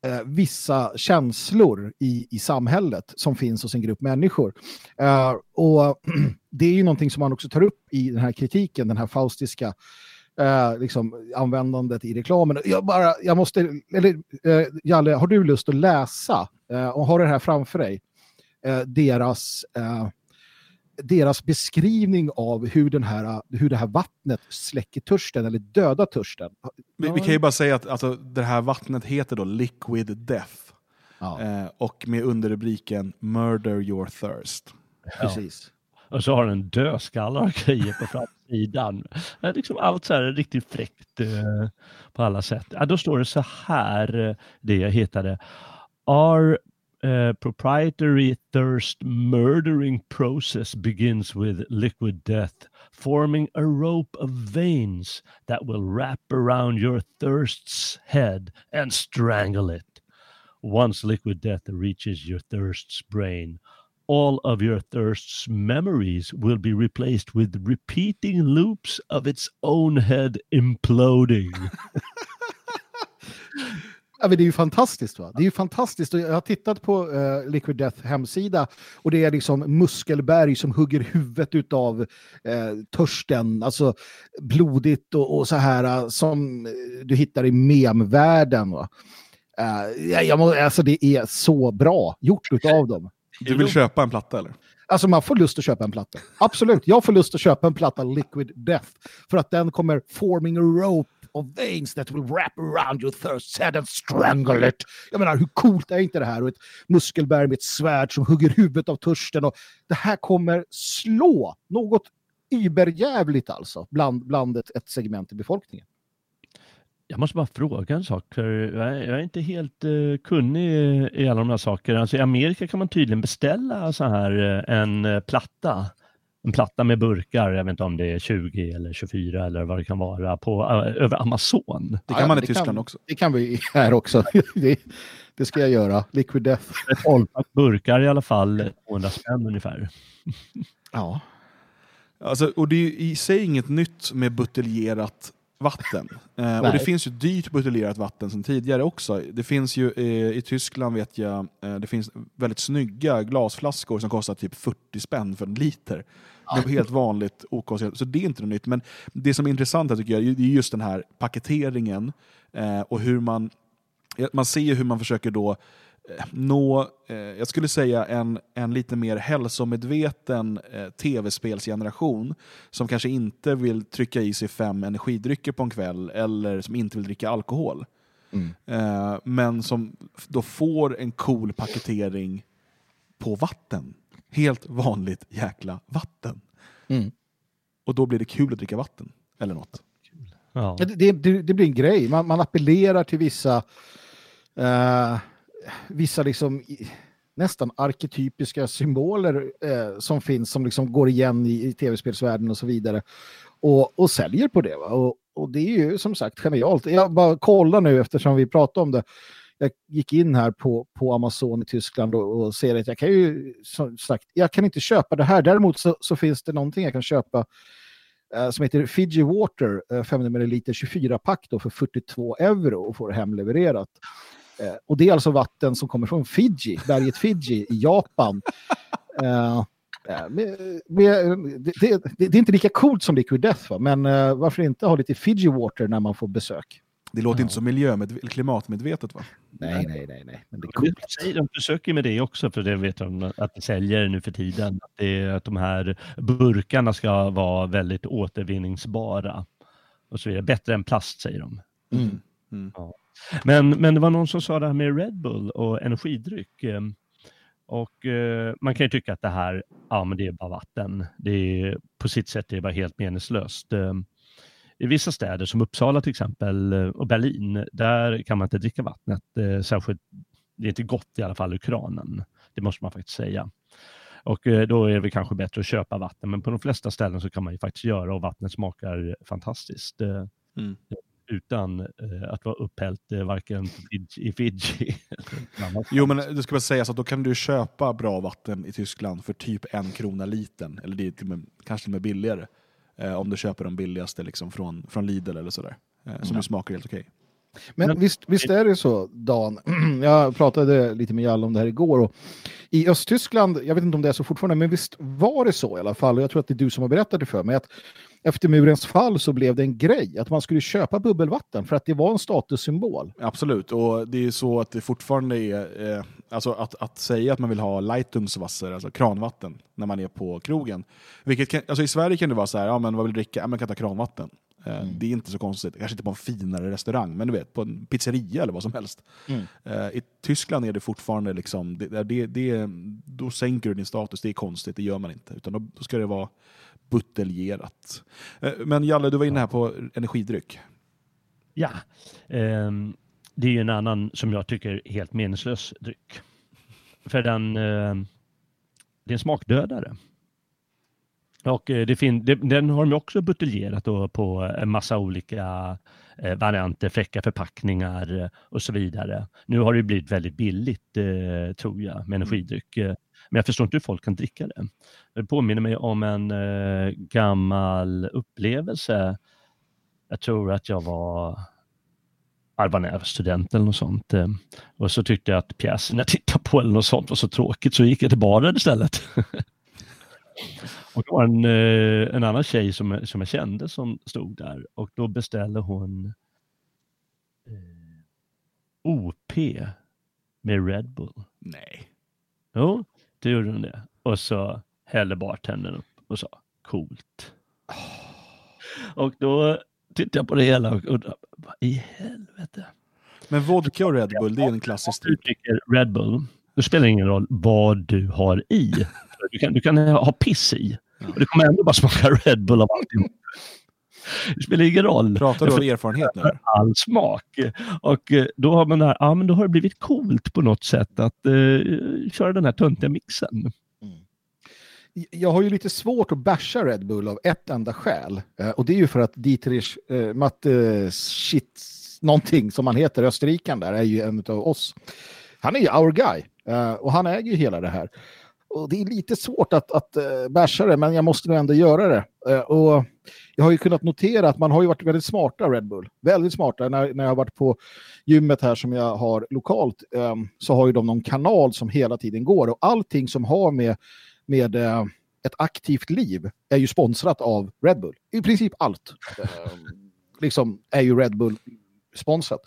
eh, vissa känslor i, i samhället som finns hos en grupp människor. Eh, och det är ju någonting som man också tar upp i den här kritiken, den här faustiska eh, liksom, användandet i reklamen. Jag, bara, jag måste, eller Jalle, har du lust att läsa och har det här framför dig? Deras deras beskrivning av hur, den här, hur det här vattnet släcker törsten eller dödar törsten. Vi, vi kan ju bara säga att alltså, det här vattnet heter då Liquid Death. Eh, och med underrubriken Murder your thirst. Precis. Och så har den dödskallar och grejer på framsidan. Är Liksom allt så här riktigt fräckt eh, på alla sätt. Ja, då står det så här, eh, det jag hittade. Our eh, proprietary thirst murdering process begins with liquid death, forming a rope of veins that will wrap around your thirst's head and strangle it. Once liquid death reaches your thirst's brain, all of your thirst's memories will be replaced with repeating loops of its own head imploding. Ja, men det är ju fantastiskt. Va? Det är ju fantastiskt. Jag har tittat på eh, Liquid Death hemsida och det är liksom muskelberg som hugger huvudet av eh, törsten. Alltså blodigt och, och så här eh, som du hittar i memvärlden. Va? Eh, jag, jag må, alltså det är så bra gjort utav dem. Du vill köpa en platta eller? Alltså man får lust att köpa en platta. Absolut, jag får lust att köpa en platta Liquid Death. För att den kommer forming a rope of veins that will wrap around your thirst head and strangle it. Jag menar, hur coolt är inte det här? Och ett muskelberg med ett svärd som hugger huvudet av törsten. Och det här kommer slå något überjävligt alltså, bland, bland ett, ett segment i befolkningen. Jag måste bara fråga en sak. för Jag är, inte helt uh, kunnig i alla de här sakerna. Alltså, I Amerika kan man tydligen beställa så här eh, en eh, platta. En platta med burkar, jag vet inte om det är 20 eller 24 eller vad det kan vara, på, uh, över Amazon. Det kan man i Tyskland också. Det kan vi här också. det, det ska jag göra. Liquid Death. Ett burkar i alla fall, 200 spänn ungefär. Ja. Alltså, och det är ju i sig inget nytt med buteljerat vatten. Eh, och det finns ju dyrt buteljerat vatten sedan tidigare också. Det finns ju eh, i Tyskland vet jag, eh, det finns väldigt snygga glasflaskor som kostar typ 40 spänn för en liter. Det helt vanligt okonstigt, så det är inte något nytt. Men det som är intressant här tycker jag, är just den här paketeringen eh, och hur man, man ser ju hur man försöker då eh, nå, eh, jag skulle säga en, en lite mer hälsomedveten eh, tv-spelsgeneration som kanske inte vill trycka i sig fem energidrycker på en kväll eller som inte vill dricka alkohol. Mm. Eh, men som då får en cool paketering på vatten. Helt vanligt jäkla vatten. Mm. Och då blir det kul att dricka vatten. Eller något. Ja. Det, det, det, blir en grej. Man, man appellerar till vissa, eh, vissa liksom, nästan arketypiska symboler eh, som finns, som liksom går igen i, i tv-spelsvärlden och så vidare. Och, och säljer på det. Va? Och, och det är ju som sagt genialt. Jag bara kollar nu eftersom vi pratade om det. Jag gick in här på, på Amazon i Tyskland och, och ser att jag kan ju som sagt, jag kan inte köpa det här. Däremot så, så finns det någonting jag kan köpa eh, som heter Fiji Water, eh, 500 ml 24-pack då för 42 euro och får hemlevererat. Eh, och det är alltså vatten som kommer från Fiji, berget Fiji i Japan. Eh, eh, med, med, det, det, det är inte lika coolt som Liquid Death, va? men eh, varför inte ha lite Fiji Water när man får besök? Det låter inte så miljömedve- eller klimatmedvetet va? Nej, nej, nej. nej. Men det är De, coolt. de försöker med det också, för det vet de att de säljer nu för tiden. Att, det är, att de här burkarna ska vara väldigt återvinningsbara. Och så vidare. Bättre än plast säger de. Mm. Mm. Ja. Men, men det var någon som sa det här med Red Bull och energidryck. eh, Och eh, man kan ju tycka att det här, ja men det är bara vatten. Det är, på sitt sätt är det bara helt meningslöst. I vissa städer som Uppsala till exempel eh, och Berlin, där kan man inte dricka vattnet. eh, Särskilt, det är inte gott i alla fall ur kranen. Det måste man faktiskt säga. Och eh, då är det kanske bättre att köpa vatten, men på de flesta ställen så kan man ju faktiskt göra och vattnet smakar fantastiskt. Mm. Utan att vara upphällt varken i Fiji Jo, men det ska väl sägas att då kan du köpa bra vatten i Tyskland för typ en krona litern. Eller det är till med, kanske till och med billigare. Eh, om du köper de billigaste liksom, från, från Lidl eller sådär. Eh, som ju smakar helt okej. Men visst, visst är det så, Dan. Jag pratade lite med Jalle om det här igår. Och I Östtyskland, jag vet inte om det är så fortfarande, men visst var det så i alla fall. Och jag tror att det är du som har berättat det för mig. Att efter murens fall så blev det en grej att man skulle köpa bubbelvatten för att det var en statussymbol. Absolut, och det är så att det fortfarande är... Eh, alltså att, att säga att man vill ha Leitungswasser, alltså kranvatten, när man är på krogen. Vilket kan, alltså I Sverige kan det vara så här, ja men vad vill du dricka? Ja, man kan ta kranvatten. Eh, Det är inte så konstigt. Kanske inte på en finare restaurang, men du vet, på en pizzeria eller vad som helst. Mm. Eh, I Tyskland är det fortfarande liksom, det, det, det, då sänker du din status, det är konstigt, det gör man inte. Utan då, då ska det vara buteljerat. Eh, men Jalle, du var inne här på energidryck. Ja, ehm, det är ju en annan som jag tycker är helt meningslös dryck. För den, eh, det är en smakdödare. Och eh, det fin- det, den har de också buteljerat på en massa olika eh, varianter, fräcka förpackningar och så vidare. Nu har det blivit väldigt billigt, eh, tror jag, med energidryck. Men jag förstår inte hur folk kan dricka det. Det påminner mig om en eh, gammal upplevelse. Jag tror att jag var jag var när jag var student eller något sånt. eh, Och så tyckte jag att pjäsen jag tittade på eller något sånt var så tråkigt så gick jag till baren istället. och det var en, eh, en annan tjej som, som jag kände som stod där och då beställde hon eh, OP med Red Bull. Nej. Jo, det gjorde hon det. Och så hällde bartendern upp och sa coolt. Och då tittade jag på det hela och undrade, vad i helvete? Men vodka och Red Bull, det är en klassisk Du dricker Red Bull, då spelar det ingen roll vad du har i. Du kan, du kan ha piss i. Och det kommer ändå bara smaka Red Bull av allting. Det spelar ingen roll. Pratar du av erfarenhet nu? All smak. Och eh, då har man det här, ja men då har det blivit coolt på något sätt att eh, köra den här töntiga mixen. Jag har ju lite svårt att basha Red Bull av ett enda skäl. Eh, och det är ju för att Dietrich eh, Matte shit någonting som han heter, österrikaren där, är ju en av oss. Han är ju our guy eh, och han äger ju hela det här. Och det är lite svårt att, att uh, basha det, men jag måste nog ändå göra det. Och jag har ju kunnat notera att man har ju varit väldigt smarta Red Bull. Väldigt smarta. När, när jag har varit på gymmet här som jag har lokalt så har ju de någon kanal som hela tiden går och allting som har med med eh, ett aktivt liv är ju sponsrat av Red Bull. I princip allt eh, liksom är ju Red Bull sponsrat.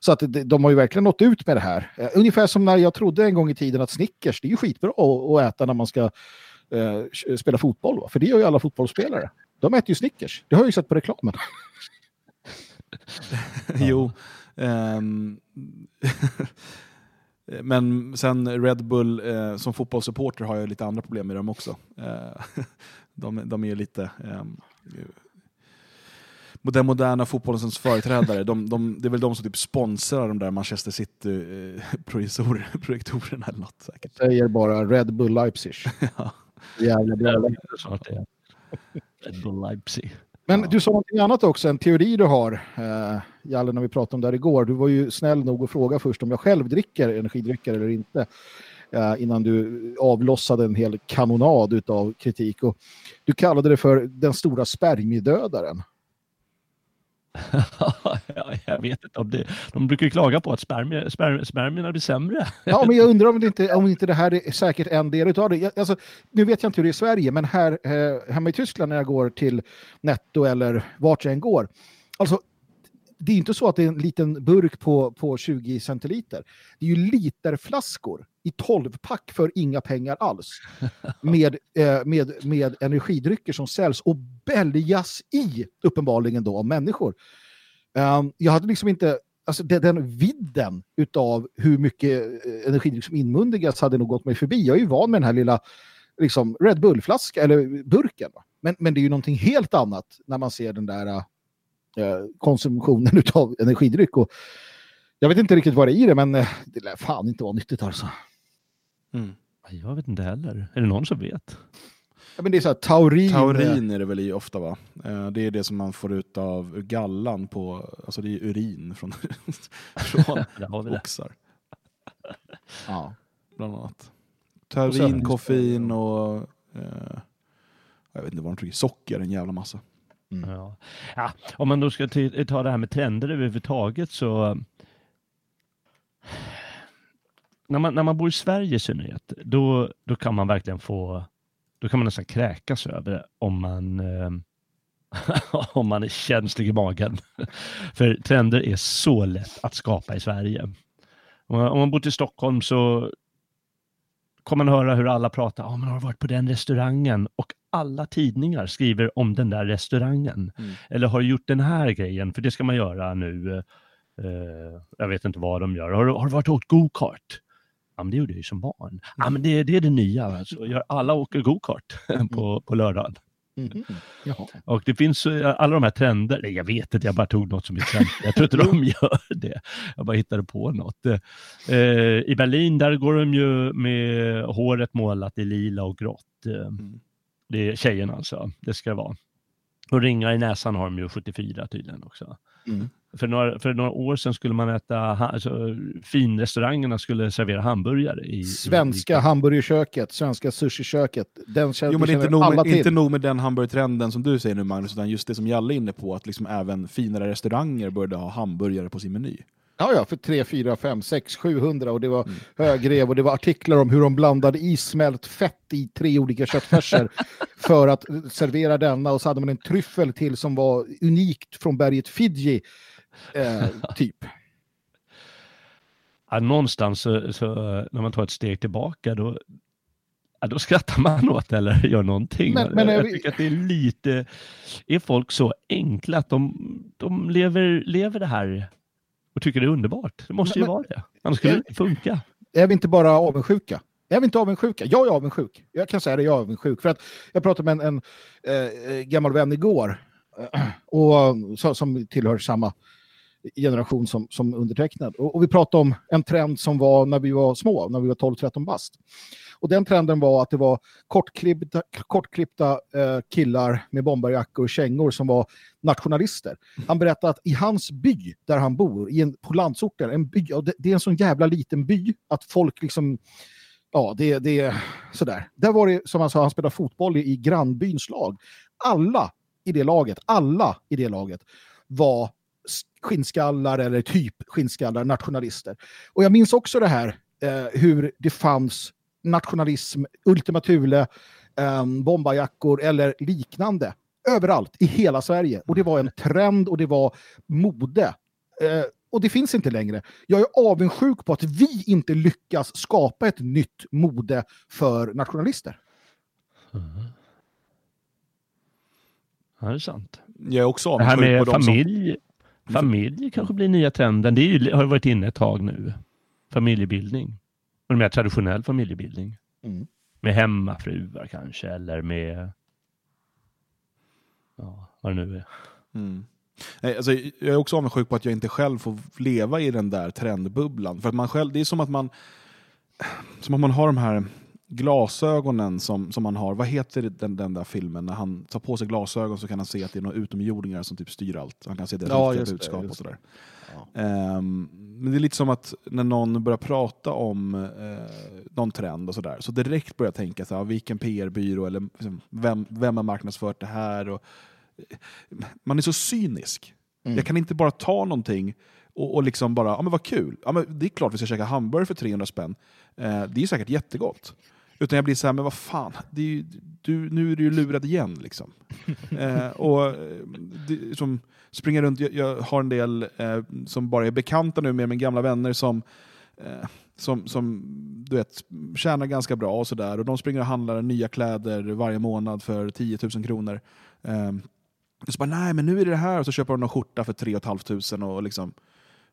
Så att de, har ju verkligen nått ut med det här. Eh, ungefär som när jag trodde en gång i tiden att Snickers, det är ju skitbra att, att äta när man ska eh, spela fotboll. Va? För det gör ju alla fotbollsspelare. De äter ju Snickers. Det har jag ju sett på reklamen. jo. ehm, men sen Red Bull, eh, som fotbollssupporter har jag lite andra problem med dem också. Eh, de, de är lite... ehm, den moderna fotbollens företrädare, de, de, det är väl de som typ sponsrar de där Manchester City-projektorerna eller något säkert. Säger bara Red Bull Leipzig. ja. Jävla bra. Red Bull Leipzig. Men du sa någonting annat också, en teori du har, eh, Jalle, när vi pratade om det här igår. Du var ju snäll nog att fråga först om jag själv dricker energidrycker eller inte, eh, innan du avlossade en hel kanonad av kritik. Och du kallade det för den stora spermiedödaren. jag vet inte om det. De brukar ju klaga på att spermier, sperm, spermierna blir sämre. Ja, men jag undrar om det inte, om inte det här är säkert en del av det. Jag, alltså, nu vet jag inte hur det är i Sverige, men här eh, hemma i Tyskland när jag går till Netto eller vart jag än går. Alltså, det är inte så att det är en liten burk på, på 20 centiliter. Det är ju literflaskor i 12-pack för inga pengar alls. Med, eh, med, med energidrycker som säljs och bäljas i, uppenbarligen då, av människor. Um, jag hade liksom inte, alltså den, den vidden utav hur mycket eh, energidryck som inmundigas hade nog gått mig förbi. Jag är ju van med den här lilla liksom, Red Bull-flaska, eller burken. Va? Men, men det är ju någonting helt annat när man ser den där eh, konsumtionen utav energidryck. Och jag vet inte riktigt vad det är i det, men eh, det lär fan inte vara nyttigt alltså. Mm. Jag vet inte heller. Är det någon som vet? Ja, men det är så här, taurin. Taurin är det väl i ofta va? Eh, Det är det som man får ut av gallan på, alltså det är urin från, från oxar. Ja. Bland annat. Taurin, koffein och eh, jag vet inte vad de trycker, socker en jävla massa. Mm. Ja. Ja, om man då ska ta det här med trender överhuvudtaget så när man, när man bor i Sverige i synnerhet, då, då kan man verkligen få, då kan man nästan kräkas över det om man, eh, om man är känslig i magen. För trender är så lätt att skapa i Sverige. Om man, om man bor i Stockholm så kommer man höra hur alla pratar, ja men har du varit på den restaurangen? Och alla tidningar skriver om den där restaurangen. Mm. Eller har du gjort den här grejen? För det ska man göra nu. Eh, jag vet inte vad de gör. Har du, har du varit och åkt go-kart? Ja, men det gjorde jag ju som barn. Ja, men det, det är det nya. Alltså. Gör Alla åker go-kart på, på lördagen. Jaha. Och det finns eh, alla de här trender. Nej, jag vet inte, jag bara tog något som exempel. Jag tror inte de gör det. Jag bara hittade på något. Eh, I Berlin, där går de ju med håret målat i lila och grått. Eh, Det är tjejerna alltså, det ska det vara. Och ringar i näsan har de ju 74 tydligen också. Mm. För, några, för några år sedan skulle man äta, alltså, finrestaurangerna skulle servera hamburgare i... Svenska hamburgerköket, svenska sushiköket. Den känner, Jo men inte nog, med, inte nog med den hamburgertrenden som du säger nu Magnus, utan just det som Jalle är inne på, att liksom även finare restauranger började ha hamburgare på sin meny. Ja, ja, för 3, 4, 5, 6, 700 och det var Mm. högrev och det var artiklar om hur de blandade i smält fett i tre olika köttfärser för att servera denna och så hade man en tryffel till som var unikt från berget Fiji, eh, typ. Ja, någonstans så, så, när man tar ett steg tillbaka då, ja, då skrattar man åt eller gör någonting. Men- men jag vi- tycker att det är lite, är folk så enkla att de, de lever, lever det här och tycker det är underbart? Det måste ju Men- vara det, annars skulle det inte funka. Är vi inte bara avundsjuka? Är vi inte avundsjuka? Jag är avundsjuk. Jag kan säga det, jag är avundsjuk. För att jag pratade med en, en eh, gammal vän igår och, så, som tillhör samma generation som, som undertecknad. Och, och vi pratade om en trend som var när vi var små, när vi var 12-13 bast. Och den trenden var att det var kortklippta, kortklippta eh, killar med bomberjackor och kängor som var nationalister. Han berättade att i hans by, där han bor, i en, på landsorten, en by, och det, det är en sån jävla liten by att folk liksom Ja, det, det är sådär. Där var det, som han sa, han spelade fotboll i, i grannbyns lag. Alla i det laget, alla i det laget var skinnskallar eller typ skinnskallar, nationalister. Och jag minns också det här, eh, hur det fanns nationalism, Ultima Thule, eh, bombarjackor eller liknande överallt i hela Sverige. Och det var en trend och det var mode. Eh, Och det finns inte längre. Jag är avundsjuk på att vi inte lyckas skapa ett nytt mode för nationalister. Ja, det är sant. Jag är också Det här avundsjuk med på de som- familj, familj kanske blir nya trenden. Det är ju, har ju varit inne ett tag nu. Familjebildning. En mer traditionell familjebildning. Mm. Med hemmafruar kanske, eller med... Ja, vad det nu är. Mm. Nej, alltså, jag är också avundsjuk på att jag inte själv får leva i den där trendbubblan. För att man själv, det är som att man, som att man har de här glasögonen som, som man har. Vad heter den, den där filmen? När han tar på sig glasögon så kan han se att det är några utomjordingar som typ styr allt. Han kan se deras Ja, riktiga budskap och sådär. Ehm, men det är lite som att när någon börjar prata om eh, någon trend och sådär, så direkt börjar jag tänka så här, vilken PR-byrå eller liksom, vem, vem har marknadsfört det här? Och, man är så cynisk. Mm. Jag kan inte bara ta någonting och, och liksom bara, ja men vad kul, ja, men det är klart vi ska käka hamburgare för 300 spänn. Eh, det är säkert jättegott. Utan jag blir så här, men vad fan, det är ju, du, nu är du ju lurad igen. Liksom. eh, och eh, det, som springer runt, jag, jag har en del eh, som bara är bekanta nu med mina gamla vänner som eh, som, som du vet, tjänar ganska bra och sådär. Och de springer och handlar nya kläder varje månad för 10 000 kronor. Um, och så bara, nej men nu är det det här, och så köper de en skjorta för 3 500 och liksom...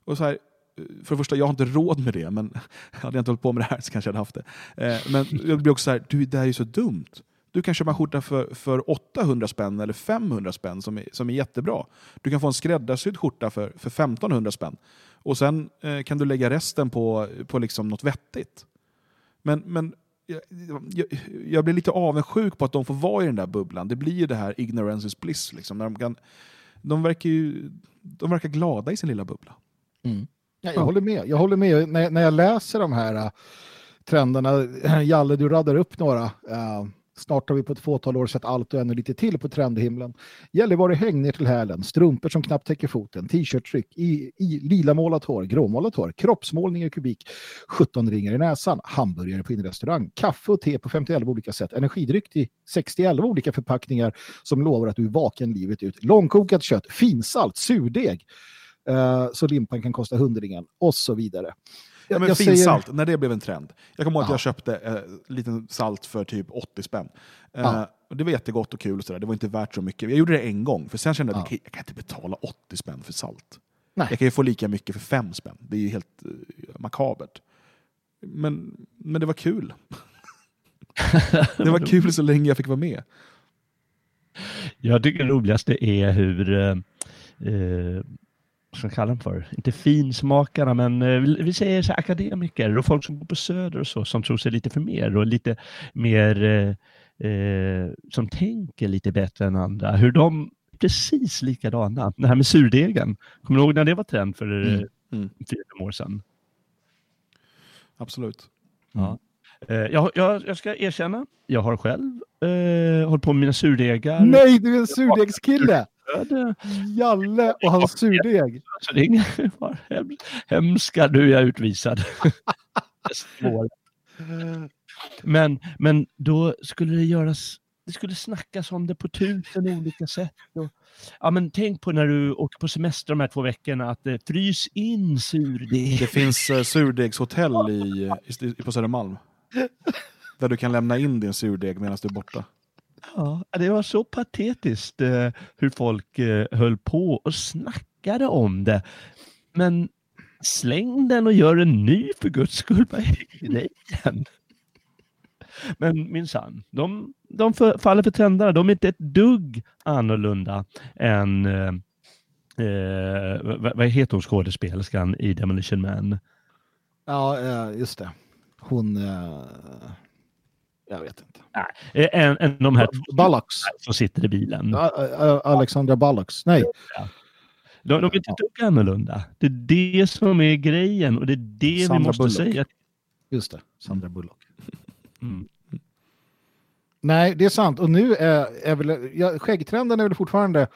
Och så här, för det första, jag har inte råd med det, men hade jag inte hållit på med det här så kanske jag hade haft det. Eh, men jag blir också så här, du, det här är ju så dumt. Du kan köpa en skjorta för, för 800 spänn eller 500 spänn som är, som är jättebra. Du kan få en skräddarsydd skjorta för, för 1500 spänn. Och sen eh, kan du lägga resten på, på liksom något vettigt. Men, men jag, jag, jag blir lite avundsjuk på att de får vara i den där bubblan. Det blir ju det här ignorance is bliss. Liksom, när de, kan, de, verkar ju, de verkar glada i sin lilla bubbla. Mm. Ja, jag håller med. Jag håller med. När, när jag läser de här äh, trenderna, Jalle, du raddar upp några. Äh, snart har vi på ett fåtal år sett allt och ännu lite till på trendhimlen. Gällivare häng ner till hälen, strumpor som knappt täcker foten, t-shirt-tryck, i, i lila målat hår, gråmålat hår, kroppsmålning i kubik, 17 ringar i näsan, hamburgare på inrestaurang, kaffe och te på 51 olika sätt, energidryck i 60 olika förpackningar som lovar att du är vaken livet ut, långkokat kött, finsalt, surdeg, eh, så limpan kan kosta hundringen och så vidare. Ja, men Jag finsalt, säger- när det blev en trend. Jag kommer ihåg att Ja. jag köpte eh, liten salt för typ 80 spänn. Eh, Ja. det var jättegott och kul, och sådär. det var inte värt så mycket. Jag gjorde det en gång, för sen kände jag att Ja. jag kan inte betala 80 spänn för salt. Nej. Jag kan ju få lika mycket för 5 spänn. Det är ju helt eh, makabert. Men, men det var kul. det var kul så länge jag fick vara med. Jag tycker det roligaste är hur, eh, eh, vad ska kalla dem för, inte finsmakarna, men eh, vi säger så här, akademiker och folk som går på Söder och så, som tror sig lite för mer och lite mer, eh, eh, som tänker lite bättre än andra, hur de precis likadana. Det här med surdegen, kommer du ihåg när det var trend för eh, Mm. Mm. fyra fem år sedan? Absolut. Ja. Eh, Jag, jag, jag ska erkänna, jag har själv eh, hållit på med mina surdegar. Nej, du är en surdegskille! Det- Jalle och hans surdeg. Så det är ingen fara. Hem- Hemska, nu är jag utvisad. Men, men då skulle det göras, det skulle snackas om det på tusen olika sätt. Och, ja, men tänk på när du åker på semester de här två veckorna, att eh, frys in surdeg. Det finns eh, surdegshotell i, i, på Södermalm. Där du kan lämna in din surdeg medan du är borta. Ja, det var så patetiskt eh, hur folk eh, höll på och snackade om det. Men släng den och gör en ny för guds skull. Vad är grejen? Men minsann, de, de för, faller för tändarna. De är inte ett dugg annorlunda än eh, eh, vad, vad heter hon skådespelerskan i Demolition Man? Ja, eh, just det. Hon... eh, jag vet inte. Eh, En, en de här Bullocks. som sitter i bilen. A- A- Alexandra Bullocks. Nej. De, de är inte ett dugg annorlunda. Det är det som är grejen och det är det Sandra vi måste Bullock. säga. Just det, Sandra Bullock. Mm. Nej, det är sant. Och nu är, är väl, ja, skäggtrenden är väl fortfarande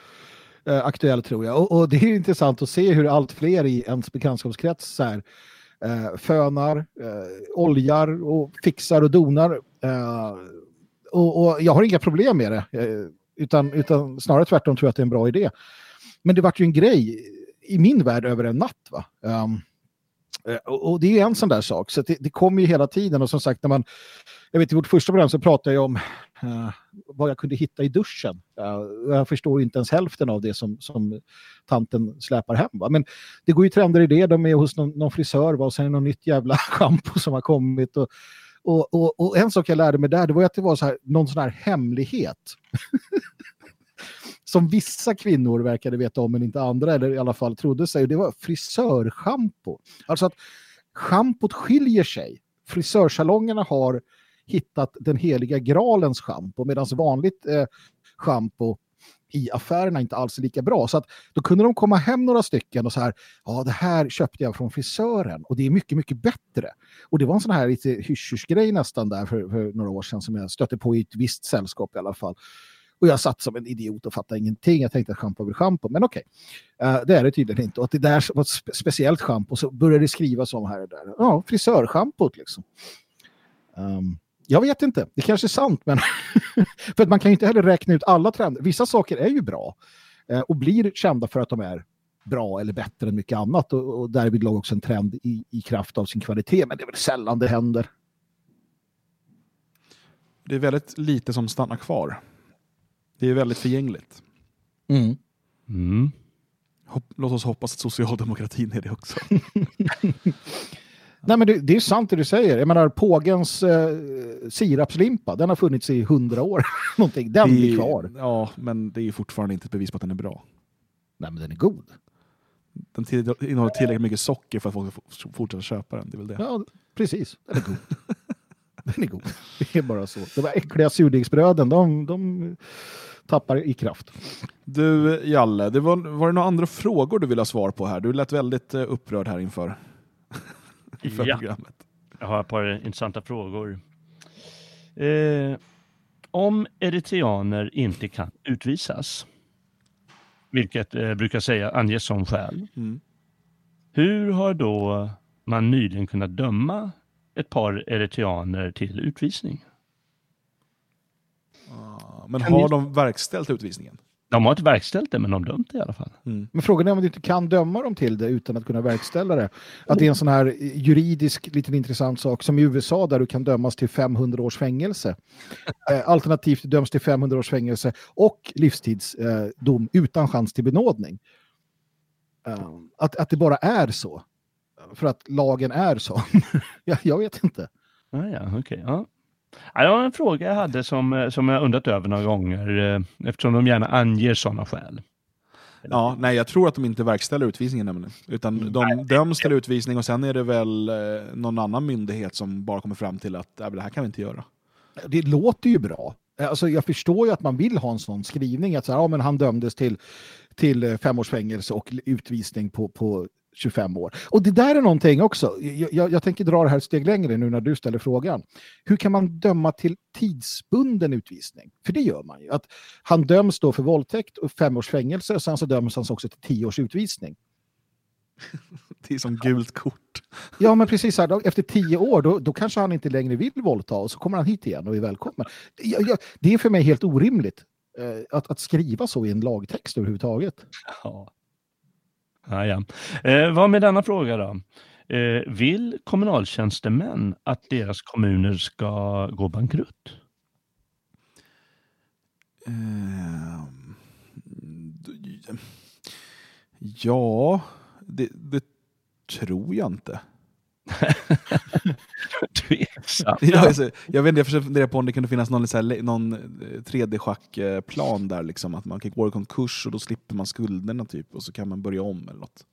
eh, aktuell tror jag. Och, och det är intressant att se hur allt fler i ens bekantskapskrets så här, eh, fönar, eh, oljar och fixar och donar. Eh, och, och jag har inga problem med det. Eh, utan, utan snarare tvärtom tror jag att det är en bra idé. Men det vart ju en grej i min värld över en natt. Va? Um, eh, Eh, och, och det är en sån där sak, så det, det kommer ju hela tiden. Och som sagt, när man, jag vet i vårt första program så pratade jag om uh, vad jag kunde hitta i duschen. Uh, jag förstår inte ens hälften av det som, som tanten släpar hem. Va? Men det går ju trender i det. De är hos någon, någon frisör va? och sen är det något nytt jävla schampo som har kommit. Och, och, och, och en sak jag lärde mig där, det var att det var så här, någon sån här hemlighet. som vissa kvinnor verkade veta om men inte andra, eller i alla fall trodde sig. Det var frisörschampo. Alltså att schampot skiljer sig. Frisörsalongerna har hittat den heliga gralens schampo medan vanligt eh, schampo i affärerna inte alls är lika bra. Så att då kunde de komma hem några stycken och så här, ja det här köpte jag från frisören och det är mycket, mycket bättre. Och det var en sån här lite hysch grej nästan där för, för, några år sedan som jag stötte på i ett visst sällskap i alla fall. Och jag satt som en idiot och fattade ingenting. Jag tänkte att schampo var schampo, men okej. Uh, det är det tydligen inte. Och att det där var ett spe speciellt schampo så började det skrivas om här och där. Ja, frisörschampot liksom. Um, jag vet inte, det kanske är sant, men för att man kan ju inte heller räkna ut alla trender. Vissa saker är ju bra uh, och blir kända för att de är bra eller bättre än mycket annat och, och därvidlag också en trend i, i kraft av sin kvalitet, men det är väl sällan det händer. Det är väldigt lite som stannar kvar. Det är väldigt förgängligt. Mm. Mm. Hopp, låt oss hoppas att socialdemokratin är det också. Nej, men det, det, är sant det du säger. Jag menar, pågens eh, sirapslimpa, den har funnits i hundra år. Någonting. Den det, blir kvar. Ja, men det är fortfarande inte ett bevis på att den är bra. Nej, men den är god. Den till, innehåller tillräckligt mycket socker för att folk ska fortsätta köpa den. Det är väl det. Ja, precis. Den är god. den är god. Det är bara så. De äckliga surdegsbröden, de, de tappar i kraft. Du, Jalle, det var, var det några andra frågor du ville ha svar på här? Du lät väldigt uh, upprörd här inför för ja. programmet. Jag har ett par intressanta frågor. Eh, om eritreaner inte kan utvisas, vilket eh, brukar säga anges som skäl, mm. hur har då man nyligen kunnat döma ett par eritreaner till utvisning? Men har de verkställt utvisningen? De har inte verkställt det, men de har dömt det i alla fall. Mm. Men frågan är om du inte kan döma dem till det utan att kunna verkställa det. Att det är en sån här juridisk, liten intressant sak som i USA där du kan dömas till 500 års fängelse. Eh, alternativt döms till 500 års fängelse och livstidsdom eh, utan chans till benådning. Uh, att, att det bara är så. För att lagen är så. jag, jag vet inte. Ah, ja, okej. Okay, ja. Ja, det var en fråga jag hade som, eh, som jag undrat över några gånger eh, eftersom de gärna anger sådana skäl. Ja, nej, jag tror att de inte verkställer utvisningen nämligen. Utan mm. de döms till utvisning och sen är det väl eh, någon annan myndighet som bara kommer fram till att det här kan vi inte göra. Det låter ju bra. Alltså, jag förstår ju att man vill ha en sån skrivning. Att så här, ja, men han dömdes till, till fem års fängelse och utvisning på, på 25 år. Och det där är någonting också. Jag, jag, jag, tänker dra det här ett steg längre nu när du ställer frågan. Hur kan man döma till tidsbunden utvisning? För det gör man ju. Att han döms då för våldtäkt och fem års fängelse och sen så döms han också till tio års utvisning. Det är som gult kort. Ja, men precis. Här, då, efter tio år, då, då kanske han inte längre vill våldta och så kommer han hit igen och är välkommen. Jag, det är för mig helt orimligt eh, att, att skriva så i en lagtext överhuvudtaget. Ja. Ah, ja. eh, vad med denna fråga då? Eh, vill kommunaltjänstemän att deras kommuner ska gå bankrutt? Eh, ja, det, det tror jag inte. Tveksam. Ja, alltså, jag, vet inte, jag försöker fundera på om det kunde finnas någon, någon 3D-schackplan där, liksom, att man kan gå i konkurs och då slipper man skulderna typ, och så kan man börja om eller något.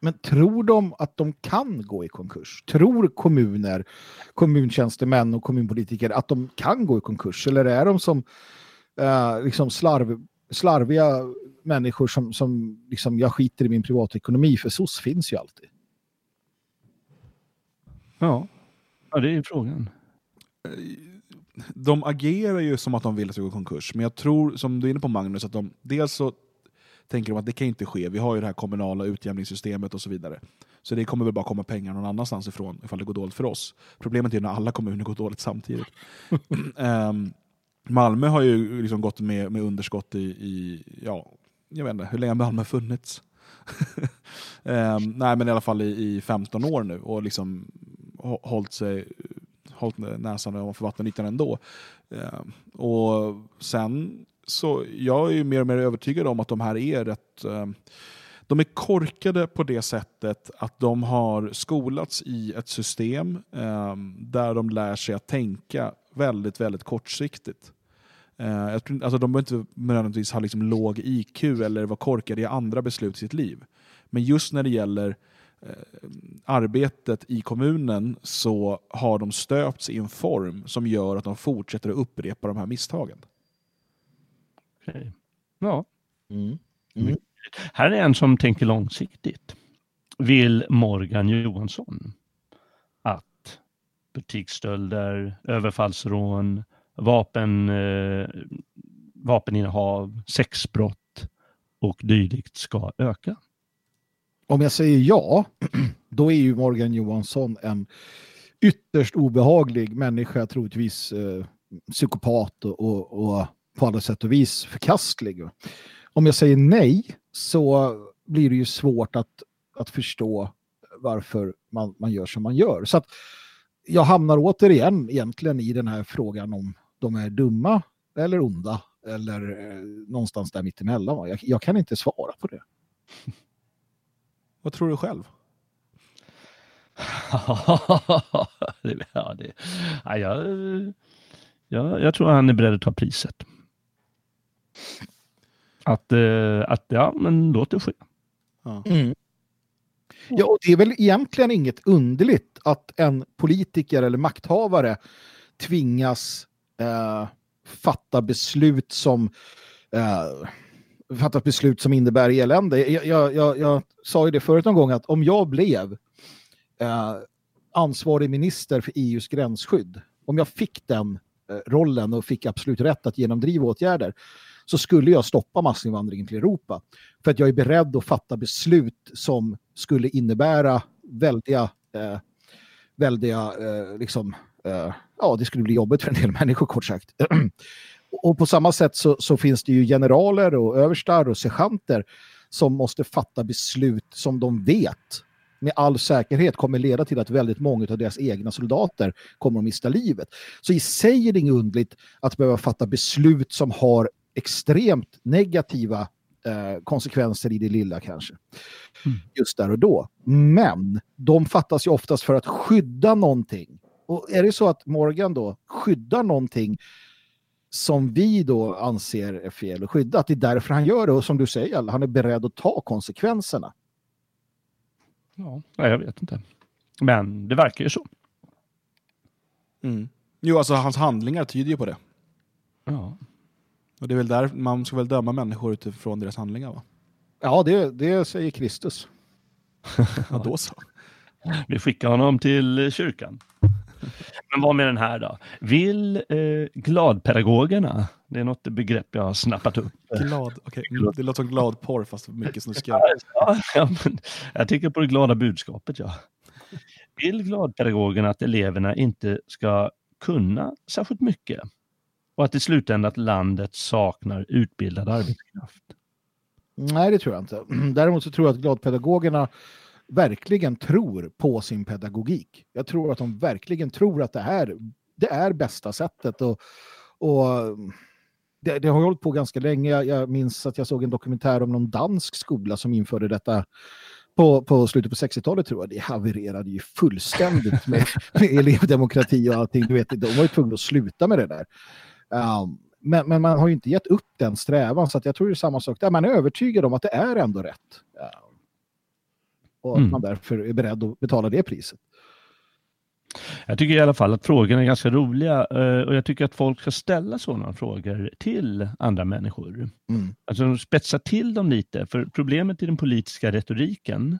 Men tror de att de kan gå i konkurs? Tror kommuner, kommuntjänstemän och kommunpolitiker att de kan gå i konkurs? Eller är de som uh, liksom slarv, slarviga människor som, som liksom, jag skiter i min privatekonomi för SOS finns ju alltid? Ja, ja det är frågan. De agerar ju som att de vill att det gå i konkurs, men jag tror, som du är inne på Magnus, att de dels så tänker de att det kan inte ske. Vi har ju det här kommunala utjämningssystemet och så vidare. Så det kommer väl bara komma pengar någon annanstans ifrån ifall det går dåligt för oss. Problemet är när alla kommuner går dåligt samtidigt. um, Malmö har ju liksom gått med, med underskott i, i, ja, jag vet inte, hur länge har Malmö funnits? eh, nej, men i alla fall i, i 15 år nu och liksom hållit, sig, hållit näsan ovanför vattenytan ändå. Eh, och sen så, jag är ju mer och mer övertygad om att de här är rätt eh, de är korkade på det sättet att de har skolats i ett system eh, där de lär sig att tänka väldigt, väldigt kortsiktigt. Eh, tror, alltså de behöver inte nödvändigtvis ha liksom låg IQ eller vara korkade i andra beslut i sitt liv. Men just när det gäller arbetet i kommunen så har de stöpts i en form som gör att de fortsätter att upprepa de här misstagen. Okej. Ja. Mm. Mycket. Här är en som tänker långsiktigt. Vill Morgan Johansson att butiksstölder, överfallsrån, vapen, eh, vapeninnehav, sexbrott och dylikt ska öka? Om jag säger ja, då är ju Morgan Johansson en ytterst obehaglig människa, troligtvis eh, psykopat och, och, och på alla sätt och vis förkastlig. Om jag säger nej så blir det ju svårt att, att förstå varför man, man gör som man gör. Så att jag hamnar återigen egentligen i den här frågan om de är dumma eller onda eller eh, någonstans där mittemellan. Jag, jag kan inte svara på det. Vad tror du själv? Ja, det, ja, jag, jag, jag tror han är beredd att ta priset. Att, eh, att ja, men låt det ske. Mm. Ja, och det är väl egentligen inget underligt att en politiker eller makthavare tvingas eh, fatta beslut som eh, fattat beslut som innebär elände. Jag, jag, jag, jag sa ju det förut någon gång att om jag blev eh, ansvarig minister för EUs gränsskydd, om jag fick den eh, rollen och fick absolut rätt att genomdriva åtgärder, så skulle jag stoppa massinvandringen till Europa. För att jag är beredd att fatta beslut som skulle innebära väldiga, eh, väldiga eh, liksom, eh, ja det skulle bli jobbigt för en del människor kort sagt. och på samma sätt så, så finns det ju generaler och överstar och sergeanter som måste fatta beslut som de vet med all säkerhet kommer leda till att väldigt många av deras egna soldater kommer att mista livet. Så i sig är det inget underligt att behöva fatta beslut som har extremt negativa eh, konsekvenser i det lilla kanske. Just där och då. Men de fattas ju oftast för att skydda någonting. Och är det så att Morgan då skyddar någonting som vi då anser är fel att skydda, att det är därför han gör det och som du säger, han är beredd att ta konsekvenserna. Ja, nej, jag vet inte. Men det verkar ju så. Mm. Jo, alltså hans handlingar tyder ju på det. Ja. Och det är väl där man ska väl döma människor utifrån deras handlingar va? Ja, det, det säger Kristus. Ja, då så. Vi skickar honom till kyrkan. Men vad med den här då? Vill eh, gladpedagogerna, det är något begrepp jag har snappat upp. Glad. Mm, Det låter som glad porr fast mycket snuskigare. Ja, ja, men jag tänker på det glada budskapet. Ja. Vill gladpedagogerna att eleverna inte ska kunna särskilt mycket och att i slutändan att landet saknar utbildad arbetskraft? Nej, det tror jag inte. Däremot så tror jag att gladpedagogerna verkligen tror på sin pedagogik. Jag tror att de verkligen tror att det här det är bästa sättet. Och, och det, det har hållit på ganska länge. Jag, jag minns att jag såg en dokumentär om någon dansk skola som införde detta på, på slutet på 60-talet tror jag. Det havererade ju fullständigt med, med elevdemokrati och allting. Du vet, de var ju tvungna att sluta med det där. Um, men, men man har ju inte gett upp den strävan så att jag tror det är samma sak där. Man är övertygad om att det är ändå rätt. Och att Mm. man därför är beredd att betala det priset. Jag tycker i alla fall att frågorna är ganska roliga eh, och jag tycker att folk ska ställa sådana frågor till andra människor. Mm. Alltså spetsa till dem lite, för problemet i den politiska retoriken,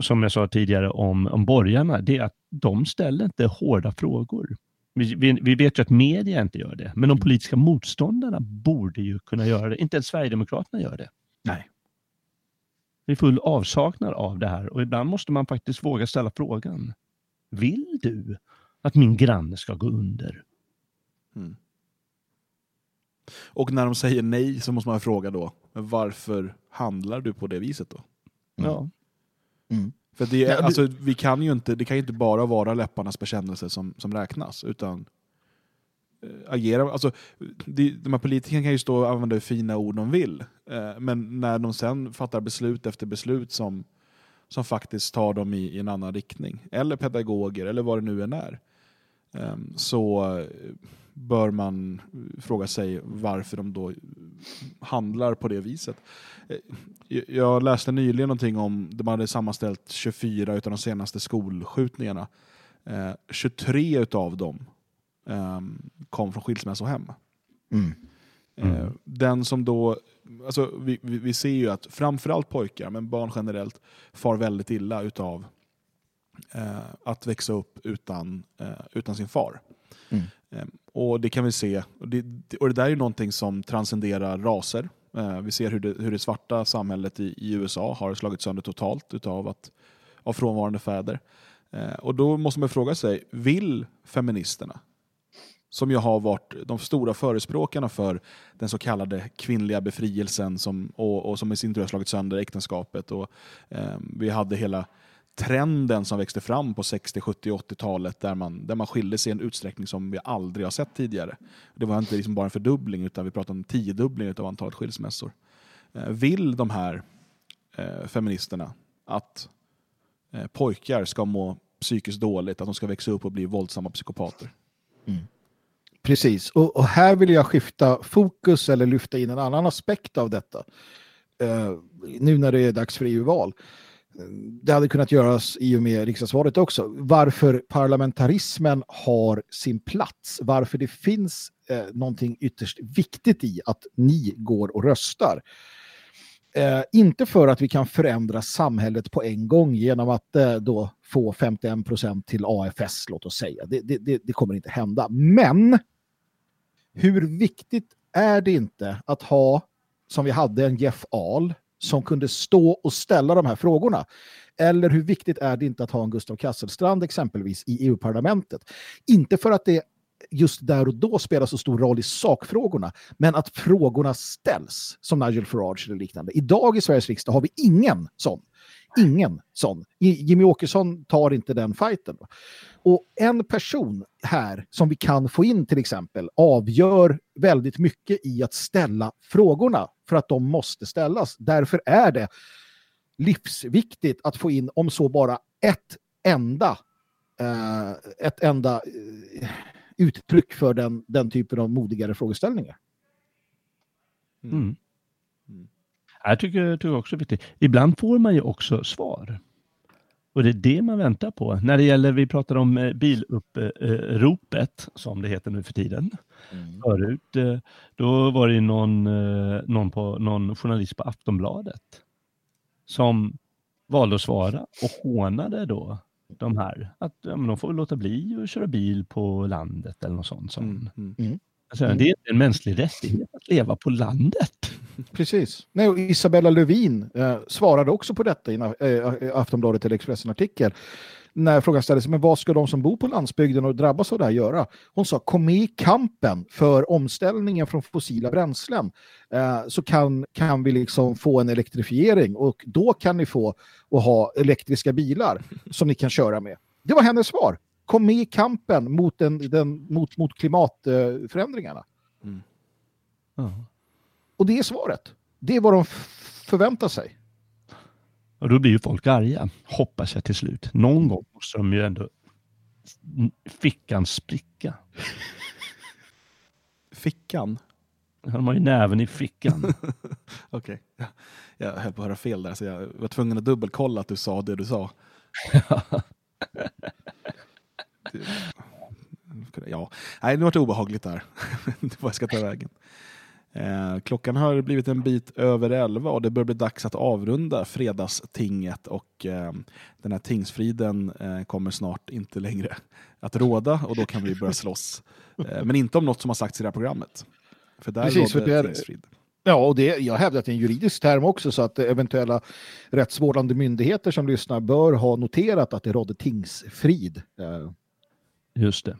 som jag sa tidigare om, om borgarna, det är att de ställer inte hårda frågor. Vi, vi, vi vet ju att media inte gör det, men de politiska motståndarna borde ju kunna göra det. Inte ens Sverigedemokraterna gör det. Nej. Är full avsaknad av det här och ibland måste man faktiskt våga ställa frågan. Vill du att min granne ska gå under? Och när de säger nej så måste man fråga då, varför handlar du på det viset då? Ja. Mm. För det, är, alltså, vi kan ju inte, det kan ju inte bara vara läpparnas bekännelse som, som räknas, utan Eh, agera, alltså, det, de här politikerna kan ju stå och använda hur fina ord de vill, eh, men när de sen fattar beslut efter beslut som, som faktiskt tar dem i, i en annan riktning, eller pedagoger, eller vad det nu än är, eh, så eh, bör man fråga sig varför de då handlar på det viset. Eh, Jag läste nyligen någonting om, de hade sammanställt 24 av de senaste skolskjutningarna. Eh, 23 utav dem kom från skilsmässohem. Mm. Eh, Den som då, alltså vi, vi, vi ser ju att framförallt pojkar, men barn generellt, far väldigt illa utav eh, att växa upp utan, eh, utan sin far. Mm. Eh, och det kan vi se, och det, och det där är ju någonting som transcenderar raser. Eh, vi ser hur det, hur det svarta samhället i, i USA har slagit sönder totalt utav att, av frånvarande fäder. Eh, och då måste man fråga sig, vill feministerna, som ju har varit de stora förespråkarna för den så kallade kvinnliga befrielsen som, och, och som i sin tur har slagit sönder äktenskapet. Och, eh, vi hade hela trenden som växte fram på 60, 70, 80-talet där man, där man skilde sig i en utsträckning som vi aldrig har sett tidigare. Det var inte liksom bara en fördubbling utan vi pratade om en tiodubbling av antalet skilsmässor. Eh, vill de här eh, feministerna att eh, pojkar ska må psykiskt dåligt, att de ska växa upp och bli våldsamma psykopater? Mm. Precis, och, och här vill jag skifta fokus eller lyfta in en annan aspekt av detta. Uh, nu när det är dags för EU-val. Det hade kunnat göras i och med riksdagsvalet också. Varför parlamentarismen har sin plats. Varför det finns eh, någonting ytterst viktigt i att ni går och röstar. Eh, inte för att vi kan förändra samhället på en gång genom att eh, då få 51 procent till AFS, låt oss säga. Det, det, det, det kommer inte hända. Men hur viktigt är det inte att ha, som vi hade, en Jeff Ahl som kunde stå och ställa de här frågorna? Eller hur viktigt är det inte att ha en Gustav Kasselstrand exempelvis i EU-parlamentet? Inte för att det just där och då spelar så stor roll i sakfrågorna, men att frågorna ställs, som Nigel Farage eller liknande. Idag i Sveriges riksdag har vi ingen sån. Ingen sån. Jimmy Åkesson tar inte den fighten. Och en person här som vi kan få in till exempel avgör väldigt mycket i att ställa frågorna för att de måste ställas. Därför är det livsviktigt att få in om så bara ett enda eh, ett enda eh, uttryck för den, den typen av modigare frågeställningar. Mm. Jag tycker, tycker också viktigt. Ibland får man ju också svar. Och det är det man väntar på. När det gäller, vi pratar om eh, biluppropet, som det heter nu för tiden. Förut, eh, då var det någon, eh, någon, på, någon journalist på Aftonbladet som valde att svara och hånade då de här. Att ja, men de får låta bli att köra bil på landet eller något sånt. Som, Alltså, Mm. Det är en mänsklig rättighet att leva på landet. Precis. Nej, och Isabella Lövin eh, svarade också på detta i en eh, Aftonbladet eller Expressen-artikel. När frågan ställdes, men vad ska de som bor på landsbygden och drabbas av det här göra? Hon sa, kom med i kampen för omställningen från fossila bränslen. Eh, så kan, kan vi liksom få en elektrifiering och då kan ni få och ha elektriska bilar som ni kan köra med. Det var hennes svar. Kom med i kampen mot, den, den, mot, mot klimatförändringarna. Och det är svaret. Det är vad de förväntar sig. Och då blir ju folk arga, hoppas jag till slut. Någon gång måste de ju ändå fickan spricka. Fickan? De har ju näven i fickan. Okej. Ja. Jag höll på att höra fel där, så jag var tvungen att dubbelkolla att du sa det du sa. Det- ja. Nej, nu vart det obehagligt där. Vad jag ska ta vägen. Eh, klockan har blivit en bit över elva och det börjar bli dags att avrunda fredagstinget och eh, den här tingsfriden eh, kommer snart inte längre att råda och då kan vi börja slåss. Men inte om något som har sagts i det här programmet. För där Precis, för råder det är- tingsfrid. Ja, och det, jag hävdar att det är en juridisk term också så att eventuella rättsvårdande myndigheter som lyssnar bör ha noterat att det rådde tingsfrid. Just det.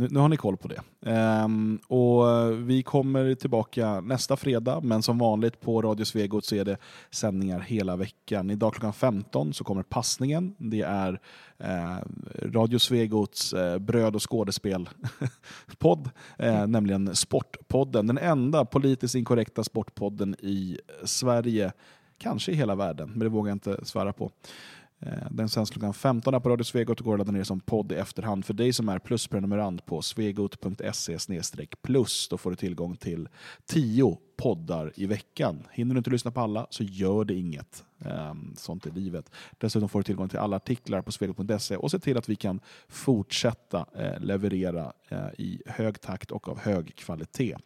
Nu, nu har ni koll på det. Ehm, och vi kommer tillbaka nästa fredag, men som vanligt på Radio Svegot så är det sändningar hela veckan. Idag klockan 15 så kommer passningen. Det är eh, Radio Svegots eh, bröd och skådespel-podd, eh, nämligen Sportpodden. Den enda politiskt inkorrekta sportpodden i Sverige, kanske i hela världen, men det vågar jag inte svära på. Eh, den sänds klockan 15 här på Radio Svegot och går att ladda ner som podd i efterhand. För dig som är plusprenumerant på svegot.se plus då får du tillgång till 10 poddar i veckan. Hinner du inte lyssna på alla så gör det inget. Ehm, sånt är livet. Dessutom får du tillgång till alla artiklar på svegot.se och se till att vi kan fortsätta eh, leverera eh, i hög takt och av hög kvalitet.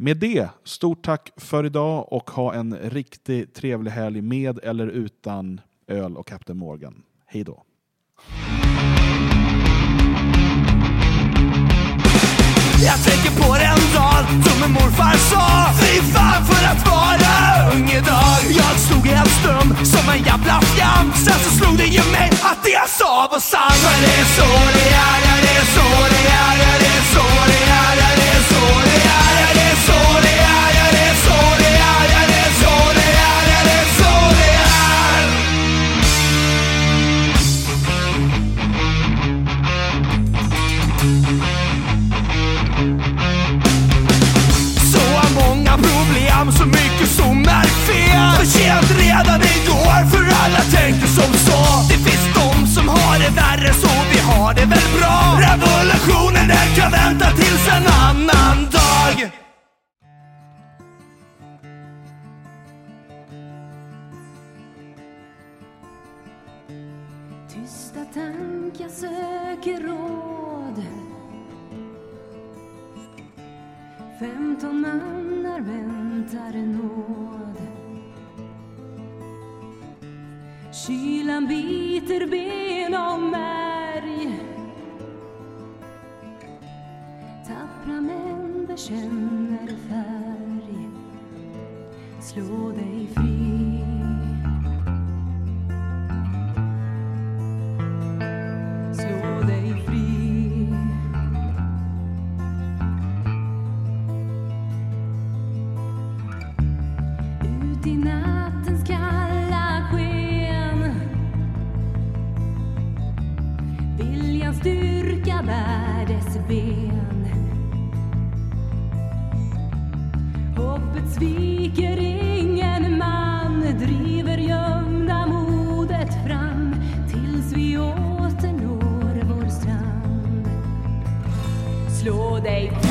Med det, stort tack för idag och ha en riktigt trevlig helg med eller utan öl och Captain Morgan. Hej då. Jag tänker på den dagen som min morfar sa. Fy fan för att vara ung idag Jag stod helt stum som en jävla skam. Sen så slog det ju mig att det jag sa var sant. För det är så det är, ja det är så det är, ja det är så det är, ja det är så det är, ja det är så det är, en annan dag. Tysta tankar söker råd. Femton mannar väntar nåd. Kylan biter ben och märg. Tappra män bekänner färg. Slå dig fri. Slå dig fri. Ut i nattens kalla sken. Viljans styrka bär dess ben? Hoppet sviker ingen man Driver gömda modet fram Tills vi åter når vår strand. Slå dig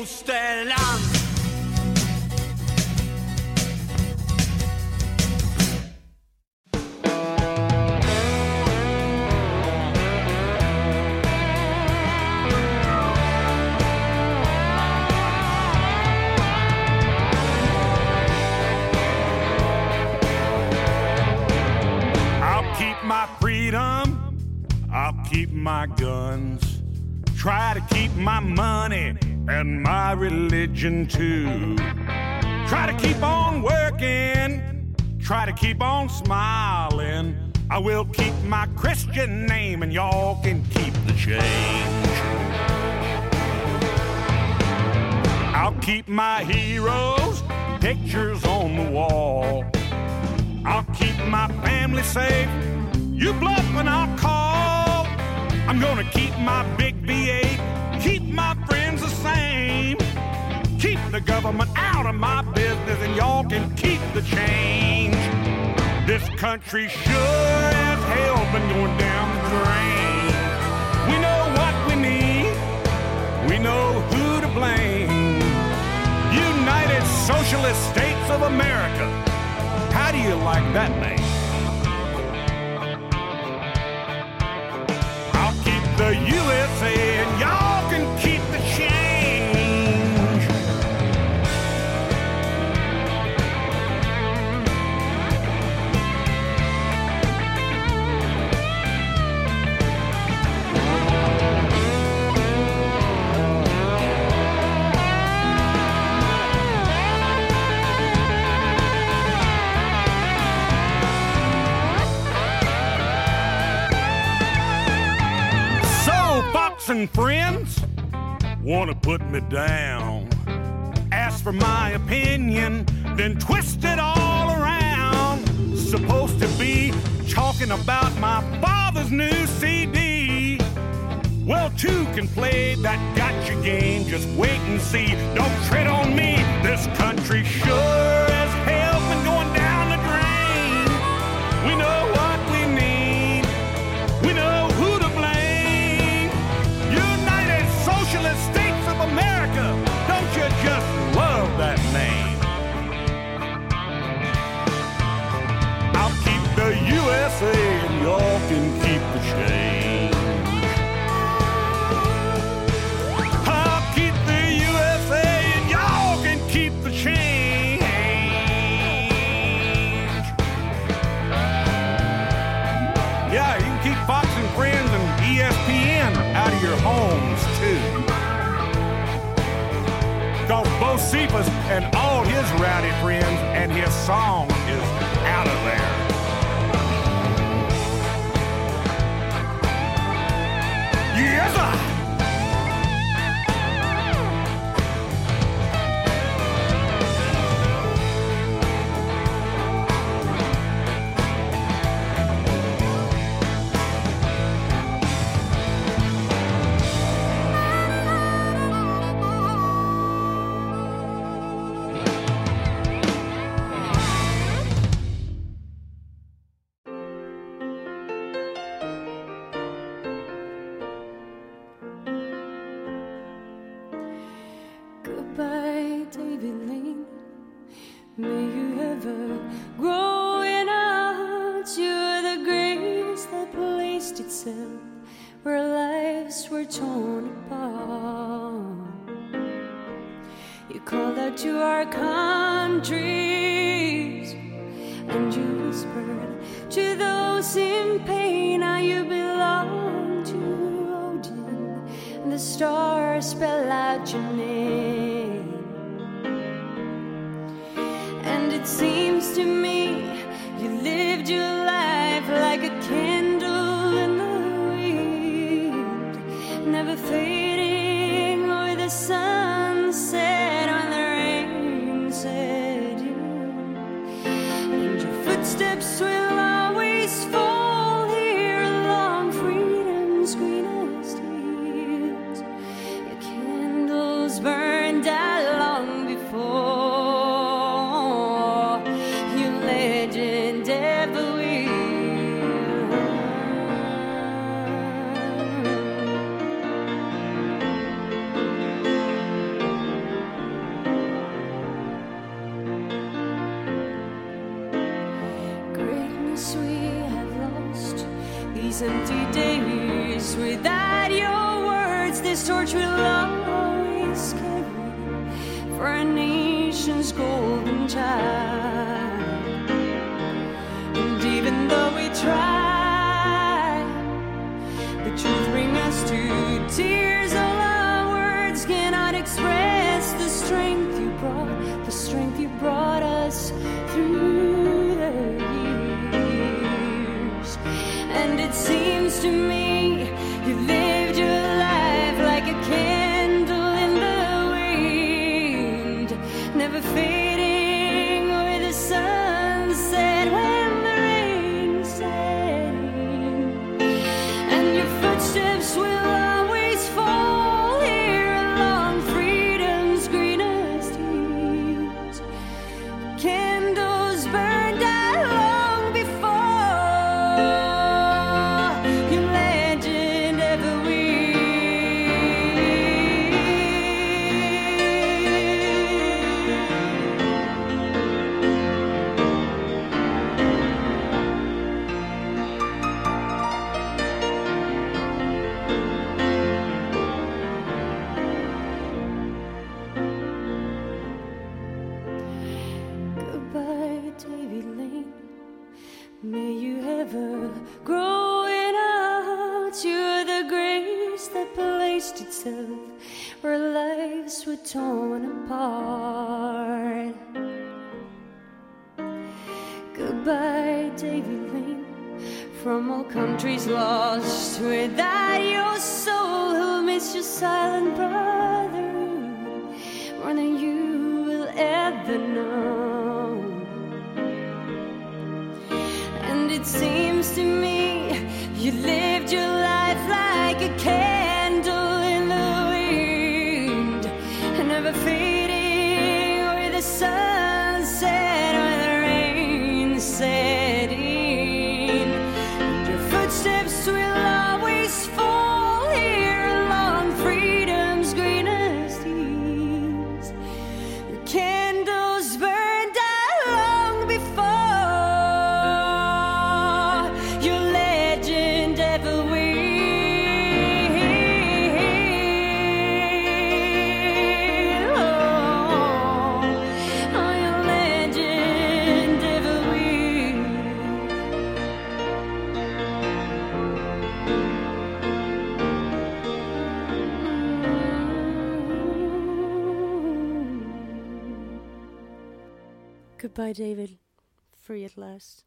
Mitt fosterland. I'll to be talking about my father's new CD. Well, two can play that gotcha game. Just wait and see. Don't tread on me. This country sure. USA and y'all can keep the change. I'll keep the USA and y'all can keep the change. Yeah, you can keep Fox and Friends and ESPN out of your homes too. Cause Bo Cephas and all his rowdy friends and his song is out of there. Goodbye, David. Free at last.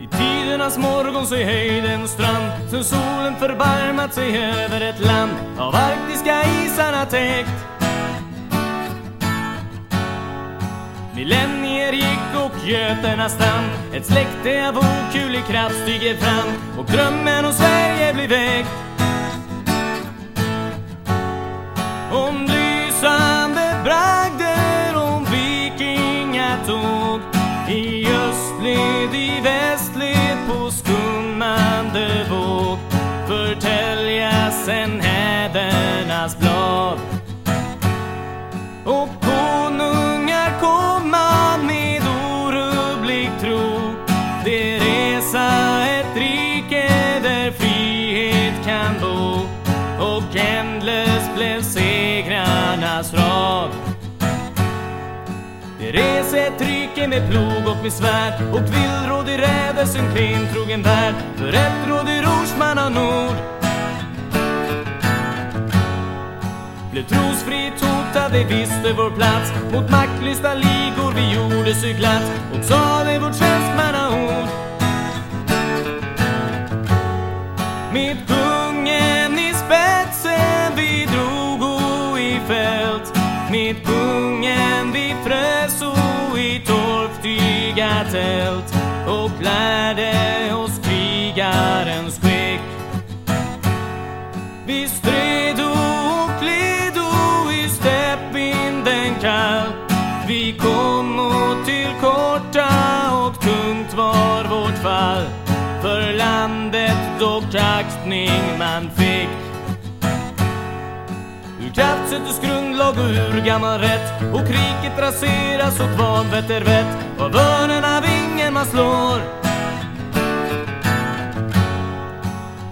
I tidernas morgon så är höjden strand Sen solen förbarmat sig över ett land Av arktiska isarna täckt Millennier gick och göterna stam. Ett släkte av okulig kraft stiger fram. Och drömmen om Sverige blir väckt. Om lysande bragder, om vikingatåg. I östled, i västled, på skummande våg. Förtäljas en hädernas blad. Reset ryker ett med plog och med svärd Och villråd i rädelsen klentrogen värld. För ett råd i rorsman av nord. Blev trosfritt hotade, visste vår plats. Mot maktlysta ligor vi gjorde sig glatt. Och sade vårt svenskmannaord Mitt aktning man fick. Ur kraftsättets grundlag och ur gammal rätt. Och kriget raseras och vanvett är vett. Av örnen av ingen man slår.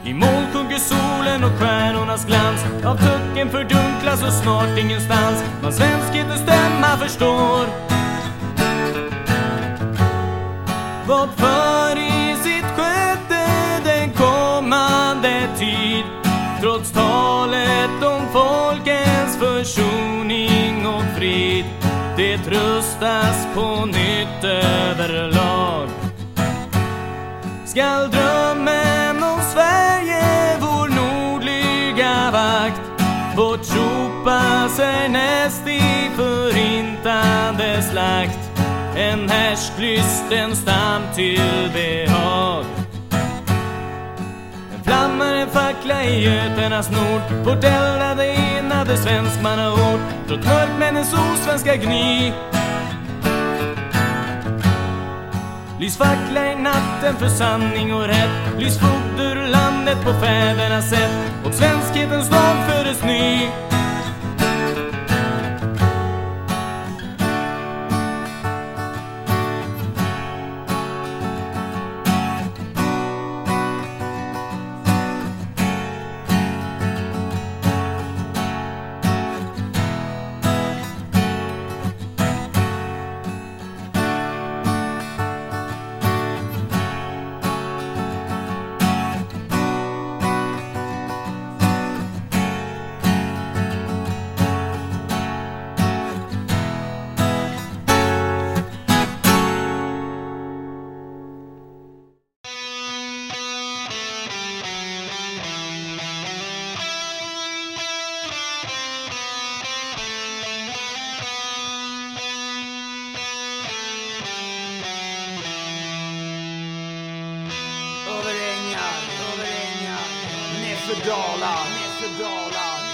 I moln sjunker solen och stjärnornas glans. Av tucken fördunklas och snart ingenstans. Vad svenskhetens stämma förstår. Vad för i sitt sjö hade tid. Trots talet om folkens försoning och frid Det rustas på nytt överlag. Skall drömmen om Sverige, vår nordliga vakt Bortropas härnäst i förintande slakt. En härsklysten stam till behag. En fackla i Göternas nord. Borteldade enade svenskmannaord Trott mörkmännens osvenska gny. Lys fackla i natten för sanning och rätt. Lys fot ur landet på fädernas sätt. Och svenskhetens dag föres ny.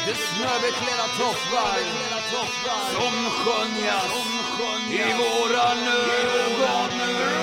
Det snöbeklädda toppar. som skönjas i våran ögon.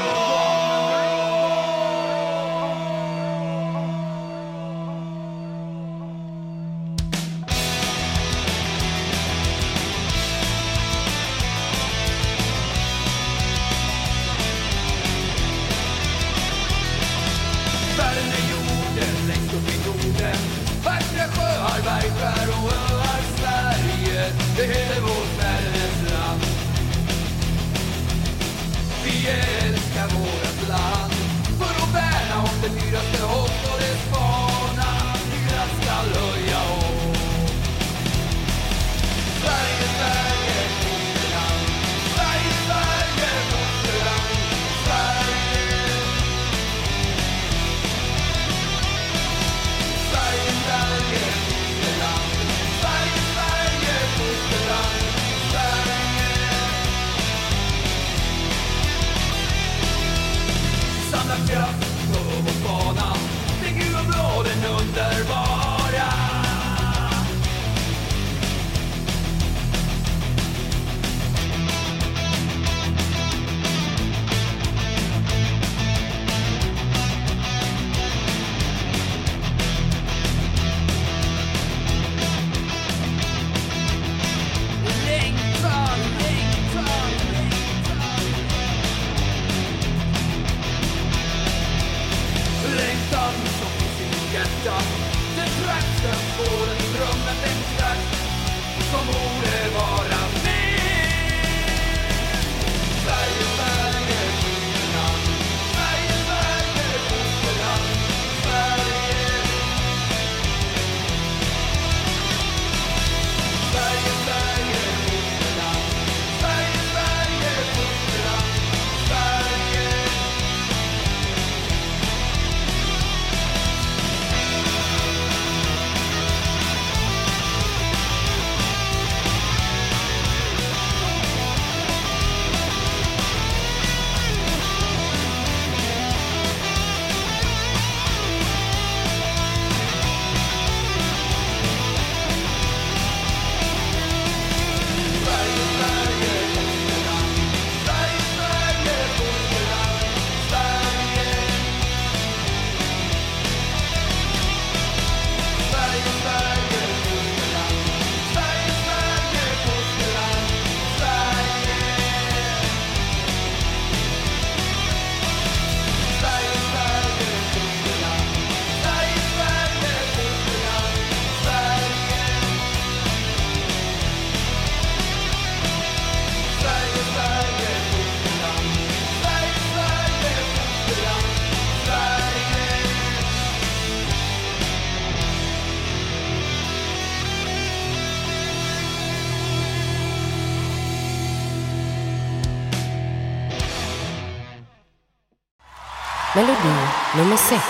Nummer 6.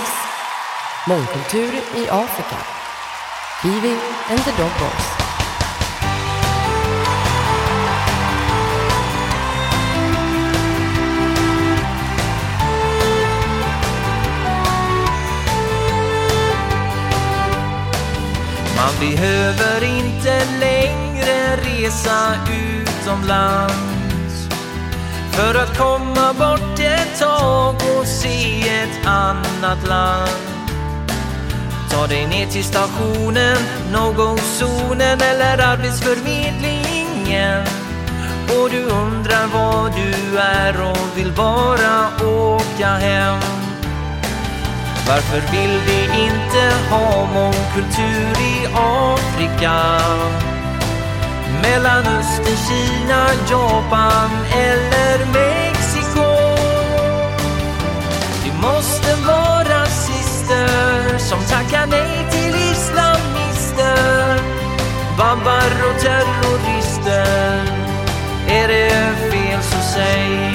Mångkultur i Afrika. Kiwi and the Dog Boys. Man behöver inte längre resa utomlands för att komma bort tag och se ett annat land. Ta dig ner till stationen, no-go-zonen eller arbetsförmedlingen och du undrar var du är och vill bara åka hem. Varför vill vi inte ha mångkultur i Afrika? Mellanöstern, Kina, Japan eller Mexiko? Som tackar nej till islamister Babbar och terrorister. Är det fel så säg.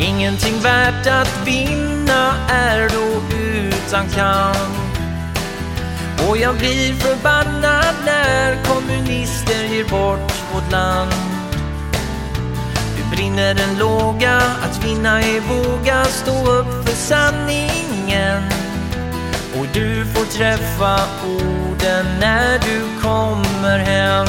Ingenting värt att vinna är då utan kamp Och jag blir förbannad när kommunister ger bort vårt land. Nu brinner en låga, att vinna är våga stå upp för sanningen. Och du får träffa orden när du kommer hem.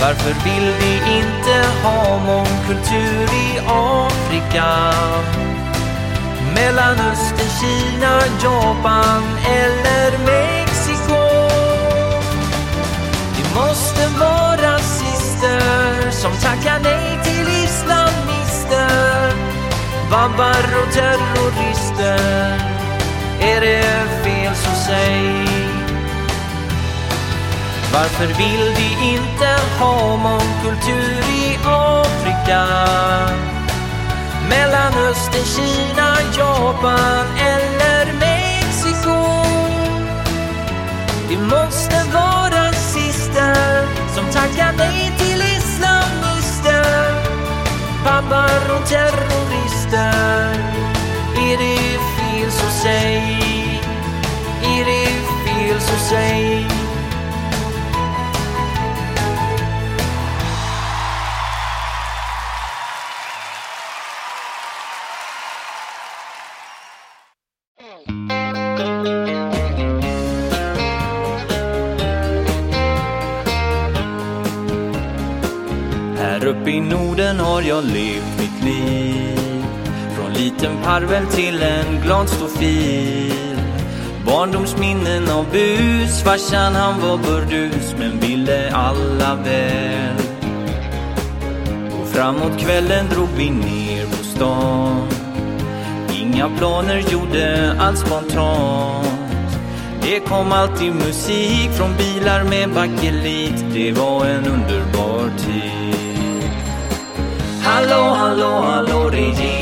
Varför vill vi inte ha mångkultur i Afrika? Mellanöstern, Kina, Japan eller Mexiko. Vi måste vara rasister som tackar nej till islamister. Babbar och terrorister. Är det fel så säg. Varför vill vi inte ha mångkultur i Afrika? Mellanöstern, Kina, Japan eller Mexiko. Det måste vara rasister som tackar nej till islamister. Babbar och terrorister. Är det fel så säg. Är det fel så säg. Liten till en glad stofil. Barndomsminnen av bus Farsan han var burdus men ville alla väl. Och framåt kvällen drog vi ner på stan. Inga planer, gjorde allt spontant. Det kom alltid musik från bilar med bakelit. Det var en underbar tid. Hallå, hallå, hallå regeringen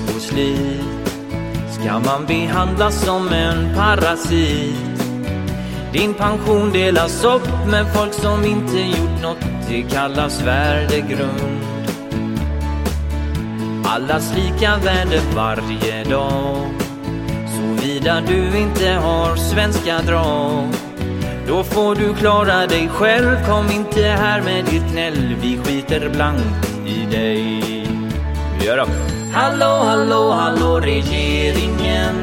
slit Ska man behandlas som en parasit? Din pension delas upp med folk som inte gjort något Det kallas värdegrund Allas lika värde varje dag. Såvida du inte har svenska drag. Då får du klara dig själv. Kom inte här med ditt gnäll Vi skiter blankt i dig. Gör upp. Hallå, hallå, hallå regeringen.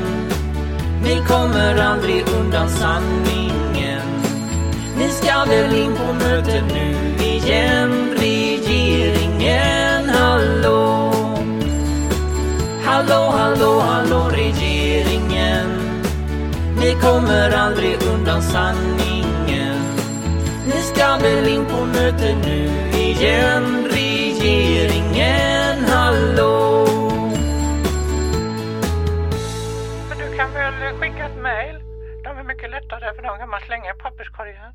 Ni kommer aldrig undan sanningen. Ni ska väl in på möte nu igen Regeringen, hallå. Hallå, hallå, hallå regeringen. Ni kommer aldrig undan sanningen. Ni ska väl in på möte nu igen Regeringen, hallå. Kan väl skicka ett mejl? De är mycket lättare för de kan man slänga i papperskorgen.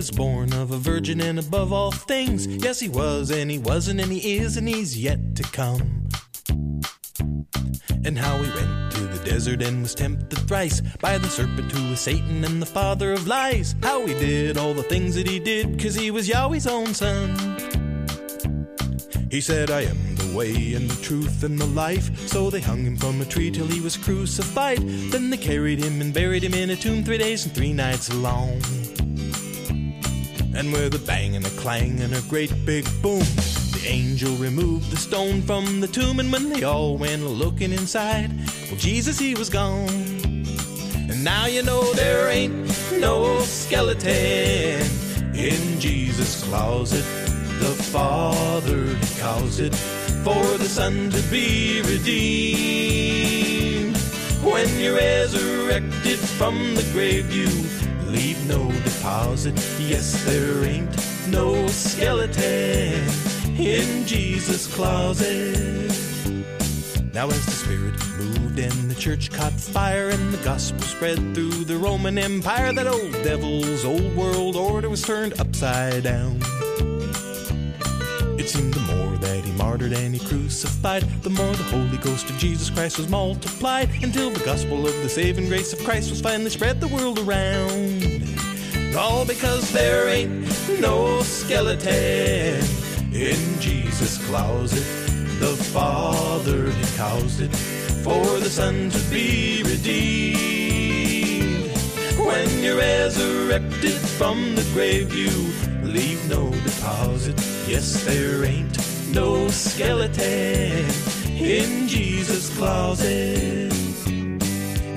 Was born of a virgin and above all things. Yes, he was, and he wasn't, and he is, and he's yet to come. And how he went to the desert and was tempted thrice by the serpent who was Satan and the father of lies. How he did all the things that he did, cause he was Yahweh's own son. He said, I am the way and the truth and the life. So they hung him from a tree till he was crucified. Then they carried him and buried him in a tomb three days and three nights long. With a bang and a clang and a great big boom, the angel removed the stone from the tomb. And when they all went looking inside, well, Jesus, he was gone. And now you know there ain't no skeleton in Jesus' closet. The Father caused it for the Son to be redeemed. When you're resurrected from the grave, you deposit. Yes, there ain't no skeleton in Jesus' closet. Now, as the Spirit moved and the church caught fire and the gospel spread through the Roman Empire, that old devil's old world order was turned upside down. It seemed the more that he martyred and he crucified, the more the Holy Ghost of Jesus Christ was multiplied, until the gospel of the saving grace of Christ was finally spread the world around. All because there ain't no skeleton in Jesus' closet. The Father had caused it for the Son to be redeemed. When you're resurrected from the grave, you leave no deposit. Yes, there ain't no skeleton in Jesus' closet.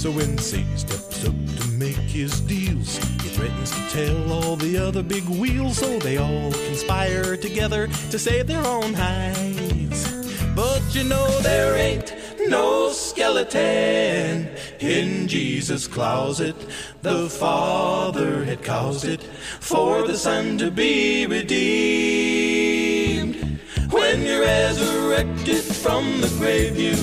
So when Satan steps up to make his deals, he threatens to tell all the other big wheels so they all conspire together to save their own hides. But you know there ain't no skeleton in Jesus' closet. The Father had caused it for the Son to be redeemed. When you're resurrected from the grave, you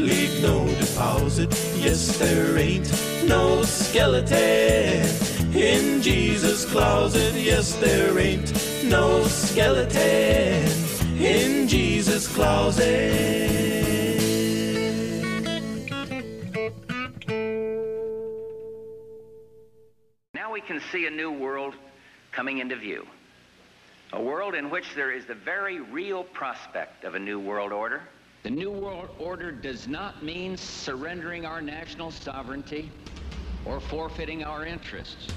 leave no deposit. Yes, there ain't no skeleton in Jesus' closet. Yes, there ain't no skeleton in Jesus' closet. Now we can see a new world coming into view. A world in which there is the very real prospect of a new world order. The New World Order does not mean surrendering our national sovereignty or forfeiting our interests.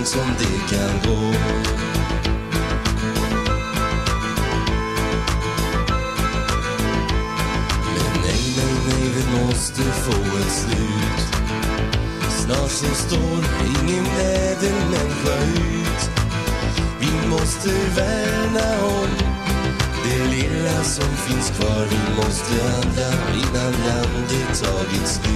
lång som det kan gå. Men nej, nej, nej, vi måste få ett slut. Snart så står ingen ädelmänniska ut. Vi måste värna om det lilla som finns kvar. Vi måste handla innan landet tagit slut.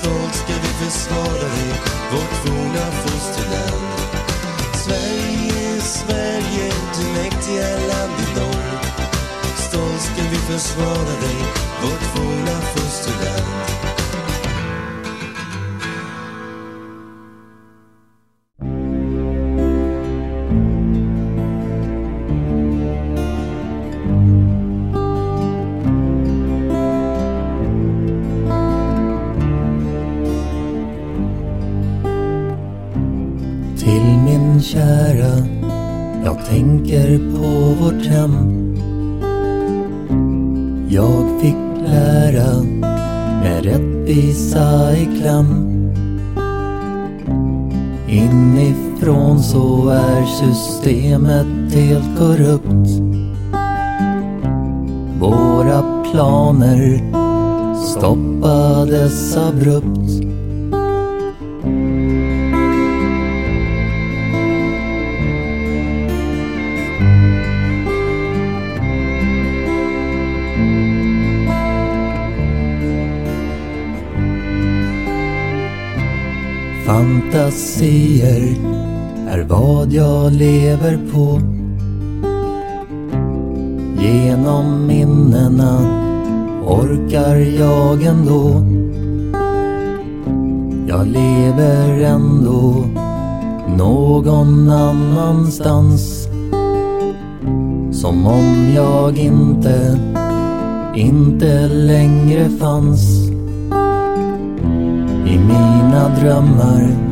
Stolt ska vi försvara dig, vårt forna fosterland. Sverige, Sverige, du mäktiga land i norr. Stolt ska vi försvara dig, vårt forna fosterland. Systemet helt korrupt. Våra planer stoppades abrupt. Fantasier är vad jag lever på. Genom minnena orkar jag ändå. Jag lever ändå någon annanstans. Som om jag inte, inte längre fanns. I mina drömmar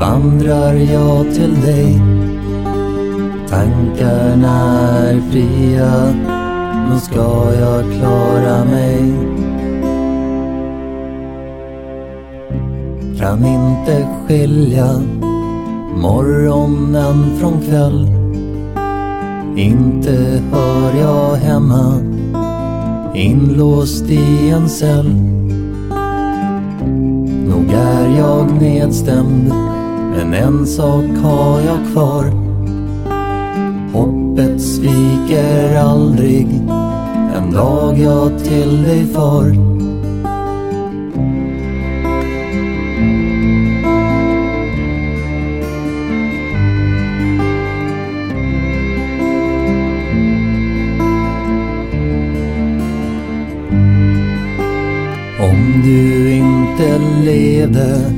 vandrar jag till dig. Tankarna är fria, nu ska jag klara mig. Kan inte skilja morgonen från kväll. Inte hör jag hemma inlåst i en cell. Nog är jag nedstämd, men en sak har jag kvar. Hoppet sviker aldrig, en dag jag till dig far. Om du inte levde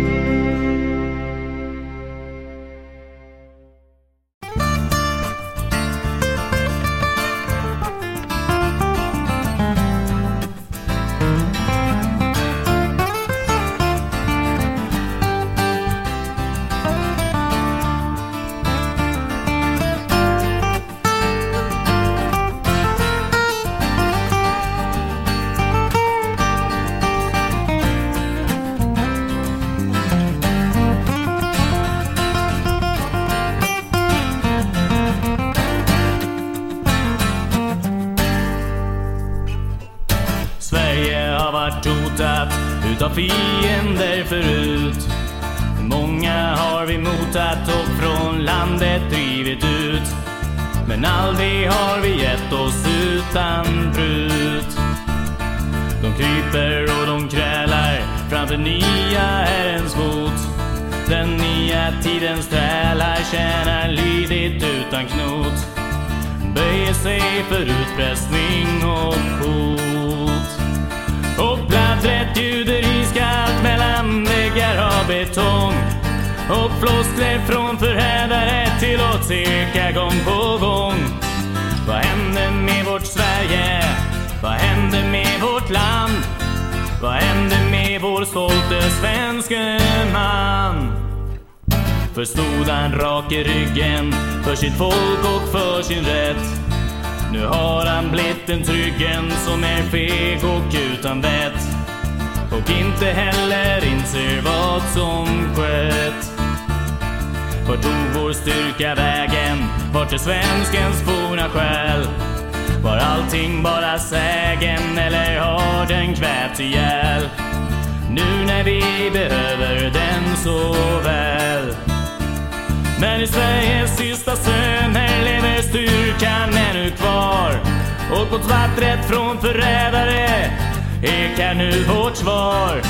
Och mot vattnet från förrädare ekar nu vårt svar.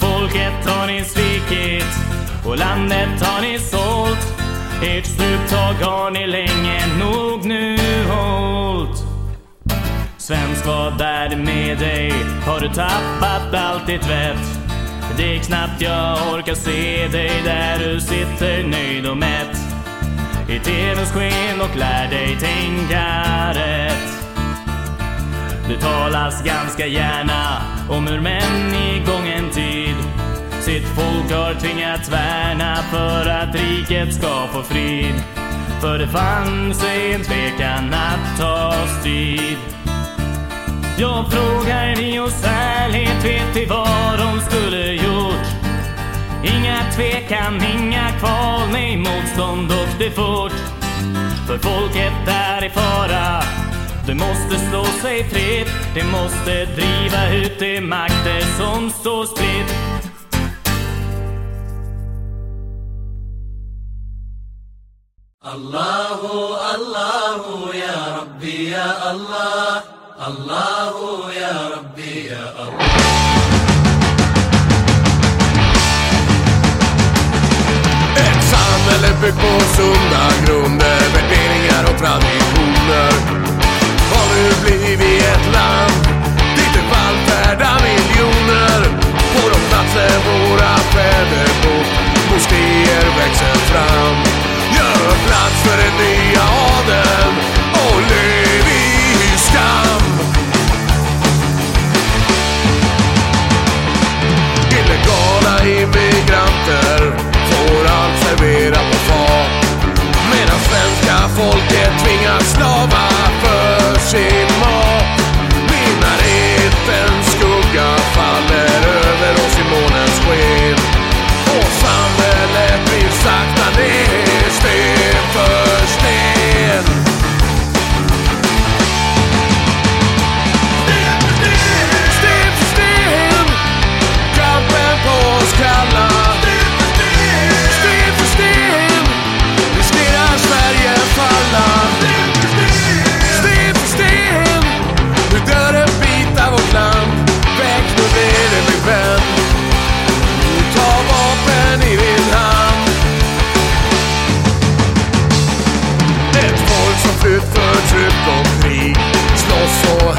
Folket har ni svikit och landet har ni sålt. Ert struptag har ni länge nog nu hållt. Svensk, vad är det med dig? Har du tappat allt ditt vett? Det är knappt jag orkar se dig där du sitter nöjd och mätt i TVns sken och lär dig tänka rätt. Det talas ganska gärna om hur män i gången tid sitt folk har tvingats värna för att riket ska få frid. För det fanns en tvekan att ta strid. Jag frågar ni oss ärligt, vet vi vad de skulle gjort? Inga tvekan, inga kval, nej motstånd och det fort. För folket är i fara, det måste slå sig fritt. Det måste driva ut de makter som står spritt. الله الله يا ربي يا الله الله يا ربي يا الله Ett samhälle byggt på sunda grunder, värderingar och traditioner miljoner. På de platser våra fäder bott, moskéer växer fram. Gör plats för den nya adeln och lev i skam. Illegala immigranter får allt serverat på fat Medan svenska folket tvingas slava.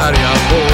Maria Boa.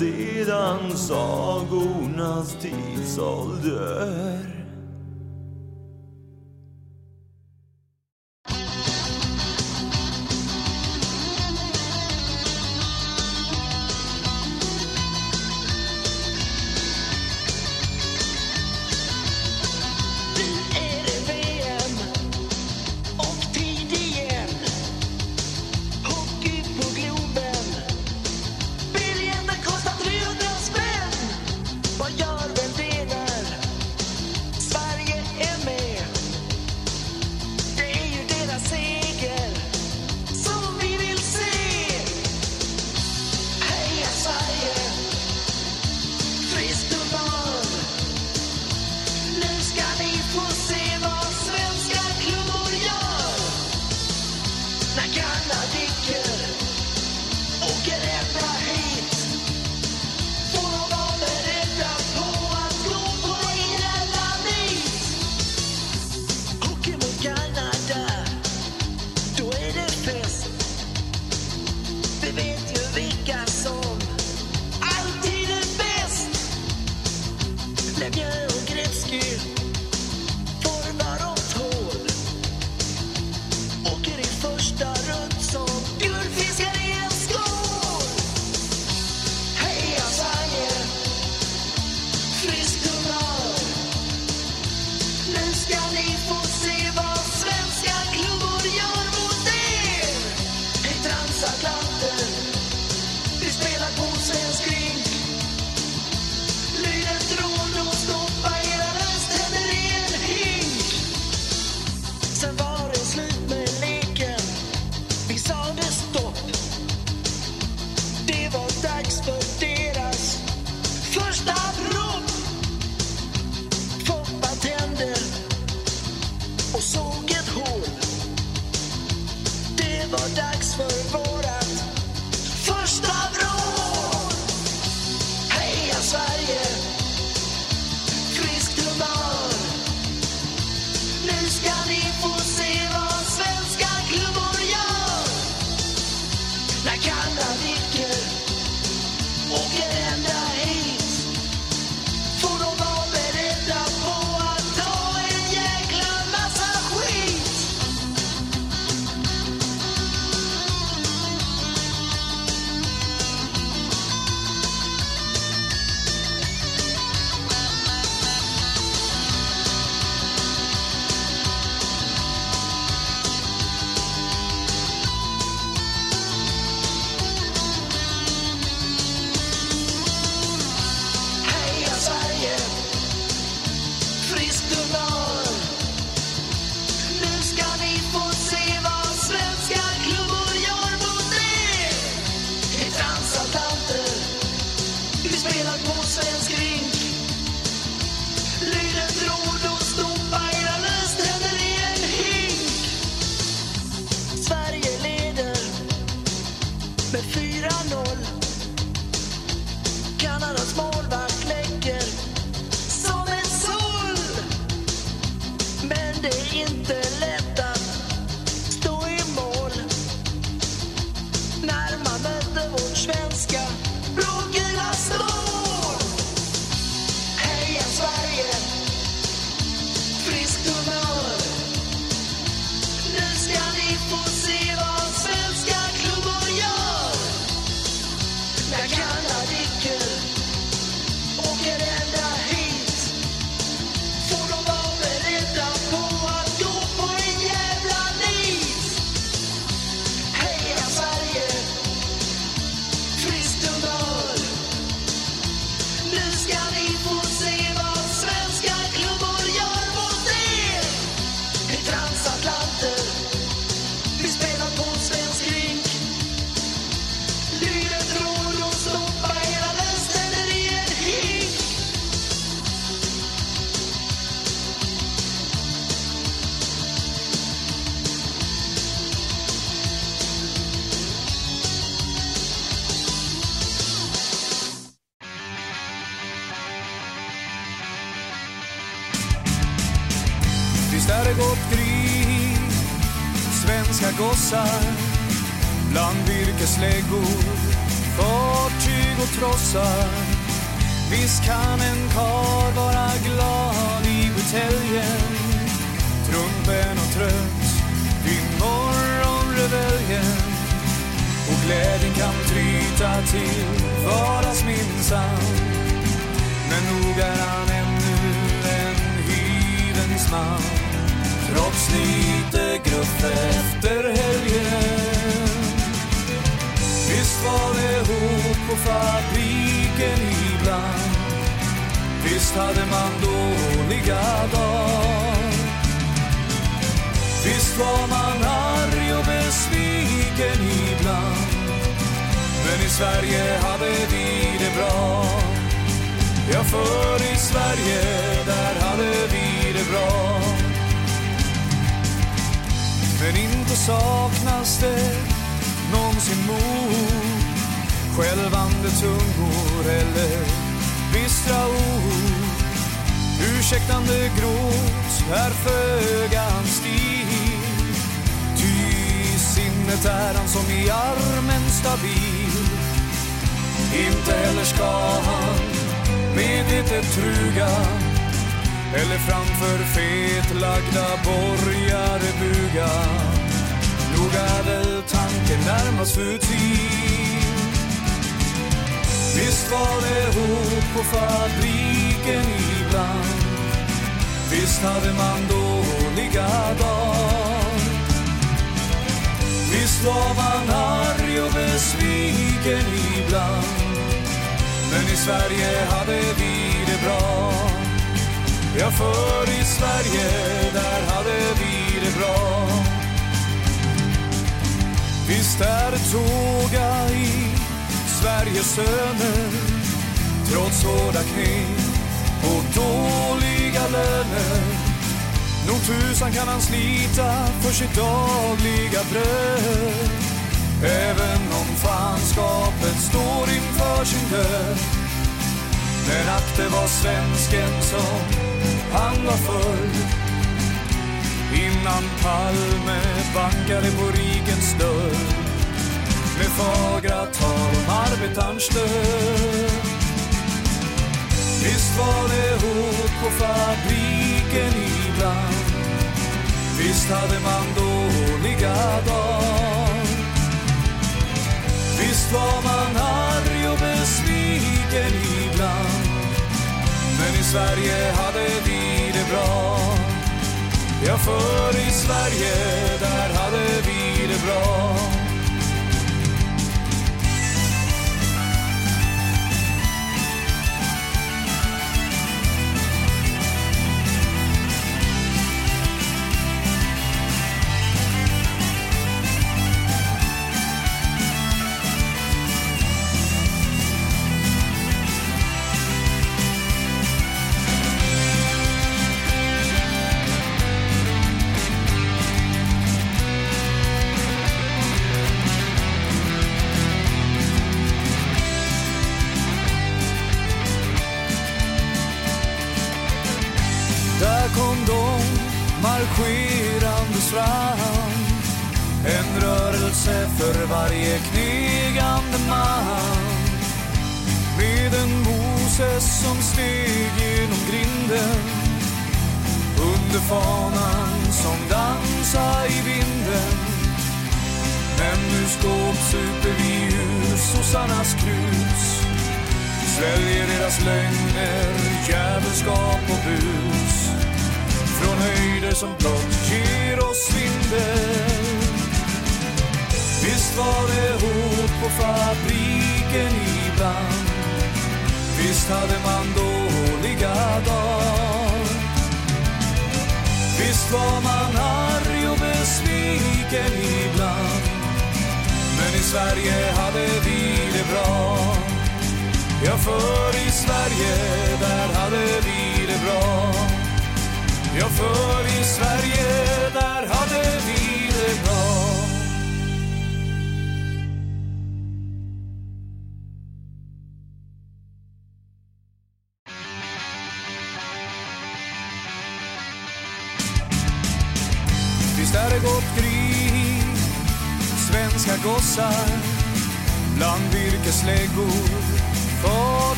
see.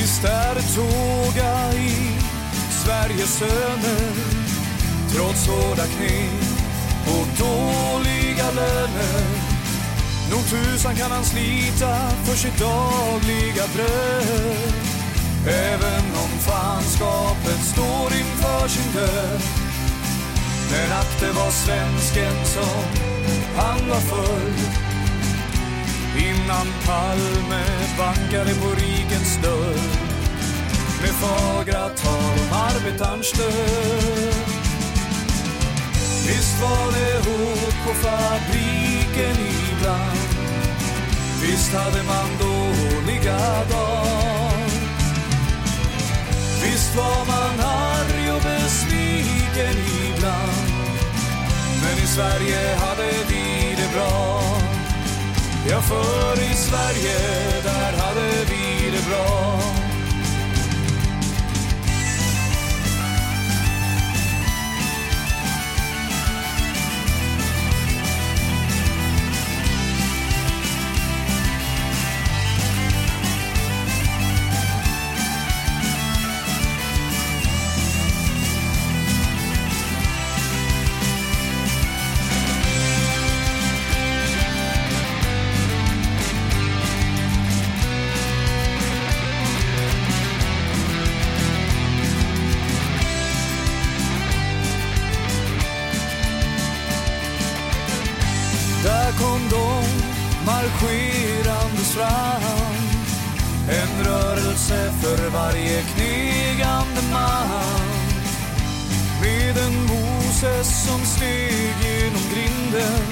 Visst är det tåga i Sveriges söner Trots hårda knep och dåliga löner. Nog tusan kan han slita för sitt dagliga bröd. Även om fanskapet står inför sin död. Men att det var svensken som han var förr Innan Palme bankade på rikens dörr. Med fagra tal om arbetarns död. Visst var det hårt på fabriken ibland. Visst hade man dåliga dagar. Visst var man arg och besviken ibland. Men i Sverige hade vi det bra. Ja, för i Sverige, där hade vi det bra. Som steg genom grinden.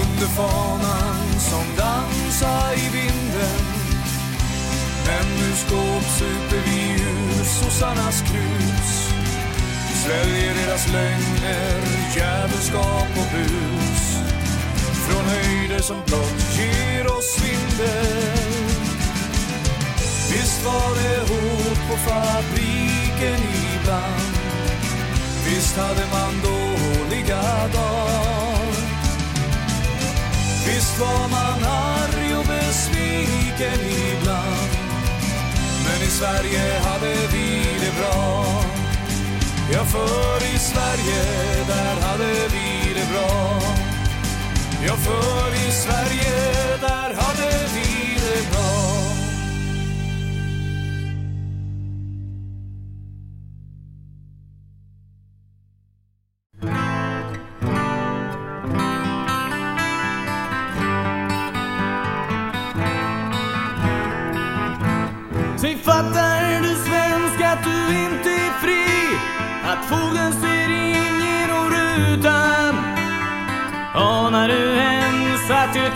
Under fanan som dansa i vinden. Men nu skåpsuper vi ur sossarnas krus. Sväljer deras lögner, djävulskap och bus. Från höjder som blott ger oss svindel Visst var det hårt på fabriken ibland. Visst hade man dåliga dagar. Visst var man arg och besviken ibland. Men i Sverige hade vi det bra. Ja, för i Sverige, där hade vi det bra. Ja, för i Sverige, där hade vi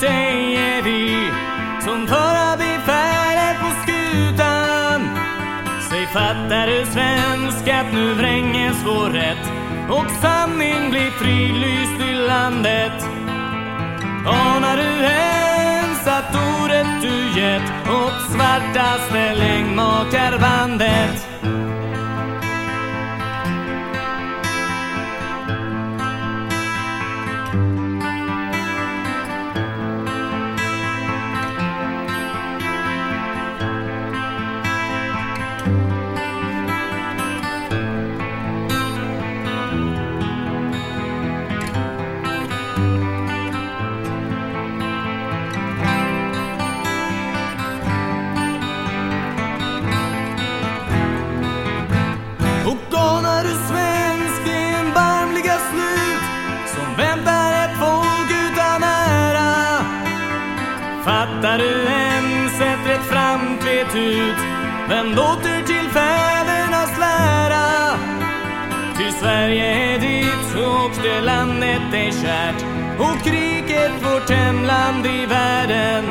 Dig att är vi Som bara befälet på skutan. Säg fattar du svensk att nu vränges vår rätt. Och sanning blir frilyst i landet. Anar du ens att ordet du gett åt svartaste längdmakarbandet När du än, sett rätt fram, tvet ut. Vänd åter till fädernas lära. Ty Sverige är ditt och det landet är kärt. Och kriget vårt hemland i världen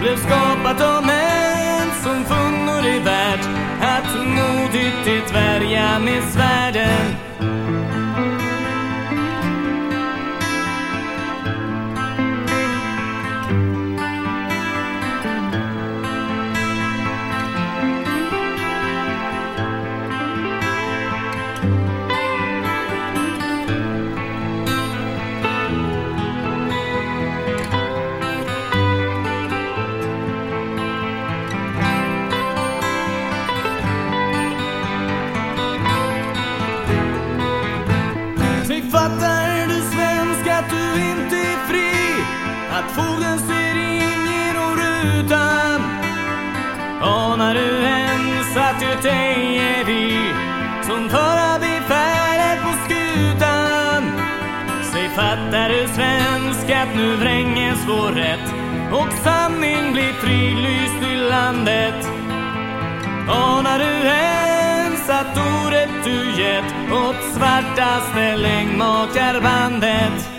blev skapat av män som funnor i värt att modigt det värja med svärden. Att nu vränges vår rätt Och sanning blir frilyst i landet Anar du ens att ordet du gett åt svartaste längdmakarbandet?